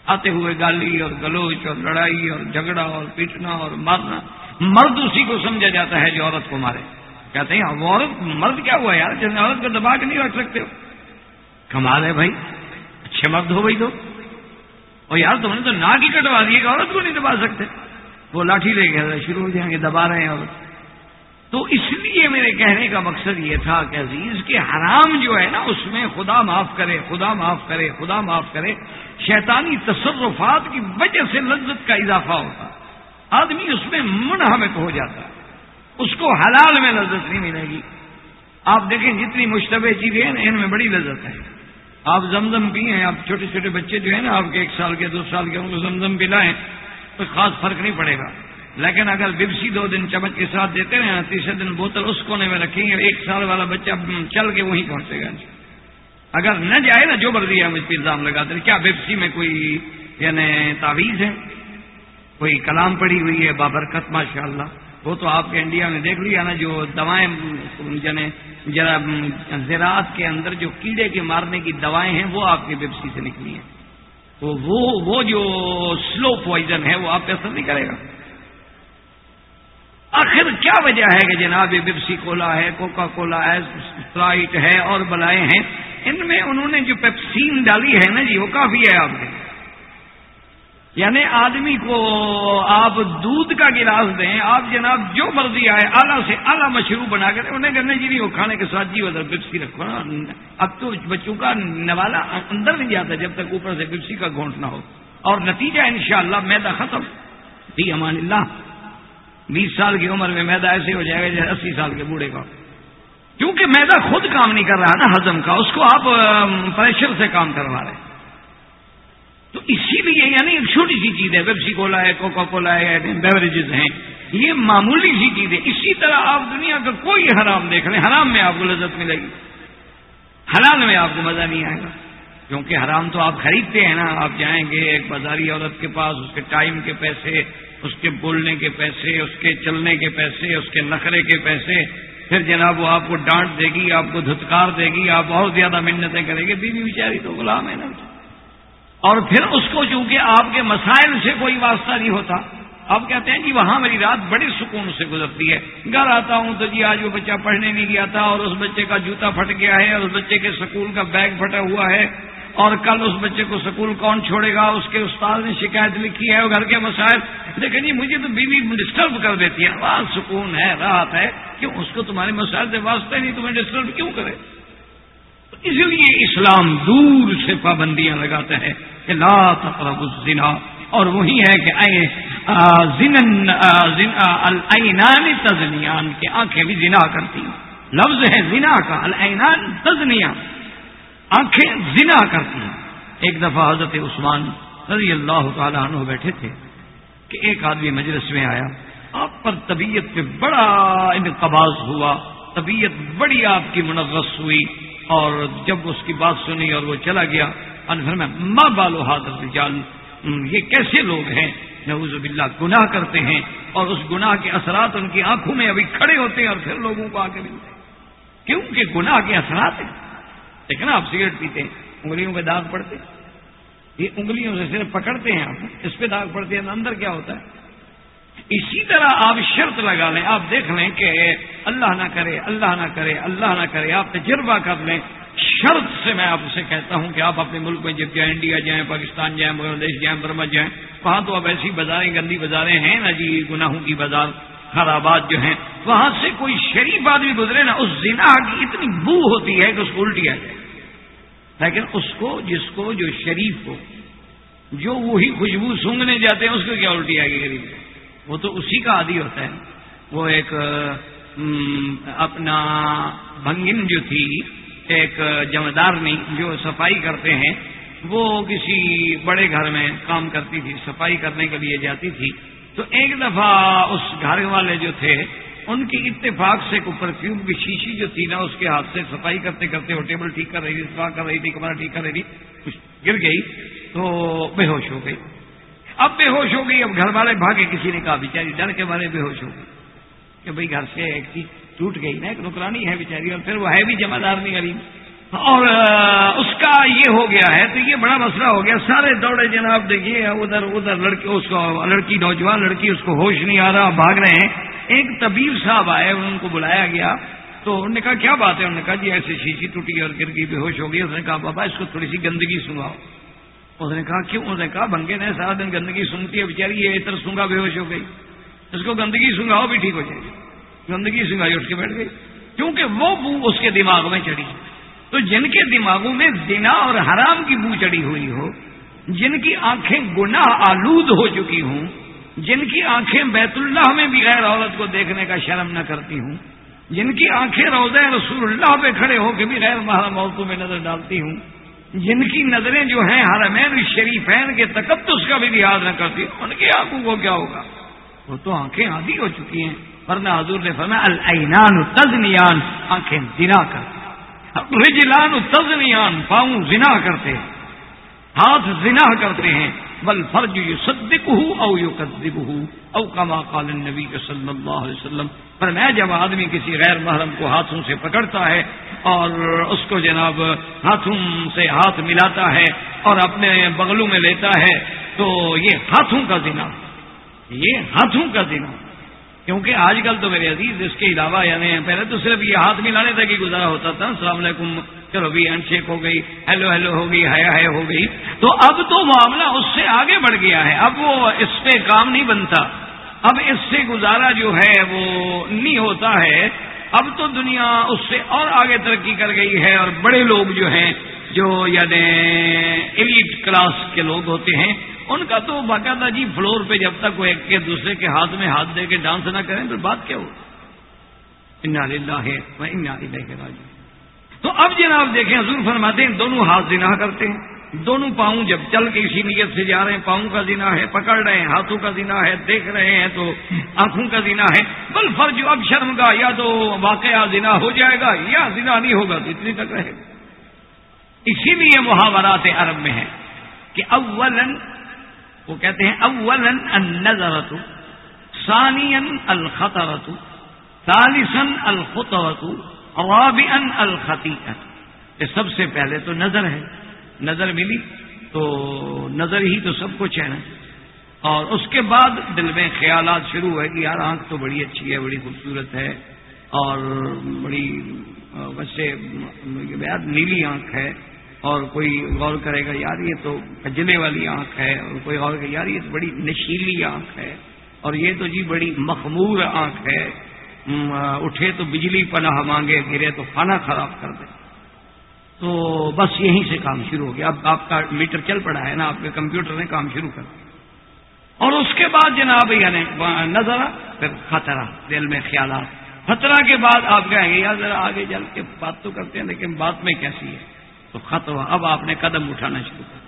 S1: آتے ہوئے گالی اور گلوچ اور لڑائی اور جھگڑا اور پیٹنا اور مارنا مرد اسی کو سمجھا جاتا ہے جو عورت کو مارے۔ کہتے ہیں وہ عورت، مرد کیا ہوا یار؟ جس عورت کو دبا کے نہیں رکھ سکتے ہو۔ کمال ہے بھائی۔ اچھے مرد ہو گئی تو۔ اور یار تم نے تو ناک ہی کٹوا دیے کہ عورت کو نہیں دبا سکتے۔ وہ لاٹھی لے گئے شروع ہو جائیں گے، دبا رہے ہیں اور تو اس لیے میرے کہنے کا مقصد یہ تھا کہ عزیز کے حرام جو ہے نا، اس میں خدا معاف کرے، خدا معاف کرے، خدا معاف کرے، شیطانی تصرفات کی وجہ سے لذت کا اضافہ ہوتا۔ آدمی اس میں منہمک ہو جاتا۔ ہے اس کو حلال میں لذت نہیں ملے گی۔ آپ دیکھیں جتنی مشتبہ چیزیں ہیں، ان میں بڑی لذت ہے۔ آپ زمزم پیئیں، آپ چھوٹے چھوٹے بچے جو ہیں نا، آپ کے ایک سال کے، دو سال کے، ان کو زمزم پلائیں، کوئی خاص فرق نہیں پڑے گا۔ لیکن اگر بپسی دو دن چمچ کے ساتھ دیتے ہیں، تیسرے دن بوتل اس کونے میں رکھیں گے، ایک سال والا بچہ چل کے وہیں پہنچے گا۔ اگر نہ جائے نا، جو بردی ہے مجھ پہ الزام لگاتے ہیں کیا بپسی میں کوئی یعنی تعویذ ہے؟ کوئی کلام پڑی ہوئی ہے؟ بابرکت ماشاء اللہ وہ تو آپ کے انڈیا میں دیکھ لیا نا، جو دوائیں یعنی ذرا زراعت کے اندر جو کیڑے کے مارنے کی دوائیں ہیں، وہ آپ کی بپسی سے نکلی ہیں۔ تو وہ جو سلو پوائزن ہے، وہ آپ پہ اثر نہیں کرے گا۔ آخر کیا وجہ ہے کہ جناب یہ بپسی کولا ہے، کوکا کولا ہے اسپرائٹ ہے اور بلائے ہیں؟ ان میں انہوں نے جو پیپسین ڈالی ہے نا جی وہ کافی ہے آپ کے۔ یعنی آدمی کو آپ دودھ کا گلاس دیں، آپ جناب جو مرضی آئے، اعلیٰ سے اعلیٰ مشروع بنا کر انہیں کہنے جی نہیں، وہ کھانے کے ساتھ جی ادھر بپسی رکھو نا۔ اب تو بچوں کا نوالا اندر نہیں جاتا جب تک اوپر سے بپسی کا گھونٹ نہ ہو۔ اور نتیجہ انشاءاللہ شاء اللہ میدا ختم۔ جی امان اللہ۔ بیس سال کی عمر میں میدا ایسے ہو جائے گا جیسے اسی سال کے بوڑھے کا کیونکہ میدا خود کام نہیں کر رہا نا ہزم کا، اس کو آپ پریشر سے کام کروا رہے ہیں۔ تو اسی لیے یعنی ایک چھوٹی سی چیز ہے ویپسی کولا ہے کوکا کولا ہے یعنی بیوریجز ہیں۔ یہ معمولی سی چیز ہے۔ اسی طرح آپ دنیا کا کوئی حرام دیکھ لیں، حرام میں آپ کو لذت ملے گی۔ حلال میں آپ کو مزہ نہیں آئے گا۔ کیونکہ حرام تو آپ خریدتے ہیں نا، آپ جائیں گے ایک بازاری عورت کے پاس، اس کے ٹائم کے پیسے اس کے بولنے کے پیسے، اس کے چلنے کے پیسے، اس کے نخرے کے پیسے، پھر جناب وہ آپ کو ڈانٹ دے گی، آپ کو دھتکار دے گی، آپ بہت زیادہ منتیں کریں گے، بیوی بیچاری تو غلام ہے نا۔ اور پھر اس کو چونکہ آپ کے مسائل سے کوئی واسطہ نہیں ہوتا، آپ کہتے ہیں جی وہاں میری رات بڑی سکون سے گزرتی ہے۔ گھر آتا ہوں تو جی آج وہ بچہ پڑھنے نہیں گیا تھا اور اس بچے کا جوتا پھٹ گیا ہے اور اس بچے کے سکول کا بیگ پھٹا ہوا ہے۔ اور کل اس بچے کو سکول کون چھوڑے گا؟ اس کے استاد نے شکایت لکھی ہے گھر کے مسائل۔ لیکن جی مجھے تو بیوی ڈسٹرب کر دیتی ہے۔ وہاں سکون ہے، راحت ہے۔ کیوں؟ اس کو تمہارے مسائل سے واسطے نہیں، تمہیں ڈسٹرب کیوں کرے؟ اسی لیے اسلام دور سے پابندیاں لگاتے ہیں کہ لا تقرب الزنا۔ اور وہی ہے کہ تزنیان۔ کے آنکھیں بھی زنا کرتی ہیں۔ لفظ ہے زنا کا، العینان تزنیاں آنکھیں زنا کرتی ہیں۔ ایک دفعہ حضرت عثمان رضی اللہ تعالیٰ عنہ بیٹھے تھے کہ ایک آدمی مجلس میں آیا۔ آپ پر طبیعت پہ بڑا انقباز ہوا۔ طبیعت بڑی آپ کی منغص ہوئی اور جب اس کی بات سنی اور وہ چلا گیا انفر میں ماں بالو حاضر رجال؟ یہ کیسے لوگ ہیں؟ نوز باللہ، گناہ کرتے ہیں اور اس گناہ کے اثرات ان کی آنکھوں میں ابھی کھڑے ہوتے ہیں اور پھر لوگوں کو آ کے ملتے ہیں۔ کیونکہ گناہ کے اثرات ہیں۔ دیکھنا آپ سگریٹ پیتے ہیں، انگلیوں پہ داغ پڑتے یہ انگلیوں سے صرف پکڑتے ہیں آپ، اس پہ داغ پڑتے ہیں، اندر کیا ہوتا ہے؟ اسی طرح آپ شرط لگا لیں، آپ دیکھ لیں کہ اللہ نہ کرے، اللہ نہ کرے، اللہ نہ کرے، آپ تجربہ کر لیں۔ شرط سے میں آپ سے کہتا ہوں کہ آپ اپنے ملک میں جب جائیں، انڈیا جائیں، پاکستان جائیں، بنگلہ دیش جائیں، برما جائیں، وہاں تو اب ایسی بازاریں، گندی بازاریں ہیں نا جی گناہوں کی بازار، خرابات جو ہیں۔ وہاں سے کوئی شریف آدمی گزرے نا، اس زنا کی اتنی بو ہوتی ہے کہ اس کو الٹی آ جائے۔ لیکن اس کو، جس کو، جو شریف ہو، جو وہی خوشبو سونگنے جاتے ہیں، اس کو کیا الٹی آئے گی غریب وہ تو اسی کا عادی ہوتا ہے۔ وہ ایک اپنا بھنگن جو تھی، ایک جمدارنی جو صفائی کرتے ہیں، وہ کسی بڑے گھر میں کام کرتی تھی، صفائی کرنے کے لیے جاتی تھی۔ تو ایک دفعہ اس گھر والے جو تھے ان کی اتفاق سے کوئی پرفیوم کی شیشی جو تھی نا، اس کے ہاتھ سے صفائی کرتے کرتے وہ ٹیبل ٹھیک کر رہی تھی صفا کر رہی تھی، کمرہ ٹھیک کر رہی تھی، کچھ گر گئی تو بے ہوش ہو گئی۔ اب بے ہوش ہو گئی، اب گھر والے بھاگے، کسی نے کہا، بیچاری ڈر کے بارے بے ہوش ہو گئی کہ بھائی گھر سے ایک چیز ٹوٹ گئی نا، ایک نکرانی ہے بیچاری، اور پھر وہ ہے بھی جمع دار نہیں غریب۔ اور اس کا یہ ہو گیا ہے، تو یہ بڑا مسئلہ ہو گیا۔ سارے دوڑے جناب، دیکھیے، ادھر ادھر لڑکی اس کو لڑکی، نوجوان لڑکی، اس کو ہوش نہیں آ رہا، بھاگ رہے ہیں۔ ایک طبیب صاحب آئے ان کو بلایا گیا۔ تو انہوں نے کہا، کیا بات ہے؟ انہوں نے کہا جی ایسی شیشی ٹوٹی اور گر گئی، بے ہوش ہو گئی۔ اس نے کہا، بابا، اس کو تھوڑی سی گندگی سنگاؤ اس نے کہا، کیوں؟ اس نے کہا بنگے نے سارا دن گندگی سنتی ہے، بیچاری، یہ اتر سونگا بے ہوش ہو گئی۔ اس کو گندگی سنگاؤ بھی ٹھیک ہو جائے گی۔ گندگی سنگائی، اٹھ کے بیٹھ گئی۔ کیونکہ وہ بو اس کے دماغ میں چڑھی۔ تو جن کے دماغوں میں زنا اور حرام کی بو چڑھی ہوئی ہو، جن کی آنکھیں گناہ آلود ہو چکی ہوں جن کی آنکھیں بیت اللہ میں بھی غیر عورت کو دیکھنے کا شرم نہ کرتی ہوں، جن کی آنکھیں روزہ رسول اللہ پہ کھڑے ہو کے بھی غیر محرم عورتوں میں نظر ڈالتی ہوں، جن کی نظریں جو ہیں حرمین شریفین کے تقدس کا بھی لحاظ نہ کرتی ان کی آنکھوں کو کیا ہوگا؟ وہ تو آنکھیں آدھی ہو چکی ہیں۔ ورنہ حضور نے فرمایا، العینان تزنیان، آنکھیں زنا کرتے رجلان تزنیان، پاؤں زنا کرتے ہاتھ زنا کرتے ہیں۔ بل فرج یو صدق ہوں او یو کدب او کما قال نبی صلی اللہ علیہ وسلم، پر میں جب آدمی کسی غیر محرم کو ہاتھوں سے پکڑتا ہے اور اس کو جناب ہاتھوں سے ہاتھ ملاتا ہے اور اپنے بغلوں میں لیتا ہے، تو یہ ہاتھوں کا زنا، یہ ہاتھوں کا زنا۔ کیونکہ آج کل تو میرے عزیز، اس کے علاوہ یعنی پہلے تو صرف یہ ہاتھ ملانے تک ہی گزارا ہوتا تھا۔ السلام علیکم۔ چلو بھی ہینڈ شیک ہو گئی ہیلو ہیلو ہو گئی ہیا ہے ہو گئی۔ تو اب تو معاملہ اس سے آگے بڑھ گیا ہے۔ اب وہ اس پہ کام نہیں بنتا۔ اب اس سے گزارا جو ہے وہ نہیں ہوتا ہے۔ اب تو دنیا اس سے اور آگے ترقی کر گئی ہے اور بڑے لوگ جو ہیں، جو یعنی ایلیٹ کلاس کے لوگ ہوتے ہیں، ان کا تو باقاعدہ جی فلور پہ جب تک وہ ایک کے دوسرے کے ہاتھ میں ہاتھ دے کے ڈانس نہ کریں تو بات کیا ہو ہے وہ تو اب جناب دیکھیں، حضور فرماتے ہیں، دونوں ہاتھ زنا کرتے ہیں۔ دونوں پاؤں جب چل کے اسی نیت سے جا رہے ہیں، پاؤں کا زنا ہے، پکڑ رہے ہیں، ہاتھوں کا زنا ہے، دیکھ رہے ہیں تو آنکھوں کا زنا ہے۔ بل فرض اب شرم کا یا تو واقعہ زنا ہو جائے گا یا زنا نہیں ہوگا تو اتنی تک رہے گا۔ اسی لیے محاورات عرب میں ہے کہ اولن وہ کہتے ہیں اولن النظرت ثانیا الخطرت ثالثا الخطرت رابعا الخطیئت یہ سب سے پہلے تو نظر ہے۔ نظر ملی تو نظر ہی تو سب کچھ ہے نا۔ اور اس کے بعد دل میں خیالات شروع ہوئے کہ یار آنکھ تو بڑی اچھی ہے، بڑی خوبصورت ہے۔ اور بڑی ویسے نیلی آنکھ ہے۔ اور کوئی غور کرے گا، یار یہ تو کجلے والی آنکھ ہے۔ اور کوئی غور کرے یار یہ تو بڑی نشیلی آنکھ ہے۔ اور یہ تو جی بڑی مخمور آنکھ ہے۔ اٹھے تو بجلی پناہ مانگے، گرے تو کھانا خراب کر دے۔ تو بس یہیں سے کام شروع ہو گیا۔ اب آپ کا میٹر چل پڑا ہے نا، آپ کے کمپیوٹر نے کام شروع کر دیا۔ اور اس کے بعد جناب یعنی نظر پھر خطرہ، دل میں خیالات۔ خطرہ کے بعد آپ کہیں گے، یار ذرا آگے چل کے بات تو کرتے ہیں، لیکن بات میں کیسی ہے؟ تو ختم اب آپ نے قدم اٹھانا شروع کر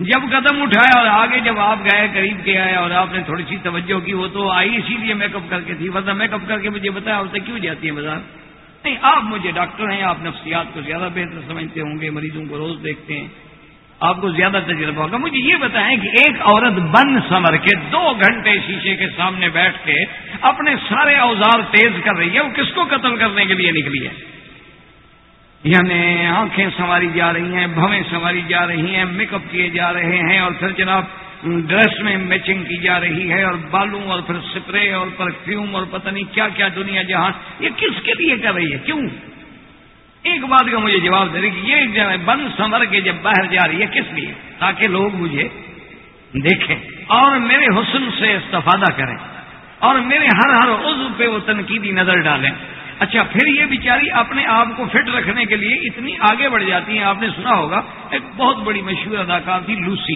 S1: جب قدم اٹھایا اور آگے جب آپ گئے، قریب کے آئے اور آپ نے تھوڑی سی توجہ کی، وہ تو آئی اسی لیے میک اپ کر کے تھی، ورنہ میک اپ کر کے مجھے بتایا اسے کیوں جاتی ہے بازار؟ نہیں، آپ مجھے ڈاکٹر ہیں، آپ نفسیات کو زیادہ بہتر سمجھتے ہوں گے، مریضوں کو روز دیکھتے ہیں، آپ کو زیادہ تجربہ ہوگا۔ مجھے یہ بتائیں کہ ایک عورت بند سمر کے دو گھنٹے شیشے کے سامنے بیٹھ کے اپنے سارے اوزار تیز کر رہی ہے، وہ کس کو قتل کرنے کے لیے نکلی ہے؟ یعنی آنکھیں سنواری جا رہی ہیں، بھویں سنواری جا رہی ہیں، میک اپ کیے جا رہے ہیں اور پھر جناب ڈریس میں میچنگ کی جا رہی ہے اور بالوں اور پھر سپرے اور پرفیوم اور پتہ نہیں کیا کیا دنیا جہاں یہ کس کے لیے کر رہی ہے؟ کیوں؟ ایک بات کا مجھے جواب دے رہی کہ یہ بند سمر کے جب باہر جا رہی ہے، کس لیے؟ تاکہ لوگ مجھے دیکھیں۔ اور میرے حسن سے استفادہ کریں اور میرے ہر ہر عضو پہ وہ تنقیدی نظر ڈالیں۔ اچھا پھر یہ بیچاری اپنے آپ کو فٹ رکھنے کے لیے اتنی آگے بڑھ جاتی ہیں، آپ نے سنا ہوگا، ایک بہت بڑی مشہور اداکار تھی لوسی۔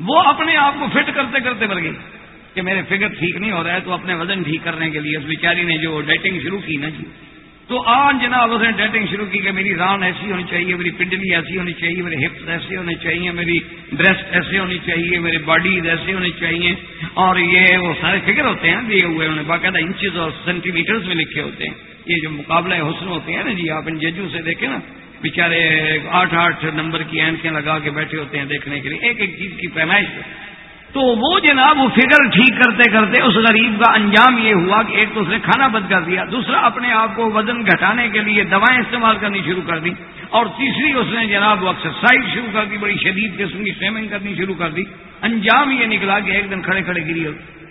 S1: وہ اپنے آپ کو فٹ کرتے کرتے مر گئی کہ میرے فگر ٹھیک نہیں ہو رہا ہے، تو اپنے وزن ٹھیک کرنے کے لیے اس بیچاری نے جو ڈیٹنگ شروع کی نا جی تو آج جناب، اس نے ڈیٹنگ شروع کی کہ میری ران ایسی ہونی چاہیے، میری پنڈلی ایسی ہونی چاہیے، میرے ہپس ایسے ہونے چاہیے، میری بریسٹ ایسے ہونی چاہیے میری باڈیز ایسے ہونی چاہیے۔ اور یہ وہ سارے فگر ہوتے ہیں، دیے ہوئے انہیں باقاعدہ انچز اور سینٹی میٹرز میں لکھے ہوتے ہیں۔ یہ جو مقابلہ حسن ہوتے ہیں نا جی آپ ان ججوں سے دیکھیں نا بےچارے آٹھ آٹھ نمبر کی اینکیں لگا کے بیٹھے ہوتے ہیں دیکھنے کے لیے۔ ایک ایک چیز کی پیمائش تو وہ جناب وہ فگر ٹھیک کرتے کرتے اس غریب کا انجام یہ ہوا کہ ایک تو اس نے کھانا بند کر دیا، دوسرا اپنے آپ کو وزن گھٹانے کے لیے دوائیں استعمال کرنی شروع کر دی، اور تیسری اس نے جناب وہ ایکسرسائز شروع کر دی، بڑی شدید قسم کی سوئمنگ کرنی شروع کر دی، انجام یہ نکلا کہ ایک دن کھڑے کھڑے گری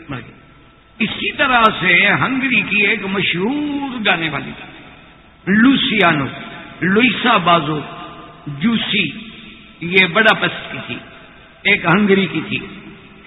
S1: مر گئی اسی طرح سے ہنگری کی ایک مشہور گانے والی لوسیانو لوئسا بازو، جوسی، یہ بڑا پست کی تھی، ایک ہنگری کی تھی۔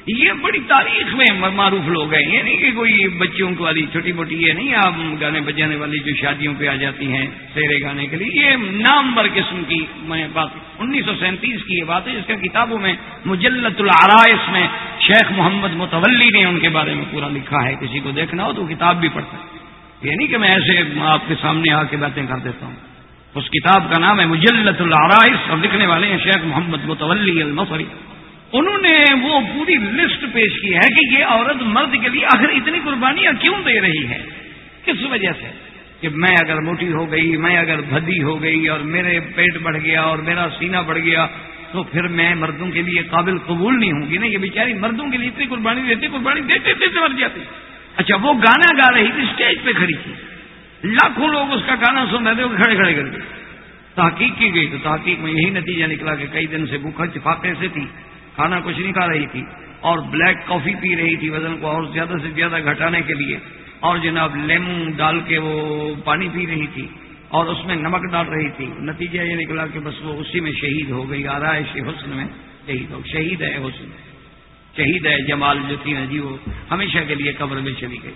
S1: یہ بڑی تاریخ میں معروف لوگ ہیں۔ یہ نہیں کہ کوئی بچوں کو والی چھوٹی موٹی یہ نہیں، آپ گانے بجانے والی جو شادیوں پہ آ جاتی ہیں سیرے گانے کے لیے، یہ نام بر قسم کی میں بات، انیس سو سینتیس کی یہ بات ہے جس کا کتابوں میں مجلت العرائس میں شیخ محمد متولی نے ان کے بارے میں پورا لکھا ہے۔ کسی کو دیکھنا ہو تو کتاب بھی پڑھ سکتے یہ نہیں کہ میں ایسے آپ کے سامنے آ کے باتیں کر دیتا ہوں۔ اس کتاب کا نام ہے مجلت العرائس اور لکھنے والے ہیں شیخ محمد متولی المفری انہوں نے وہ پوری لسٹ پیش کی ہے کہ یہ عورت مرد کے لیے آخر اتنی قربانیاں کیوں دے رہی ہے؟ کس وجہ سے؟ کہ میں اگر موٹی ہو گئی، میں اگر بھدی ہو گئی اور میرے پیٹ بڑھ گیا اور میرا سینہ بڑھ گیا، تو پھر میں مردوں کے لیے قابل قبول نہیں ہوں گی نا؟ یہ بیچاری مردوں کے لیے اتنی قربانی دیتی قربانی دیتے دیتے مر جاتی اچھا وہ گانا گا رہی تھی، اسٹیج پہ کھڑی تھی۔ لاکھوں لوگ اس کا گانا سن رہے تھے کھڑے کھڑے کر کے۔ تحقیق کی گئی تو تحقیق میں یہی نتیجہ نکلا کہ کئی دن سے بھوکھا چفاقے سے تھی۔ کھانا کچھ نہیں کھا رہی تھی اور بلیک کافی پی رہی تھی وزن کو اور زیادہ سے زیادہ گھٹانے کے لیے اور جناب لیمو ڈال کے وہ پانی پی رہی تھی اور اس میں نمک ڈال رہی تھی۔ نتیجہ یہ نکلا کہ بس وہ اسی میں شہید ہو گئی۔ آ رہا ہے حسن میں شہید ہو شہید ہے حسن۔ شہید ہے جمال جو تھی نا جی وہ ہمیشہ کے لیے قبر میں چلی گئی۔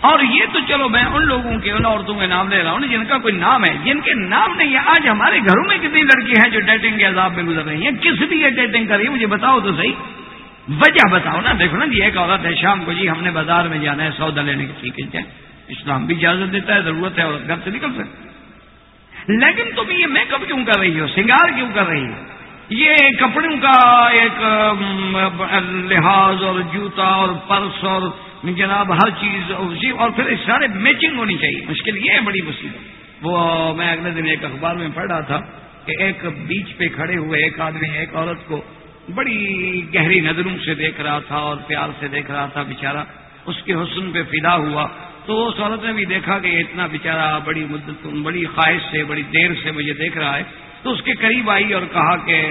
S1: اور یہ تو چلو میں ان لوگوں کے، ان عورتوں کے نام لے رہا ہوں جن کا کوئی نام ہے۔ جن کے نام نہیں ہے، آج ہمارے گھروں میں کتنی لڑکی ہیں جو ڈیٹنگ کے عذاب میں گزر رہی ہیں۔ کس لیے ڈیٹنگ کر رہی ہے، مجھے بتاؤ تو صحیح۔ وجہ بتاؤ نا، دیکھو نا جی ایک عورت ہے، شام کو جی ہم نے بازار میں جانا ہے، سودا لینے کی ٹھیک ہے۔ اسلام بھی اجازت دیتا ہے، ضرورت ہے عورت گھر سے نکل سکتے لیکن تم یہ میک اپ کیوں کر رہی ہو؟ سنگار کیوں کر رہی ہو؟ یہ کپڑوں کا ایک لحاظ اور جوتا اور پرس اور جناب، ہر چیز اور پھر سارے میچنگ ہونی چاہیے۔ مشکل یہ ہے بڑی مصیبت۔ وہ میں اگلے دن ایک اخبار میں پڑھ رہا تھا کہ ایک بیچ پہ کھڑے ہوئے ایک آدمی، ایک عورت کو بڑی گہری نظروں سے دیکھ رہا تھا اور پیار سے دیکھ رہا تھا بےچارا اس کے حسن پہ فدا ہوا۔ تو اس عورت نے بھی دیکھا کہ اتنا بےچارا بڑی مدت، بڑی خواہش سے، بڑی دیر سے مجھے دیکھ رہا ہے۔ تو اس کے قریب آئی اور کہا کہ،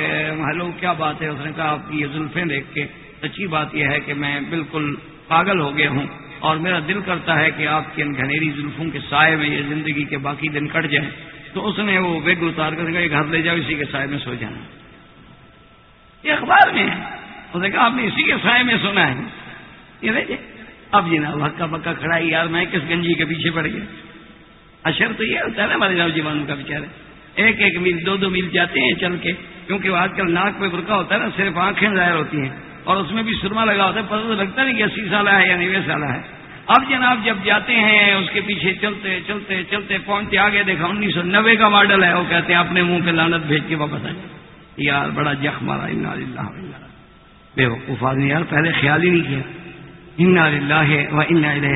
S1: ہلو، کیا بات ہے؟ اس نے کہا، آپ کی یہ زلفیں دیکھ کے، سچی بات یہ ہے کہ میں بالکل پاگل ہو گیا ہوں اور میرا دل کرتا ہے کہ آپ کی ان گھنیری زلفوں کے سائے میں یہ زندگی کے باقی دن کٹ جائیں تو اس نے وہ ویگ اتار کر گھر لے جاؤ، اسی کے سائے میں سو جانا۔ یہ اخبار میں ہے۔ اس نے کہا، آپ نے اسی کے سائے میں سنا ہے۔ یہ دیکھیے، اب جناب ہکا پکا کھڑا یار میں کس گنجی کے پیچھے پڑ گیا۔ اشر تو یہ ہوتا ہے نا ہمارے نوجوانوں کا بےچارے ایک ایک میل، دو دو میل جاتے ہیں چل کے، کیونکہ آج کل ناک پہ برقع ہوتا ہے نا، صرف آنکھیں ظاہر ہوتی ہیں۔ اور اس میں بھی سرما لگا ہوتا ہے، پتہ تو لگتا نہیں کہ اسی سالہ ہے یا نوے سالہ ہے۔ اب جناب جب جاتے ہیں، اس کے پیچھے چلتے چلتے چلتے پہنچتے آگے دیکھا، انیس سو نبے کا ماڈل ہے۔ وہ کہتے ہیں اپنے منہ پہ لانت بھیج کے واپس آئے۔ یار بڑا جخ مارا اللہ بے وقوف آدمی یار، پہلے خیال ہی نہیں کیا۔ اللہ و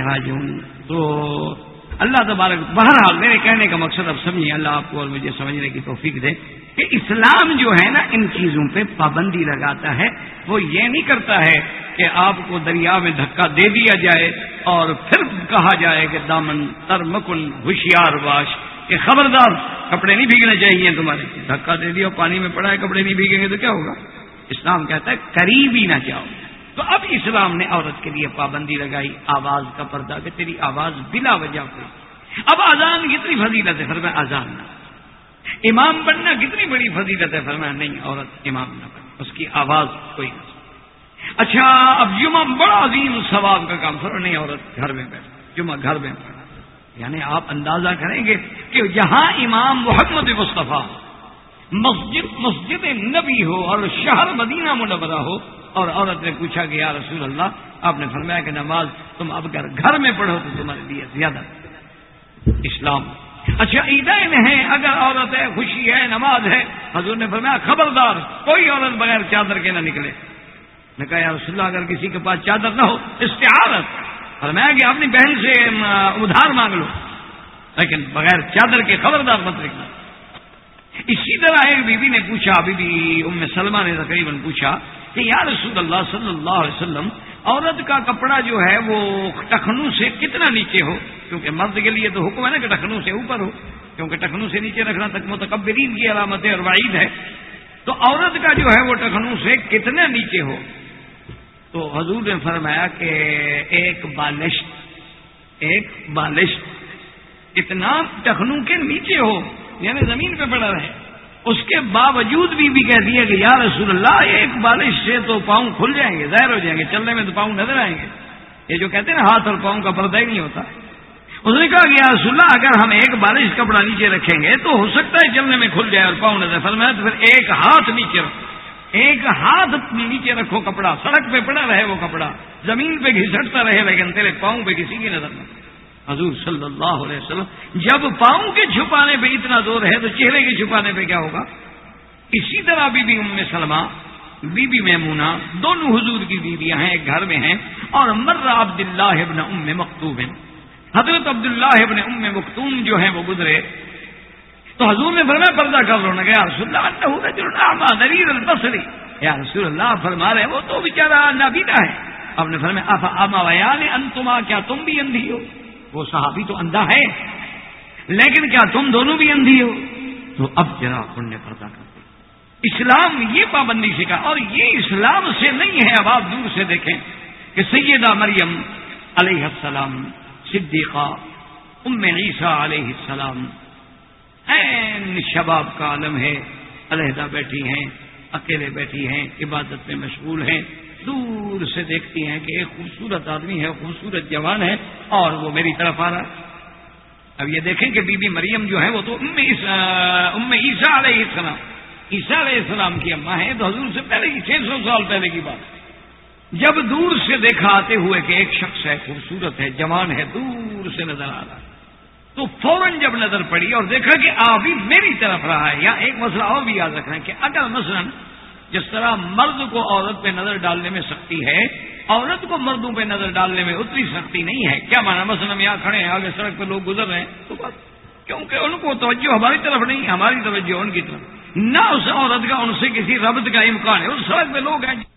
S1: راجعون۔ تو اللہ تبارک، بہرحال میرے کہنے کا مقصد اب سمجھیے اللہ آپ کو اور مجھے سمجھنے کی توفیق دے۔ کہ اسلام جو ہے نا ان چیزوں پہ پابندی لگاتا ہے، وہ یہ نہیں کرتا ہے کہ آپ کو دریا میں دھکا دے دیا جائے اور پھر کہا جائے کہ دامن ترمکن ہوشیار باش کہ خبردار، کپڑے نہیں بھیگنے چاہیے تمہارے۔ دھکا دے دیا، پانی میں پڑا ہے، کپڑے نہیں بھیگیں گے تو کیا ہوگا؟ اسلام کہتا ہے قریب ہی نہ جاؤ۔ تو اب اسلام نے عورت کے لیے پابندی لگائی، آواز کا پردہ کہ تیری آواز بلا وجہ ہوئی۔ اب آزان کتنی فضیلت ہے پھر میں آزان نہ۔ امام بننا کتنی بڑی فضیلت ہے؟ فرمایا، نہیں، عورت امام نہ بنے، اس کی آواز کوئی نہ اچھا اب جمعہ بڑا عظیم ثواب کا کام کرو نہیں، عورت گھر میں بیٹھ جمعہ گھر میں پڑھا یعنی آپ اندازہ کریں گے کہ جہاں امام محمد مصطفیٰ مسجد مسجد نبی ہو اور شہر مدینہ منورہ ہو۔ اور عورت نے پوچھا کہ، یا رسول اللہ، آپ نے فرمایا کہ نماز تم اب گھر میں پڑھو تو تمہارے لیے زیادہ۔ اسلام اچھا عیدین ہے اگر عورت ہے، خوشی ہے، نماز ہے، حضور نے فرمایا، خبردار، کوئی عورت بغیر چادر کے نہ نکلے۔ میں کہا، یا رسول اللہ، اگر کسی کے پاس چادر نہ ہو، استعارت۔ فرمایا کہ اپنی بہن سے ادھار مانگ لو، لیکن بغیر چادر کے خبردار مت رکھنا۔ اسی طرح ایک بیوی نے پوچھا بی بی ام سلمہ نے تقریباً پوچھا کہ، یا رسول اللہ صلی اللہ علیہ وسلم عورت کا کپڑا جو ہے وہ ٹخنوں سے کتنا نیچے ہو؟ کیونکہ مرد کے لیے تو حکم ہے نا کہ ٹخنوں سے اوپر ہو۔ کیونکہ ٹخنوں سے نیچے رکھنا تک متکبرین کی علامت اور وعید ہے۔ تو عورت کا جو ہے وہ ٹخنوں سے کتنا نیچے ہو؟ تو حضور نے فرمایا کہ ایک بالش ایک بالش اتنا ٹخنوں کے نیچے ہو یعنی زمین پہ پڑا رہے۔ اس کے باوجود بھی بھی کہتی ہے کہ یا رسول اللہ، ایک بالش سے تو پاؤں کھل جائیں گے، ظاہر ہو جائیں گے، چلنے میں تو پاؤں نظر آئیں گے۔ یہ جو کہتے ہیں نا، ہاتھ اور پاؤں کا پردہ ہی نہیں ہوتا۔ اس نے کہا کہ یا رسول اللہ، اگر ہم ایک بالش کپڑا نیچے رکھیں گے تو ہو سکتا ہے چلنے میں کھل جائے اور پاؤں نظر فرمایا تو پھر ایک ہاتھ نیچے رکھو۔ ایک ہاتھ نیچے رکھو کپڑا، سڑک پہ پڑا رہے وہ کپڑا، زمین پہ گھسٹتا رہے لیکن تیرے پاؤں پہ کسی کی نظر نہ حضور صلی اللہ علیہ وسلم، جب پاؤں کے چھپانے پہ اتنا زور ہے تو چہرے کے چھپانے پہ کیا ہوگا؟ اسی طرح بی بی ام سلمہ، بی بی میمونا دونوں حضور کی بیویاں ہیں، ایک گھر میں ہیں، اور مر عبد اللہ ابن ام مکتوب حضرت عبداللہ ابن ام مختوم جو ہیں وہ گزرے۔ تو حضور نے فرمایا، پردہ کر لو۔ رسول اللہ نریر البصری۔ یا رسول اللہ، فرما رہے، وہ تو بیچارہ نابینا ہے۔ آپ نے فرمایا اما ویال انتما، کیا تم بھی اندھی ہو؟ وہ صحابی تو اندھا ہے۔ لیکن کیا تم دونوں بھی اندھی ہو؟ تو اب ذرا ان نے پردہ کر دیا اسلام یہ پابندی سکھا اور یہ اسلام سے نہیں ہے۔ اب آپ دور سے دیکھیں کہ سیدہ مریم علیہ السلام، صدیقہ ام عیسیٰ علیہ السلام این شباب کا عالم ہے، علیحدہ بیٹھی ہیں، اکیلے بیٹھی ہیں، عبادت میں مشغول ہیں۔ دور سے دیکھتی ہیں کہ ایک خوبصورت آدمی ہے، خوبصورت جوان ہے اور وہ میری طرف آ رہا ہے۔ اب یہ دیکھیں کہ بی بی مریم جو ہے وہ تو ام عیسیٰ علیہ السلام۔ عیسیٰ علیہ السلام کی اماں ہے تو حضور سے پہلے کی چھ سو سال پہلے کی بات۔ جب دور سے دیکھا آتے ہوئے کہ ایک شخص ہے، خوبصورت ہے، جوان ہے، دور سے نظر آ رہا تو فوراً جب نظر پڑی اور دیکھا کہ آبی میری طرف رہا ہے، یا ایک مسئلہ اور بھی یاد رکھنا ہے کہ اگر مثلا جس طرح مرد کو عورت پہ نظر ڈالنے میں سختی ہے، عورت کو مردوں پہ نظر ڈالنے میں اتنی سختی نہیں ہے۔ کیا مانا؟ مثلا ہم یہاں کھڑے ہیں، آگے سڑک پہ لوگ گزر رہے ہیں۔ تو بس، کیونکہ ان کو توجہ ہماری طرف نہیں، ہماری توجہ ان کی طرف۔ نہ اس عورت کا، ان سے کسی ربط کا امکان ہے۔ اس سڑک پہ لوگ ہیں۔